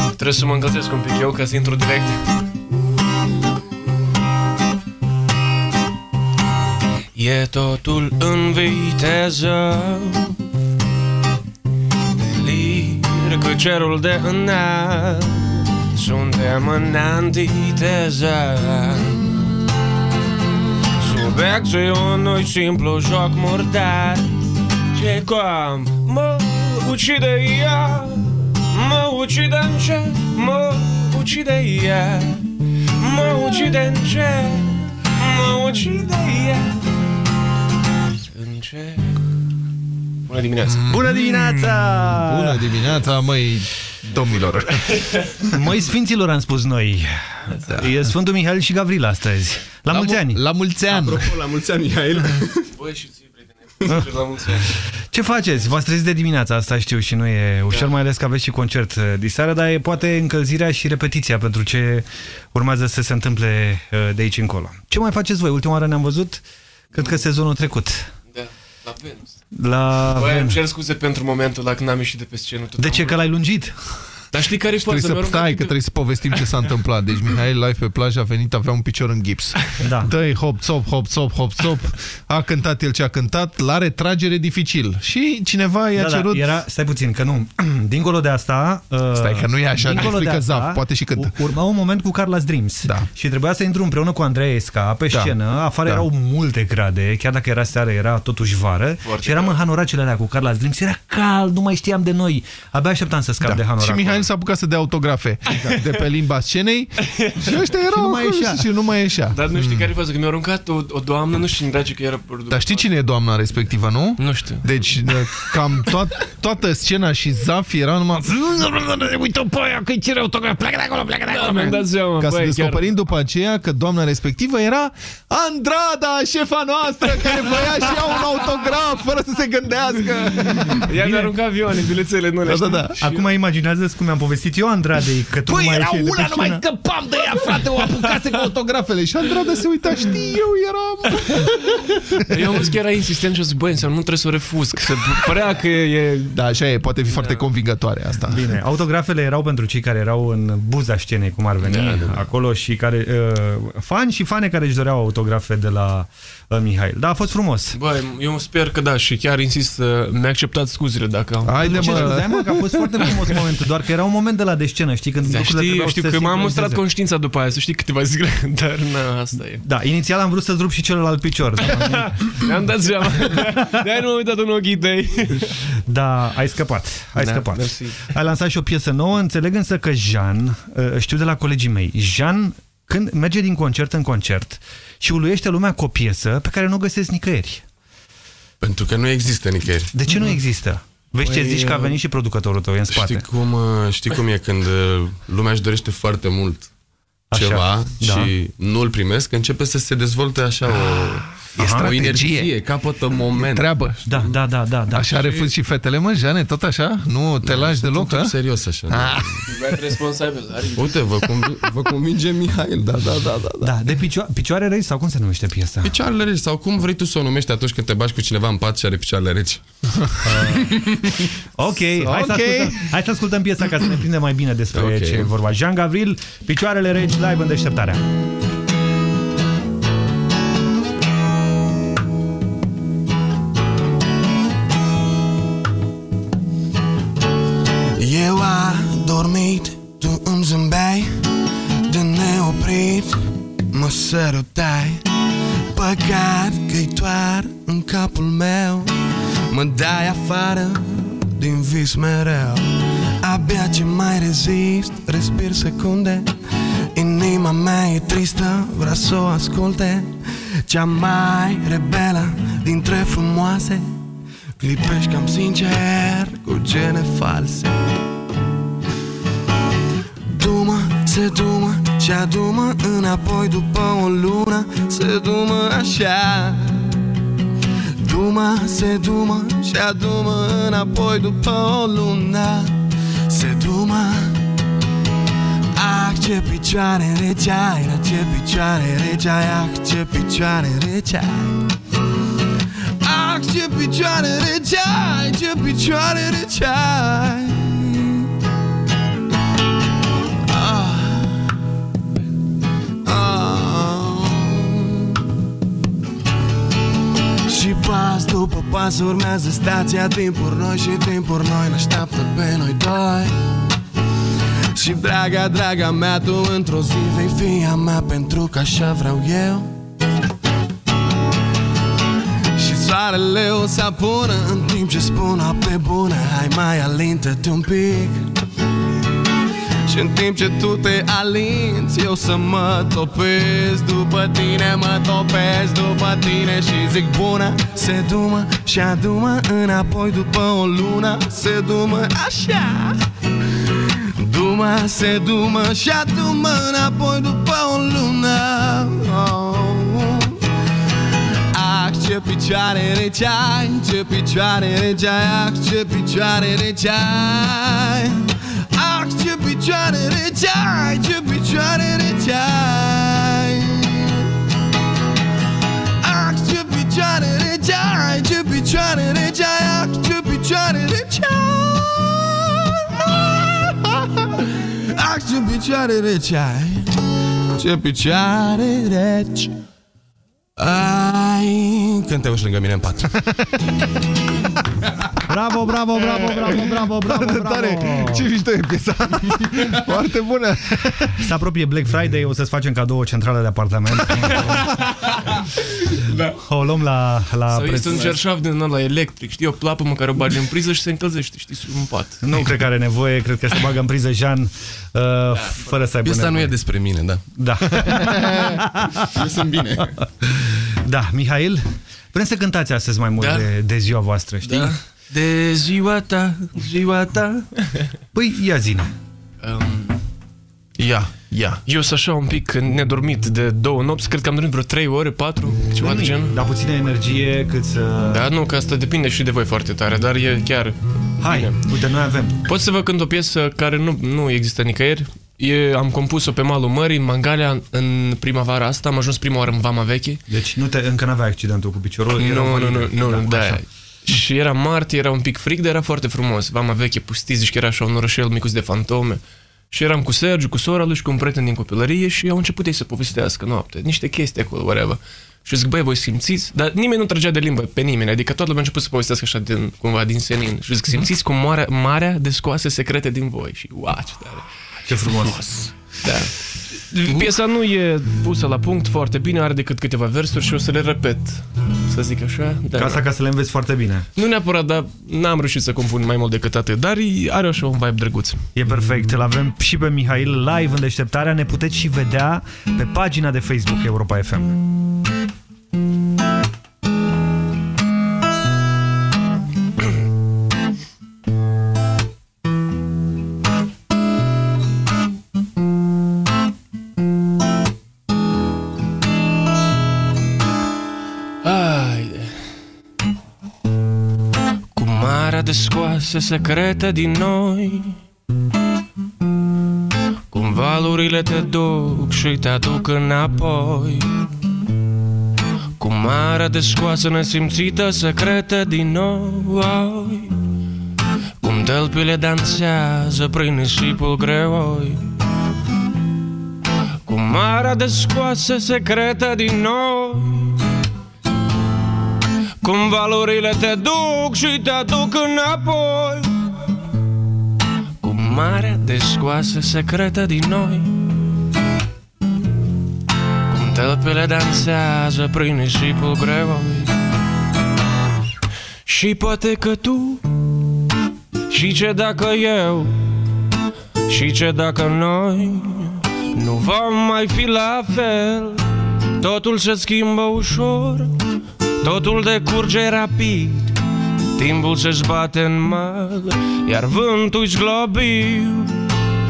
Trebuie să mă încălzesc un pic eu ca să intru direct. E totul în viteză Lir cu cerul de înalt Suntem în antiteză. Subiectul unui simplu joc murdar. Ce cum mă ucide ea? Mă ucide încet, mă ucide ea. Mă ucide încet, mă ucide ea. Încet. Bună dimineața! Bună dimineața! Bună dimineața, măi, domnilor! Măi sfinților am spus noi. Da. E Sfântul Mihail și Gavril astăzi. La, La mulți mu- ani! la mulți ani! Apropo, la mulți ani, Mihail! Băi și ție, prietene, la mulți ani. Ce faceți? V-ați trezit de dimineața, asta știu și nu e ușor, mai ales că aveți și concert uh, diseară, dar e poate încălzirea și repetiția pentru ce urmează să se întâmple uh, de aici încolo. Ce mai faceți voi? Ultima oară ne-am văzut, cred că sezonul trecut. Da, la Venus. La Băi, îmi Venus. cer scuze pentru momentul ăla când am ieșit de pe scenă. Tot De am ce? Că l-ai lungit? Dar știi care e Trebuie faza? să, Mi-a stai, că trebuie să povestim ce s-a întâmplat. Deci Mihail live pe plajă a venit, avea un picior în gips. Da. Dă-i hop, țop, hop, țop, hop, țop. A cântat el ce a cântat, la retragere dificil. Și cineva i-a Da, da, cerut... era, stai puțin, că nu. Dincolo de asta... Uh, Stai că nu e așa, ne dincolo de explică asta, Zaf, poate și cântă. u- Urma un moment cu Carla's Dreams. Da. Și trebuia să intru împreună cu Andreea Esca pe Da. scenă. Afară Da. erau multe grade, chiar dacă era seară, era totuși vară. Foarte și eram în hanoracele alea cu Carla's Dreams. Era cald, nu mai știam de noi. Abia așteptam să scap de Da. hanoracul. Și Mihail s-a apucat să dea autografe de pe limba scenei și ăștia erau nu mai acolo ieșea. și nu mai ieșea. Dar nu știi care e faza? Că mi-a aruncat o, o doamnă, nu știu dracu că era pe Dar știi cine e doamna respectivă, nu? Nu știu. Deci, de- cam toat, toată scena și Zaf era numai... Uite-o pe aia că-i cere autograf, pleacă de acolo, pleacă de acolo. mi-am dat seama, Ca să băi, descoperim după aceea că doamna respectivă era Andrada, șefa noastră, care voia și ea un autograf fără să se gândească. Ea mi-a aruncat avioane, bilețele nu le Da, da, da. Acum imaginează cum mi-am povestit eu Andradei că tu Păi nu mai era ieșeai de pe una, nu mai scenă. scăpam de ea, frate, o apucase cu autografele Și Andrada se uita, știi, eu eram Eu am văzut că era insistent și am zis, băi, înseamnă nu trebuie să o refuz, că se părea că e... Da, așa e, poate fi Da. foarte convingătoare asta Bine, autografele erau pentru cei care erau în buza scenei, cum ar veni, da, da, da. acolo și care uh, fani și fane care își doreau autografe de la uh, Mihail. Da, a fost frumos. Băi, eu sper că da și chiar insist să mi acceptat scuzele dacă am... Haide, Ce mă. scuze, mă, că a fost foarte frumos momentul, doar că era un moment de la de scenă, știi, când Da, lucrurile știi, trebuiau știu să că se m-am mustrat sincronizeze. conștiința după aia, să știi câteva zile, dar na, asta e. Da, inițial am vrut să-ți rup și celălalt picior. dar- Mi-am dat seama. De-aia nu m-am uitat în ochii tăi. Da, ai scăpat. Ai Da, scăpat. mersi. Ai lansat și o piesă nouă, înțeleg însă că Jean, uh, știu de la colegii mei, Jean când merge din concert în concert și uluiește lumea cu o piesă pe care nu o găsesc nicăieri. Pentru că nu există nicăieri. De ce nu există? Vezi ce Păi, zici că a uh, venit și producătorul tău e în spate. Știi cum, uh, știi cum e când uh, lumea își dorește foarte mult Așa, ceva da. și nu îl primesc, începe să se dezvolte așa o, E o strategie. inerție, capătă moment. Treabă. Da, da, da, da. da. Așa refuz și fetele, mă, Jane, tot așa? Nu te lași Sunt un deloc, tip a? serios așa. Ah. Băi, responsabil, Aric. Uite, vă, convi vă convinge Mihail, da, da, da, da. da. Da, de picioare, picioare regi sau cum se numește piesa? Picioarele reci, sau cum vrei tu să o numești atunci când te bași cu cineva în pat și are picioarele reci. Ok, hai, Să Ok. ascultăm, hai să ascultăm piesa ca să ne prindem mai bine despre Ok. ce e vorba. Jean Gavril, Picioarele regi, live în deșteptarea. Sărutai Păcat că-i doar în capul meu. Mă dai afară din vis mereu. Abia ce mai rezist, respir secunde. Inima mea e tristă, vrea să o asculte. Cea mai rebelă dintre frumoase Clipești cam sincer cu gene false. Dumă, se dumă și adumă înapoi după o lună Se dumă așa. Dumă, se dumă și adumă înapoi după o lună. Se dumă. Ah, ce picioare rece ai, la ce picioare rece ai, ah, ce picioare rece ai. Ah, ce picioare rece ai, ce picioare rece ai Și pas după pas urmează stația Timpuri noi și timpuri noi ne așteaptă pe noi doi. Și draga, draga mea, tu într-o zi vei fi a mea Pentru că așa vreau eu. Și soarele o să apună în timp ce spun noapte bună Hai mai alintă-te un pic și în timp ce tu te alinți Eu să mă topesc După tine mă topesc După tine și zic bună Se dumă și adumă Înapoi după o lună Se dumă așa. Dumă, se dumă și adumă Înapoi după o lună. Oh. Ah, ce picioare rece ai Ce picioare rece ai Ah, ce picioare rece ai. Ah, ce picioare rece ai Ce picioare rece ai Ah, ce picioare rece ai Ce picioare rece ai Ah, ce picioare rece ai Ah, ce picioare rece ai Ce picioare rece ai Când te uiți lângă mine în pat Bravo, bravo, bravo, bravo, bravo, bravo, bravo. Tare. Ce mișto e piesa. Foarte bună. Se apropie Black Friday, o să-ți facem cadou o centrală de apartament. Da. O luăm la, la Sau preț. este un cerșaf din ăla electric, știi, o plapă mă care o bagi în priză și se încălzește, știi, sub un pat. Nu cred că are nevoie, cred că se bagă în priză Jean uh, fără să aibă Piesa nevoie. nu e despre mine, da. Da. Eu sunt bine. Da, Mihail, vrem să cântați astăzi mai mult Da. de, de ziua voastră, știi? Da. De ziua ta, ziua ta. Păi, ia zine. Um, ia, ia. Eu sunt așa un pic nedormit de două nopți, cred că am dormit vreo trei ore, patru, ceva de genul. Dar puțină energie cât să... Da, nu, că asta depinde și de voi foarte tare, dar e chiar Hai, bine. uite, noi avem. Pot să vă cânt o piesă care nu, nu există nicăieri. E, am compus-o pe malul mării, în Mangalea, în primăvara asta. Am ajuns prima oară în Vama Veche. Deci nu te, încă n-aveai accidentul cu piciorul? erau Nu, nu, valide. nu, nu, da. Așa. Și era martie, era un pic fric, dar era foarte frumos. Vama Veche, pustiți, zici că era așa un orășel micuț de fantome. Și eram cu Sergiu, cu sora lui și cu un prieten din copilărie și au început ei să povestească noapte, niște chestii acolo, whatever. Și zic, băi, voi simțiți? Dar nimeni nu trăgea de limbă pe nimeni, adică toată lumea a început să povestească așa din, cumva din senin. Și zic, simțiți cum marea, marea descoase secrete din voi. Și, wow, ce tare. Ce frumos. Da. Piesa nu e pusă la punct foarte bine, are decât câteva versuri și o să le repet, să zic așa. Dar Ca asta ca să le înveți foarte bine. Nu neapărat, dar n-am reușit să compun mai mult decât atât, dar are așa un vibe drăguț. E perfect, îl avem și pe Mihail live în deșteptarea, ne puteți și vedea pe pagina de Facebook Europa FM. Marea descoase secrete din noi. Cum valurile te duc și te aduc înapoi. Cu marea descoasă nesimțită secrete din noi. Cum tălpile dansează prin nisipul greoi. Cu marea descoasă secrete din noi cum valorile te duc și te aduc înapoi. Cu marea descoasă secretă din noi. Cum Tălpile dansează prin nisipul greu Și poate că tu Și ce dacă eu Și ce dacă noi Nu vom mai fi la fel. Totul se schimbă ușor Totul decurge rapid Timpul se zbate în mal Iar vântul-i zglobiu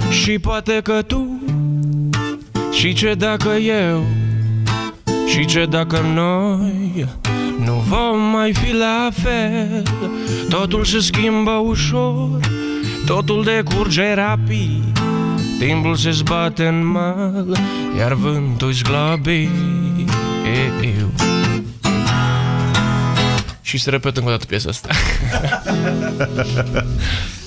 Și poate că tu Și ce dacă eu Și ce dacă noi Nu vom mai fi la fel. Totul se schimbă ușor Totul decurge rapid Timpul se zbate în mal Iar vântul-i zglobiu și se repetă încă o dată piesa asta.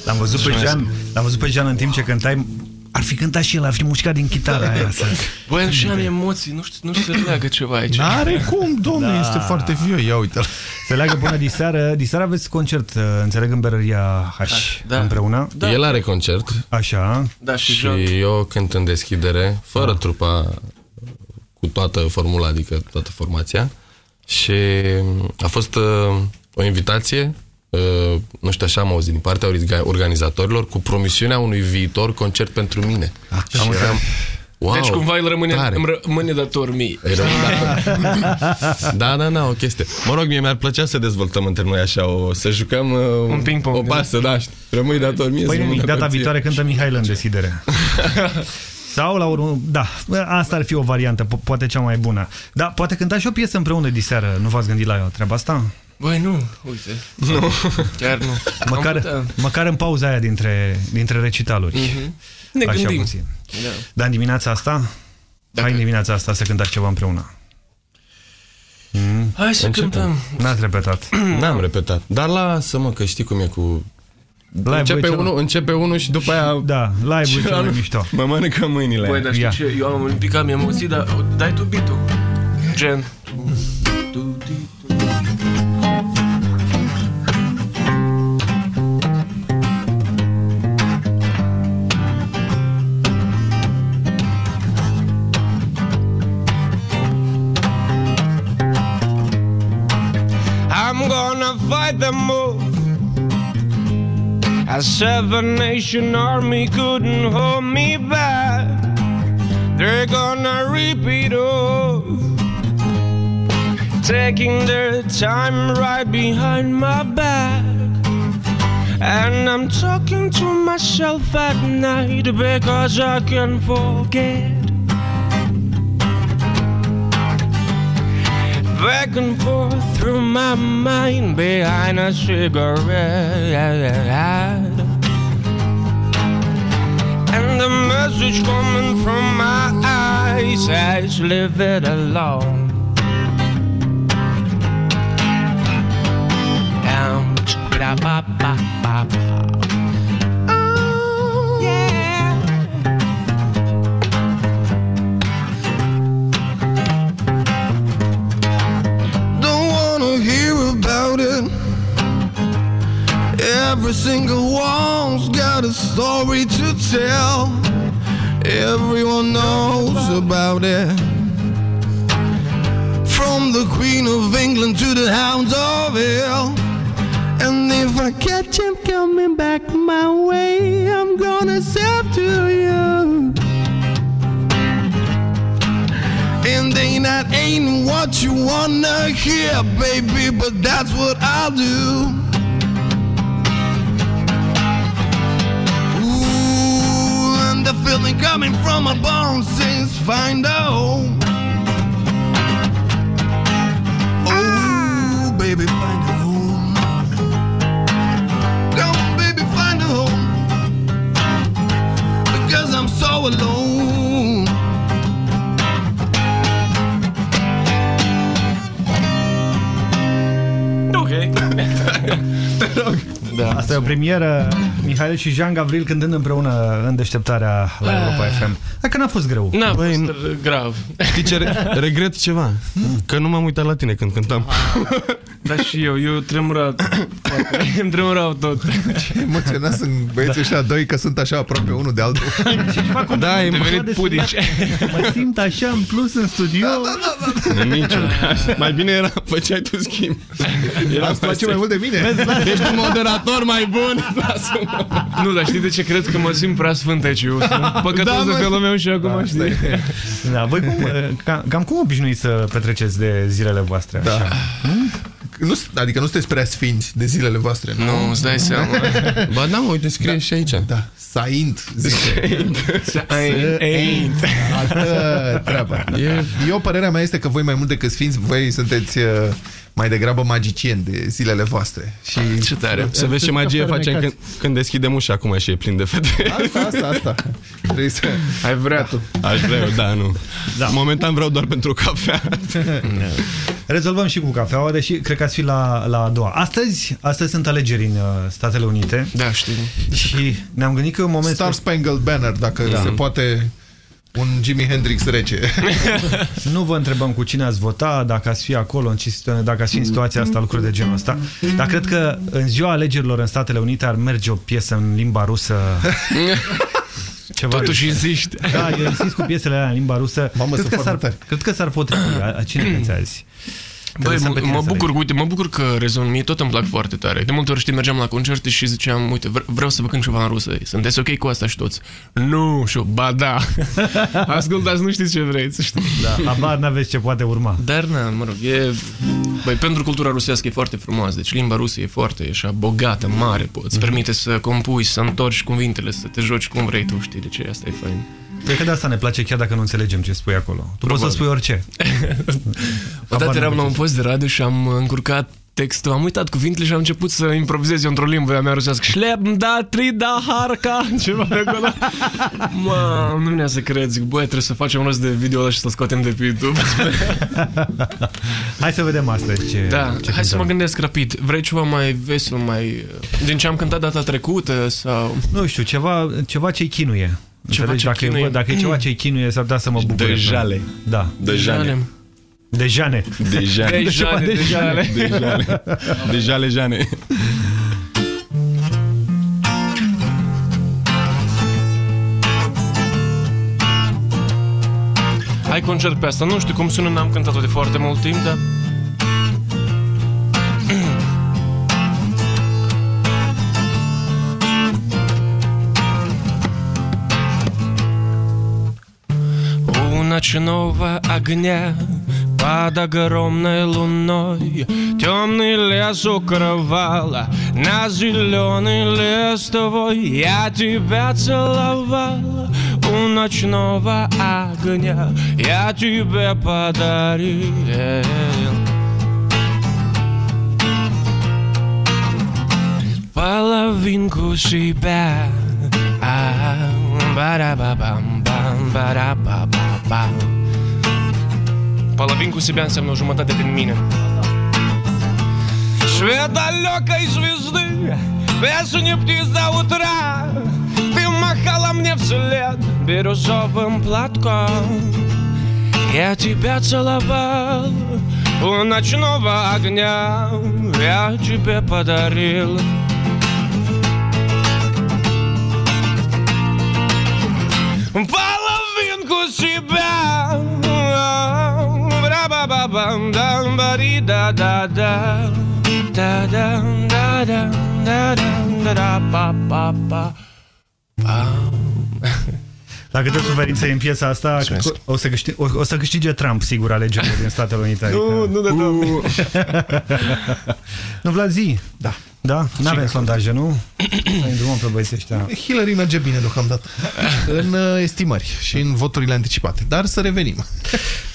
L-am văzut, pe Jean, l-am văzut pe Jean în timp ce cântai ar fi cântat și el, ar fi mușcat din chitară aia. Să... Băi, și am emoții, nu știu, nu știu să leagă ceva aici. N-are cum, domnule, Da. este foarte viu, ia uite -l. Se leagă până diseară. Diseară aveți concert, uh, înțeleg, în berăria H Da. împreună. Da. El are concert. Așa. Da, și și joc. eu cânt în deschidere, fără Da. trupa, cu toată formula, adică toată formația. Și a fost uh, o invitație, uh, nu știu, așa am auzit, din partea orga- organizatorilor, cu promisiunea unui viitor concert pentru mine. și eram, wow, deci cumva el rămâne, tare. îmi rămâne dator mie. Îi rămân Da, da, da, o chestie. Mă rog, mie mi-ar plăcea să dezvoltăm între noi așa, o, să jucăm uh, Un ping-pong, o da. pasă, da, știi. rămâi dator mie. Păi să nimic, mă data dă viitoare ție. cântă Mihail în deschidere. Sau la urmă, da, asta ar fi o variantă, po- poate cea mai bună. Da, poate cânta și o piesă împreună diseară, nu v-ați gândit la treaba asta? Băi, nu, uite. Nu. Chiar nu. Am Măcar, putea. măcar în pauza aia dintre, dintre recitaluri. Mhm. Ne Așa gândim. puțin. Da. Dar în dimineața asta? Hai în dimineața asta să cântați ceva împreună. Mm. Hai să Începem. cântăm. N-ați repetat. N-am repetat. Dar lasă-mă că știi cum e cu... Live-ul e începe, cel- unul, începe unul și după aia... Da, live-ul e cel mai celălalt mișto. Mă mănâncă mâinile. Băi, dar știi Ia. ce? Eu am un pic am emoții, dar dai tu beat-ul. Gen. I'm gonna fight them A seven nation army couldn't hold me back. They're gonna repeat off, taking their time right behind my back. And I'm talking to myself at night because I can forget. Back and forth through my mind behind a cigarette. And the message coming from my eyes says, Leave it alone. Down, ba ba ba ba Every single one's got a story to tell. Everyone knows about it. From the Queen of England to the Hounds of Hell. And if I catch him coming back my way, I'm gonna serve to you. And they not ain't what you wanna hear, baby, but that's what I'll do. Coming from my bones says find out. Oh, baby, find a home. Come on, baby, find a home. Because I'm so alone. Ok. Te rog. da. Asta e o premieră, Mihail și Jean Gavril cântând împreună în deșteptarea la Europa FM. Hai că n-a fost greu. N-a Băi, fost grav. Știi ce re regret ceva? Că nu m-am uitat la tine când cântam. Da, și eu, eu tremurat. Îmi tremurau tot. Ce emoționat sunt băieții ăștia doi că sunt așa aproape unul de altul. Da, e Devenit pudici. Mă simt așa în plus în studio. În niciun caz. Mai bine era, făceai tu schimb. Era Asta place mai mult de mine. Ești un moderator mai bun. Lasă-mă. Nu, dar știi de ce cred că mă simt prea sfânt aici? Eu sunt păcătos Da, de mă. felul meu și acum Da, știi. Da, voi cum, cam, cam cum obișnuiți să petreceți de zilele voastre? Da. Așa? Nu, adică nu sunteți prea sfinți de zilele voastre. Nu, îți dai seama. Ba da, mă, uite, scrie și aici. Da, Saint, zice. Ain't. Altă treabă. E... Eu, părerea mea este că voi mai mult decât sfinți, voi sunteți uh, mai degrabă magicieni de zilele voastre. Și Ce tare. Să vezi ce magie facem când, când deschidem ușa acum și e plin de fete. Asta, asta, asta. Trebuie să... Ai vrea tu. Aș vrea eu, da, nu. Da. Momentan vreau doar pentru cafea. Rezolvăm și cu cafeaua, deși cred că ați fi la, la a doua. Astăzi, astăzi sunt alegeri în uh, Statele Unite Da, știu. și ne-am gândit că în moment Star Spangled Banner, dacă da. se poate un Jimi Hendrix rece. Nu vă întrebăm cu cine ați vota, dacă ați fi acolo, în ce, situ- dacă ați fi în situația asta, lucruri de genul ăsta. Dar cred că în ziua alegerilor în Statele Unite ar merge o piesă în limba rusă. Ceva Totuși insiști. Da, eu insist cu piesele alea în limba rusă. Mamă, cred, sunt că s-ar, foarte tari. cred că s-ar potrivi. A, a cine veți azi? Te Băi, lăsăm pe mă, tine mă să bucur, alegi. uite, mă bucur că rezon, mie tot îmi plac foarte tare. De multe ori, știi, mergeam la concerte și ziceam, uite, vre- vreau să vă cânt ceva în rusă. Sunteți ok cu asta și toți? Nu, și eu, ba da. Ascultați, nu știți ce vreți, știi? Da, habar n-aveți ce poate urma. Dar, na, mă rog, e... Băi, pentru cultura rusească e foarte frumos, deci limba rusă e foarte e așa bogată, mare, poți permite să compui, să întorci cuvintele, să te joci cum vrei tu, știi, deci asta e fain. Cred că de asta ne place chiar dacă nu înțelegem ce spui acolo. Tu poți să spui orice. Odată eram la un n-am post de radio și am încurcat textul, am uitat cuvintele și am început să improvizez eu într-o limbă a mea rusească. Șlep, da, tri, da, harca, ceva de acolo. Mă, nu vine să cred, zic, băi, trebuie să facem un rost de video ăla și să-l scoatem de pe YouTube. Hai să vedem astăzi ce Da, ce hai să mă cântăm. gândesc rapid. Vrei ceva mai vesel, mai... Din ce am cântat data trecută sau... Nu știu, ceva, ceva ce-i chinuie. Înțelegi? ce dacă, chinuie. E, dacă e ceva ce-i chinuie, s-ar putea să mă bucure. De jale. Da. De jale. De jane. De jale. De jale, de jale. De jale. De jale, jane. Hai concert pe asta. Nu știu cum sună, n-am cântat-o de foarte mult timp, dar... ночного огня под огромной луной Темный лес укрывала на зеленый листовой Я тебя целовала у ночного огня Я тебе подарил половинку себя. А, ба-да-ба-бам-бам, ба-да-ба-ба-бам. Половинку себя înseamnă o jumătate din mine. Свет далекой звезды Песню птиц до утра Ты махала мне вслед Бирюзовым платком Я тебя целовал У ночного огня Я тебе подарил Половинку себя Бра-ба-ба-бам, дам, бари, да-да-да Да-дам, да-дам, да-дам, да-да-па-па-па Dacă tot suferință în piesa asta, o să, câștige, o, o să câștige Trump, sigur, alegerile din Statele Unite. Nu, adică- nu de Doamne. nu, Vlad, zi. Da. Da? Nu avem sondaje, nu? Să îndrumăm pe băieții ăștia. Hillary merge bine deocamdată în uh, estimări și în voturile anticipate. Dar să revenim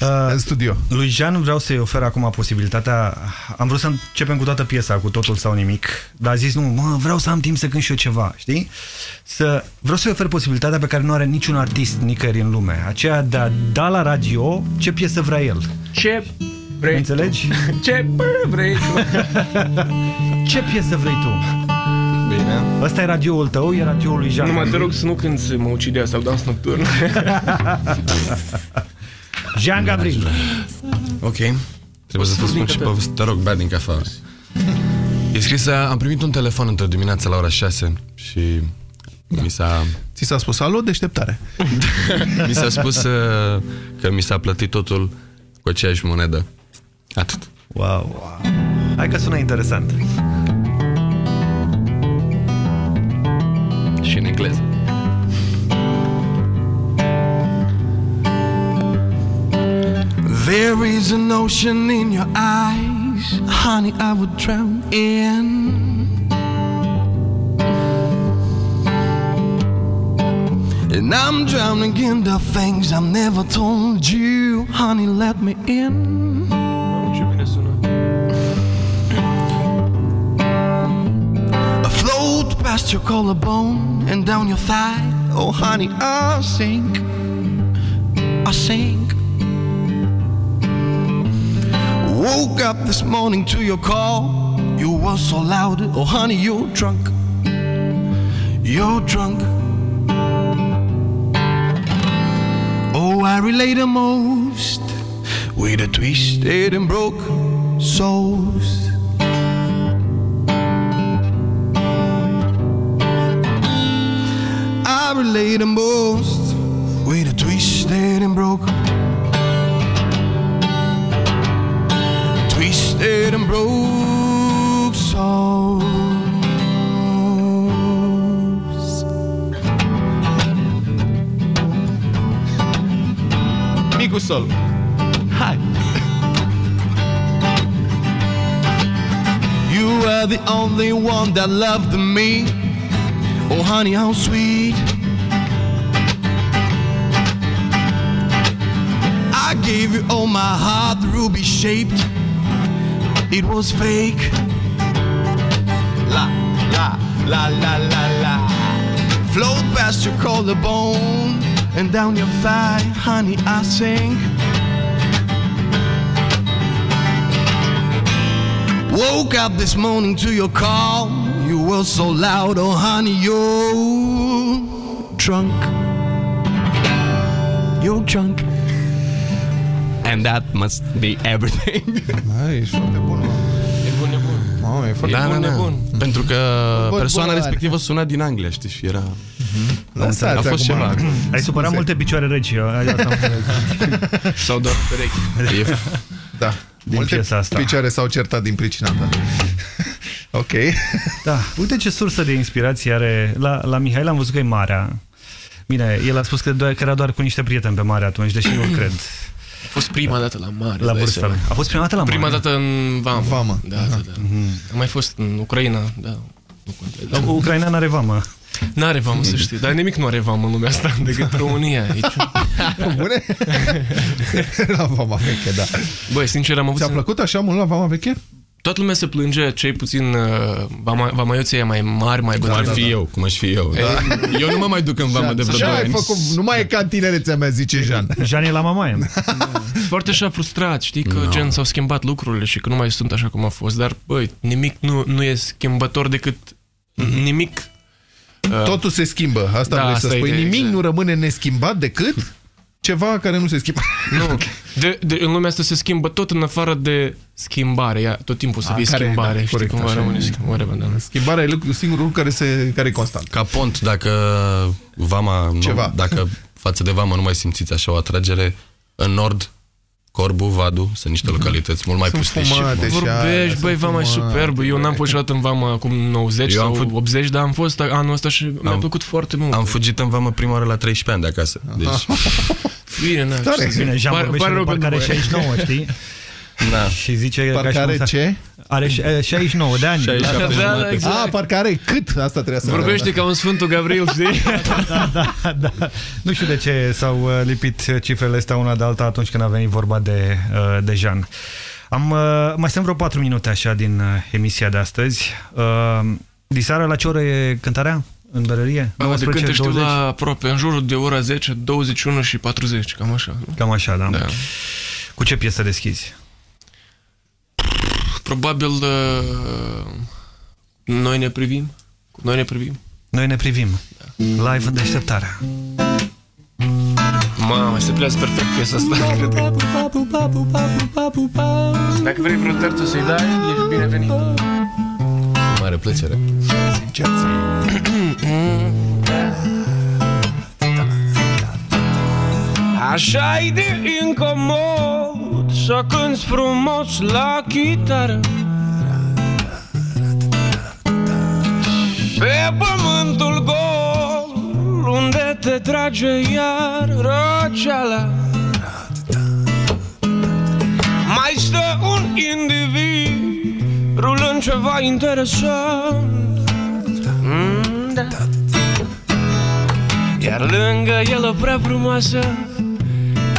Uh, în studio. Lui Jean vreau să-i ofer acum posibilitatea Am vrut să începem cu toată piesa Cu totul sau nimic Dar a zis nu, mă, vreau să am timp să cânt și eu ceva Știi? Să, vreau să-i ofer posibilitatea pe care nu are niciun artist nicăieri în lume Aceea de a da la radio ce piesă vrea el Ce vrei Înțelegi? Ce vrei tu? Ce piesă vrei tu? Bine. Ăsta e radioul tău, e radioul lui Jean. Numai te rog să nu cânti mă ucidea sau dans nocturn. Jean Gabriel. Ok. Trebuie să vă spun și poveste. Te rog, bea din cafea. E scris, am primit un telefon într-o dimineață la ora 6 și mi s-a... Ți s-a spus alo, deșteptare. mi s-a spus uh, că mi s-a plătit totul cu aceeași monedă. Atât. Wow. wow. Hai că sună interesant. Și în engleză. There is an ocean in your eyes, honey, I would drown in. And I'm drowning in the things I've never told you, honey, let me in. Past your collarbone and down your thigh. Oh, honey, I sink, I sink. Woke up this morning to your call. You were so loud. Oh, honey, you're drunk. You're drunk. Oh, I relate the most with the twisted and broke souls. Relate the most with the twisted and broke twisted and broke souls. Micul sol. Hai. You were the only one that loved me. Oh, honey, how sweet. Gave you all my heart, ruby shaped. It was fake. La, la, la, la, la, la. Float past your collarbone and down your thigh, honey, I sing. Woke up this morning to your call. You were so loud, oh honey, you're drunk. You're drunk. And that must be everything. Hai, ești foarte bun. E bun, e bun. Mamă, e foarte Da, bun. da, da. Pentru că Bă, persoana bă, respectivă suna din Anglia, știi, și era... Lăsați A fost acum. ceva. Ai supărat multe picioare reci. eu- asta am înțeles. Sau doar perechi. E Da. Din Multe piesa asta. picioare s-au certat din pricina ta. ok. Da, uite ce sursă de inspirație are. La, la Mihail am văzut că e marea. Bine, el a spus că, doar, că era doar cu niște prieteni pe mare atunci, deși nu cred. A fost prima dată la mare. La dai vârsta seama. lui. A fost prima dată la Prima mare? dată în vamă. Vamă. Da, da, da. Am mai fost în Ucraina, da. Nu contează. Dar Ucraina n-are vamă. N-are vamă, să știi. Dar nimic nu are vamă în lumea asta decât România aici. Bune? la Vama Veche, da. Băi, sincer, am avut... Ți-a plăcut așa mult la Vama Veche? Toată lumea se plânge, cei puțin uh, vama, vamaioții mai mari, mai Cum ar bătrâni. fi eu, cum aș fi eu. Da. Eu nu mă mai duc în vamă de vreo Ce doi ai ani. făcut? Nu mai e ca în tinerețea mea, zice Jean. Jean e la mamaia. Foarte așa frustrat, știi, că No. gen s-au schimbat lucrurile și că nu mai sunt așa cum a fost. Dar, băi, nimic nu, nu e schimbător decât nimic... uh, Totul se schimbă, asta Da, vrei să asta e spui. ideea, Nimic exact. nu rămâne neschimbat decât ceva care nu se schimbă. Nu, de, de, în lumea asta se schimbă tot în afară de schimbare. Ea, tot timpul să A, fie care- schimbare. da, știi corect, cum va așa rămâne e. schimbare, da. Schimbarea e lucru, singurul lucru care, se, care e constant. Ca pont, dacă vama, Ceva. Nu, dacă față de vama nu mai simțiți așa o atragere, în nord, Corbu, Vadu, sunt niște localități mult mai Sunt pustii și fumate. frumos. Deci aia, Vorbești, băi, sunt vama e fumate, superbă. Eu n-am fost niciodată în vama acum 90 Eu am sau fut- 80, dar am fost anul ăsta și mi-a Am- plăcut foarte mult. Am fugit în vamă prima oară la 13 ani de acasă. Deci, Bine, na, Tare. ce să zic. Bine, Jean Pare- vorbește pare de rău parcă are pentru voi. 69, știi? da. Și zice Parcă ca și are cum s-a- ce? Are ș- eh, 69 de ani. 67 Da, da, jumate. exact. A, parcă are cât? Asta trebuie să Vorbește ca un Sfântul Gabriel, știi? da, da, da. Nu știu de ce s-au uh, lipit cifrele astea una de alta atunci când a venit vorba de, uh, de Jean. Am, uh, mai sunt vreo 4 minute așa din uh, emisia de astăzi. Uh, Diseară la ce oră e cântarea? În berărie? Bă, de când te știu 20? la aproape, în jurul de ora 10, 21 și 40, cam așa. nu? Cam așa, da. Da. Cu ce piesă deschizi? Probabil uh, noi ne privim Noi ne privim. Noi ne privim. Live în deșteptarea. Mamă, se plează perfect piesa asta, cred că. Dacă vrei vreo terță să-i dai, ești binevenit. Mare plăcere. Așa e de incomod Să cânti frumos la chitară. Pe pământul gol Unde te trage iar răceala. Mai stă un individ Rulând ceva interesant. Mm, da. Iar lângă el o prea frumoasă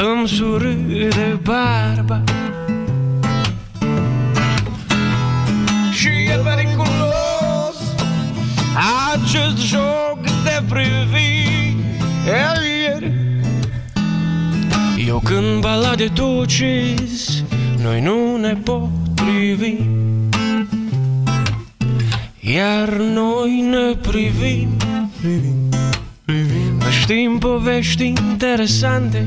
Îmi surâde barba. Și e periculos Acest joc de priviri Eu când balade duces Noi nu ne potrivim Iar noi ne privim. Știm povești interesante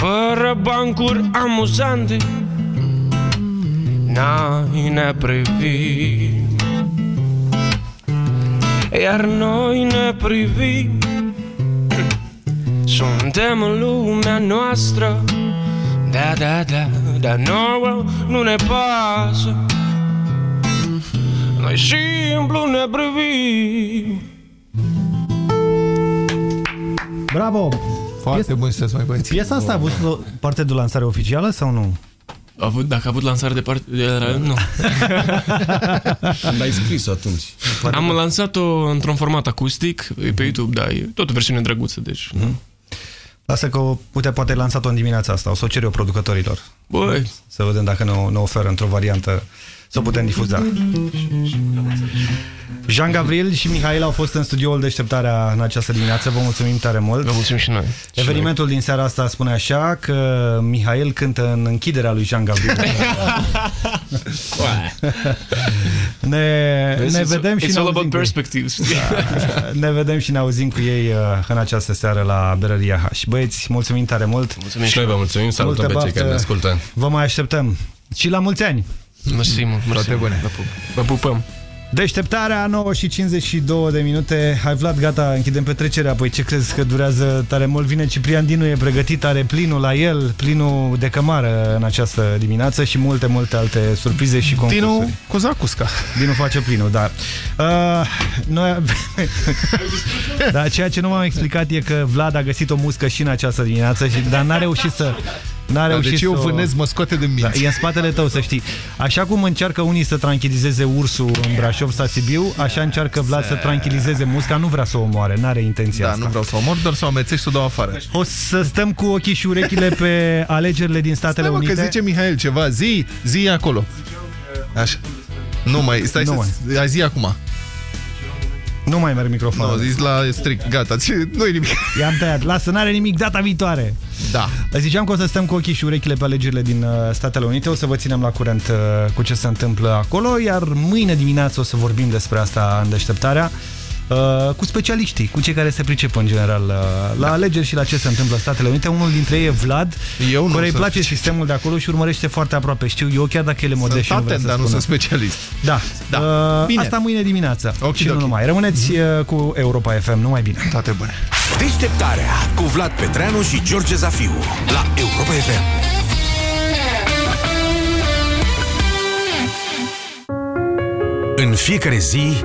Fără bancuri amuzante Noi ne privim Iar noi ne privim. Suntem în lumea noastră. Da, da, da, dar nouă nu ne pasă. Noi simplu ne privim. Bravo! Foarte bun să mai băieți. Piesa asta a avut o parte de lansare oficială sau nu? A avut, dacă a avut lansare de parte... De, nu. Când ai scris atunci? Am lansat-o într-un format acustic pe YouTube, da, e tot o versiune drăguță, deci... Nu? Lasă că, o- uite, poate ai lansat-o în dimineața asta. O să o cer eu producătorilor. Băi! Să vedem dacă ne, ne oferă într-o variantă să o putem difuza. Jean Gabriel și Mihail au fost în studioul deșteptarea în această dimineață. Vă mulțumim tare mult. Vă mulțumim și noi. Evenimentul din seara asta spune așa că Mihail cântă în închiderea lui Jean Gabriel. ne, Vezi, ne it's- vedem și it's ne all auzim about cu ei. perspectives. ne vedem și ne auzim cu ei uh, în această seară la Berăria H. Băieți, mulțumim tare mult. Mulțumim și noi vă mulțumim. Salutăm Multă pe cei baftă. care ne ascultă. Vă mai așteptăm. Și la mulți ani! Mersi mult, mersi Toate bune. Vă, pup. Vă pupăm. Deșteptarea 9 și 52 de minute. Hai Vlad, gata, închidem petrecerea. Păi ce crezi că durează tare mult? Vine Ciprian Dinu, e pregătit, are plinul la el, plinul de cămară în această dimineață și multe, multe alte surprize și concursuri. Dinu Cozacusca. Dinu face plinul, da. Uh, noi... da, ceea ce nu m-am explicat e că Vlad a găsit o muscă și în această dimineață, și, dar n-a reușit să... N-a Da, reușit deci eu să o- vânez măscoate de minți. Da, e în spatele tău, să știi. Așa cum încearcă unii să tranquilizeze ursul în Brașov sau Sibiu, așa încearcă Vlad să tranquilizeze musca, nu vrea să o omoare, n-are intenția Da, asta. nu vreau să o omor, doar să o amețești și să o dau afară. O să stăm cu ochii și urechile pe alegerile din Statele Stai, mă, Unite. că zice Mihail ceva. Zi, zi acolo. Așa. Nu mai, stai Nu să mai. zi acum. Nu mai merg microfonul. Nu, zis la strict, gata. nu e nimic. I-am tăiat. Lasă, n-are nimic data viitoare. Da. Ziceam că o să stăm cu ochii și urechile pe alegerile din uh, Statele Unite, o să vă ținem la curent uh, cu ce se întâmplă acolo, iar mâine dimineață o să vorbim despre asta în deșteptarea. Uh, cu specialiștii, cu cei care se pricep în general uh, la Da. alegeri și la ce se întâmplă în Statele Unite. Unul dintre ei e Vlad, Eu nu care îi sunt place sistemul de acolo și urmărește foarte aproape. Știu eu, chiar dacă el e modest și nu vrea atent, să dar nu spună. sunt specialist. Da. Da. Uh, Bine. Asta mâine dimineață. Ok, și nu ok. numai. Rămâneți uh, cu Europa FM. Numai bine. Toate bune. Deșteptarea cu Vlad Petreanu și George Zafiu la Europa FM. În fiecare zi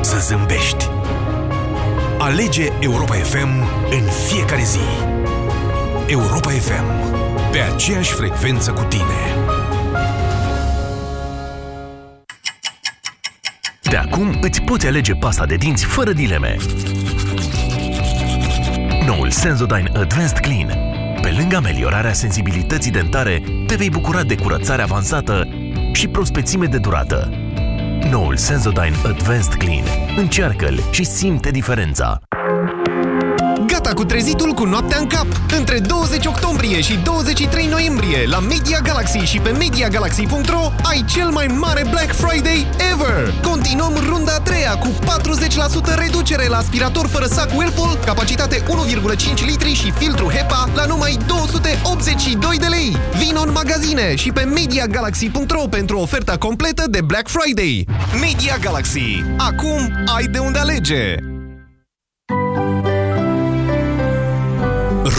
să zâmbești. Alege Europa FM în fiecare zi. Europa FM. Pe aceeași frecvență cu tine. De acum îți poți alege pasta de dinți fără dileme. Noul Sensodyne Advanced Clean. Pe lângă ameliorarea sensibilității dentare, te vei bucura de curățare avansată și prospețime de durată. Noul Sensodyne Advanced Clean. Încearcă-l și simte diferența. Gata cu trezitul cu noaptea în cap! Între 20 octombrie și 23 noiembrie la Media Galaxy și pe MediaGalaxy.ro ai cel mai mare Black Friday ever! Continuăm runda a treia cu 40% reducere la aspirator fără sac Whirlpool, capacitate 1,5 litri și filtru HEPA la numai 282 de lei! Vino în magazine și pe MediaGalaxy.ro pentru oferta completă de Black Friday! Media Galaxy. Acum ai de unde alege!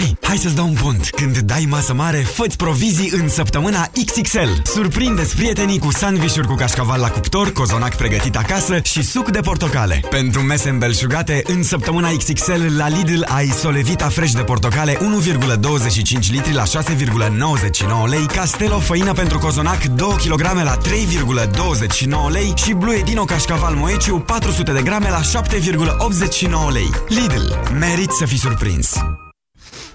Hei, hai să-ți dau un pont. Când dai masă mare, fă provizii în săptămâna XXL. Surprindeți prietenii cu sandvișuri cu cașcaval la cuptor, cozonac pregătit acasă și suc de portocale. Pentru mese îmbelșugate, în săptămâna XXL la Lidl ai Solevita fresh de portocale 1,25 litri la 6,99 lei, Castelo făină pentru cozonac 2 kg la 3,29 lei și Blue Edino cașcaval moeciu 400 de grame la 7,89 lei. Lidl. Merit să fii surprins.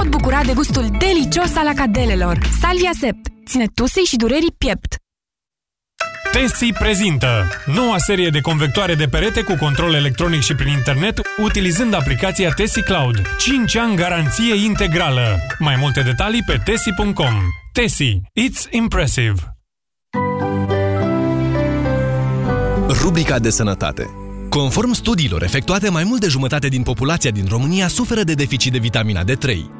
pot bucura de gustul delicios al acadelelor. Salvia Sept. Ține tusei și durerii piept. Tesi prezintă noua serie de convectoare de perete cu control electronic și prin internet utilizând aplicația Tesi Cloud. 5 ani garanție integrală. Mai multe detalii pe tesi.com. Tesi. It's impressive. Rubrica de sănătate Conform studiilor efectuate, mai mult de jumătate din populația din România suferă de deficit de vitamina D3.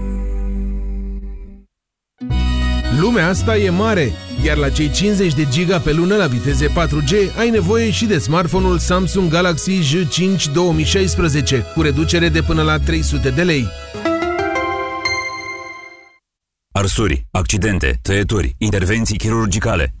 Lumea asta e mare, iar la cei 50 de giga pe lună la viteze 4G ai nevoie și de smartphone-ul Samsung Galaxy J5 2016 cu reducere de până la 300 de lei. Arsuri, accidente, tăieturi, intervenții chirurgicale.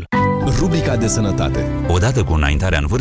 Rubrica de sănătate. Odată cu înaintarea în vârstă,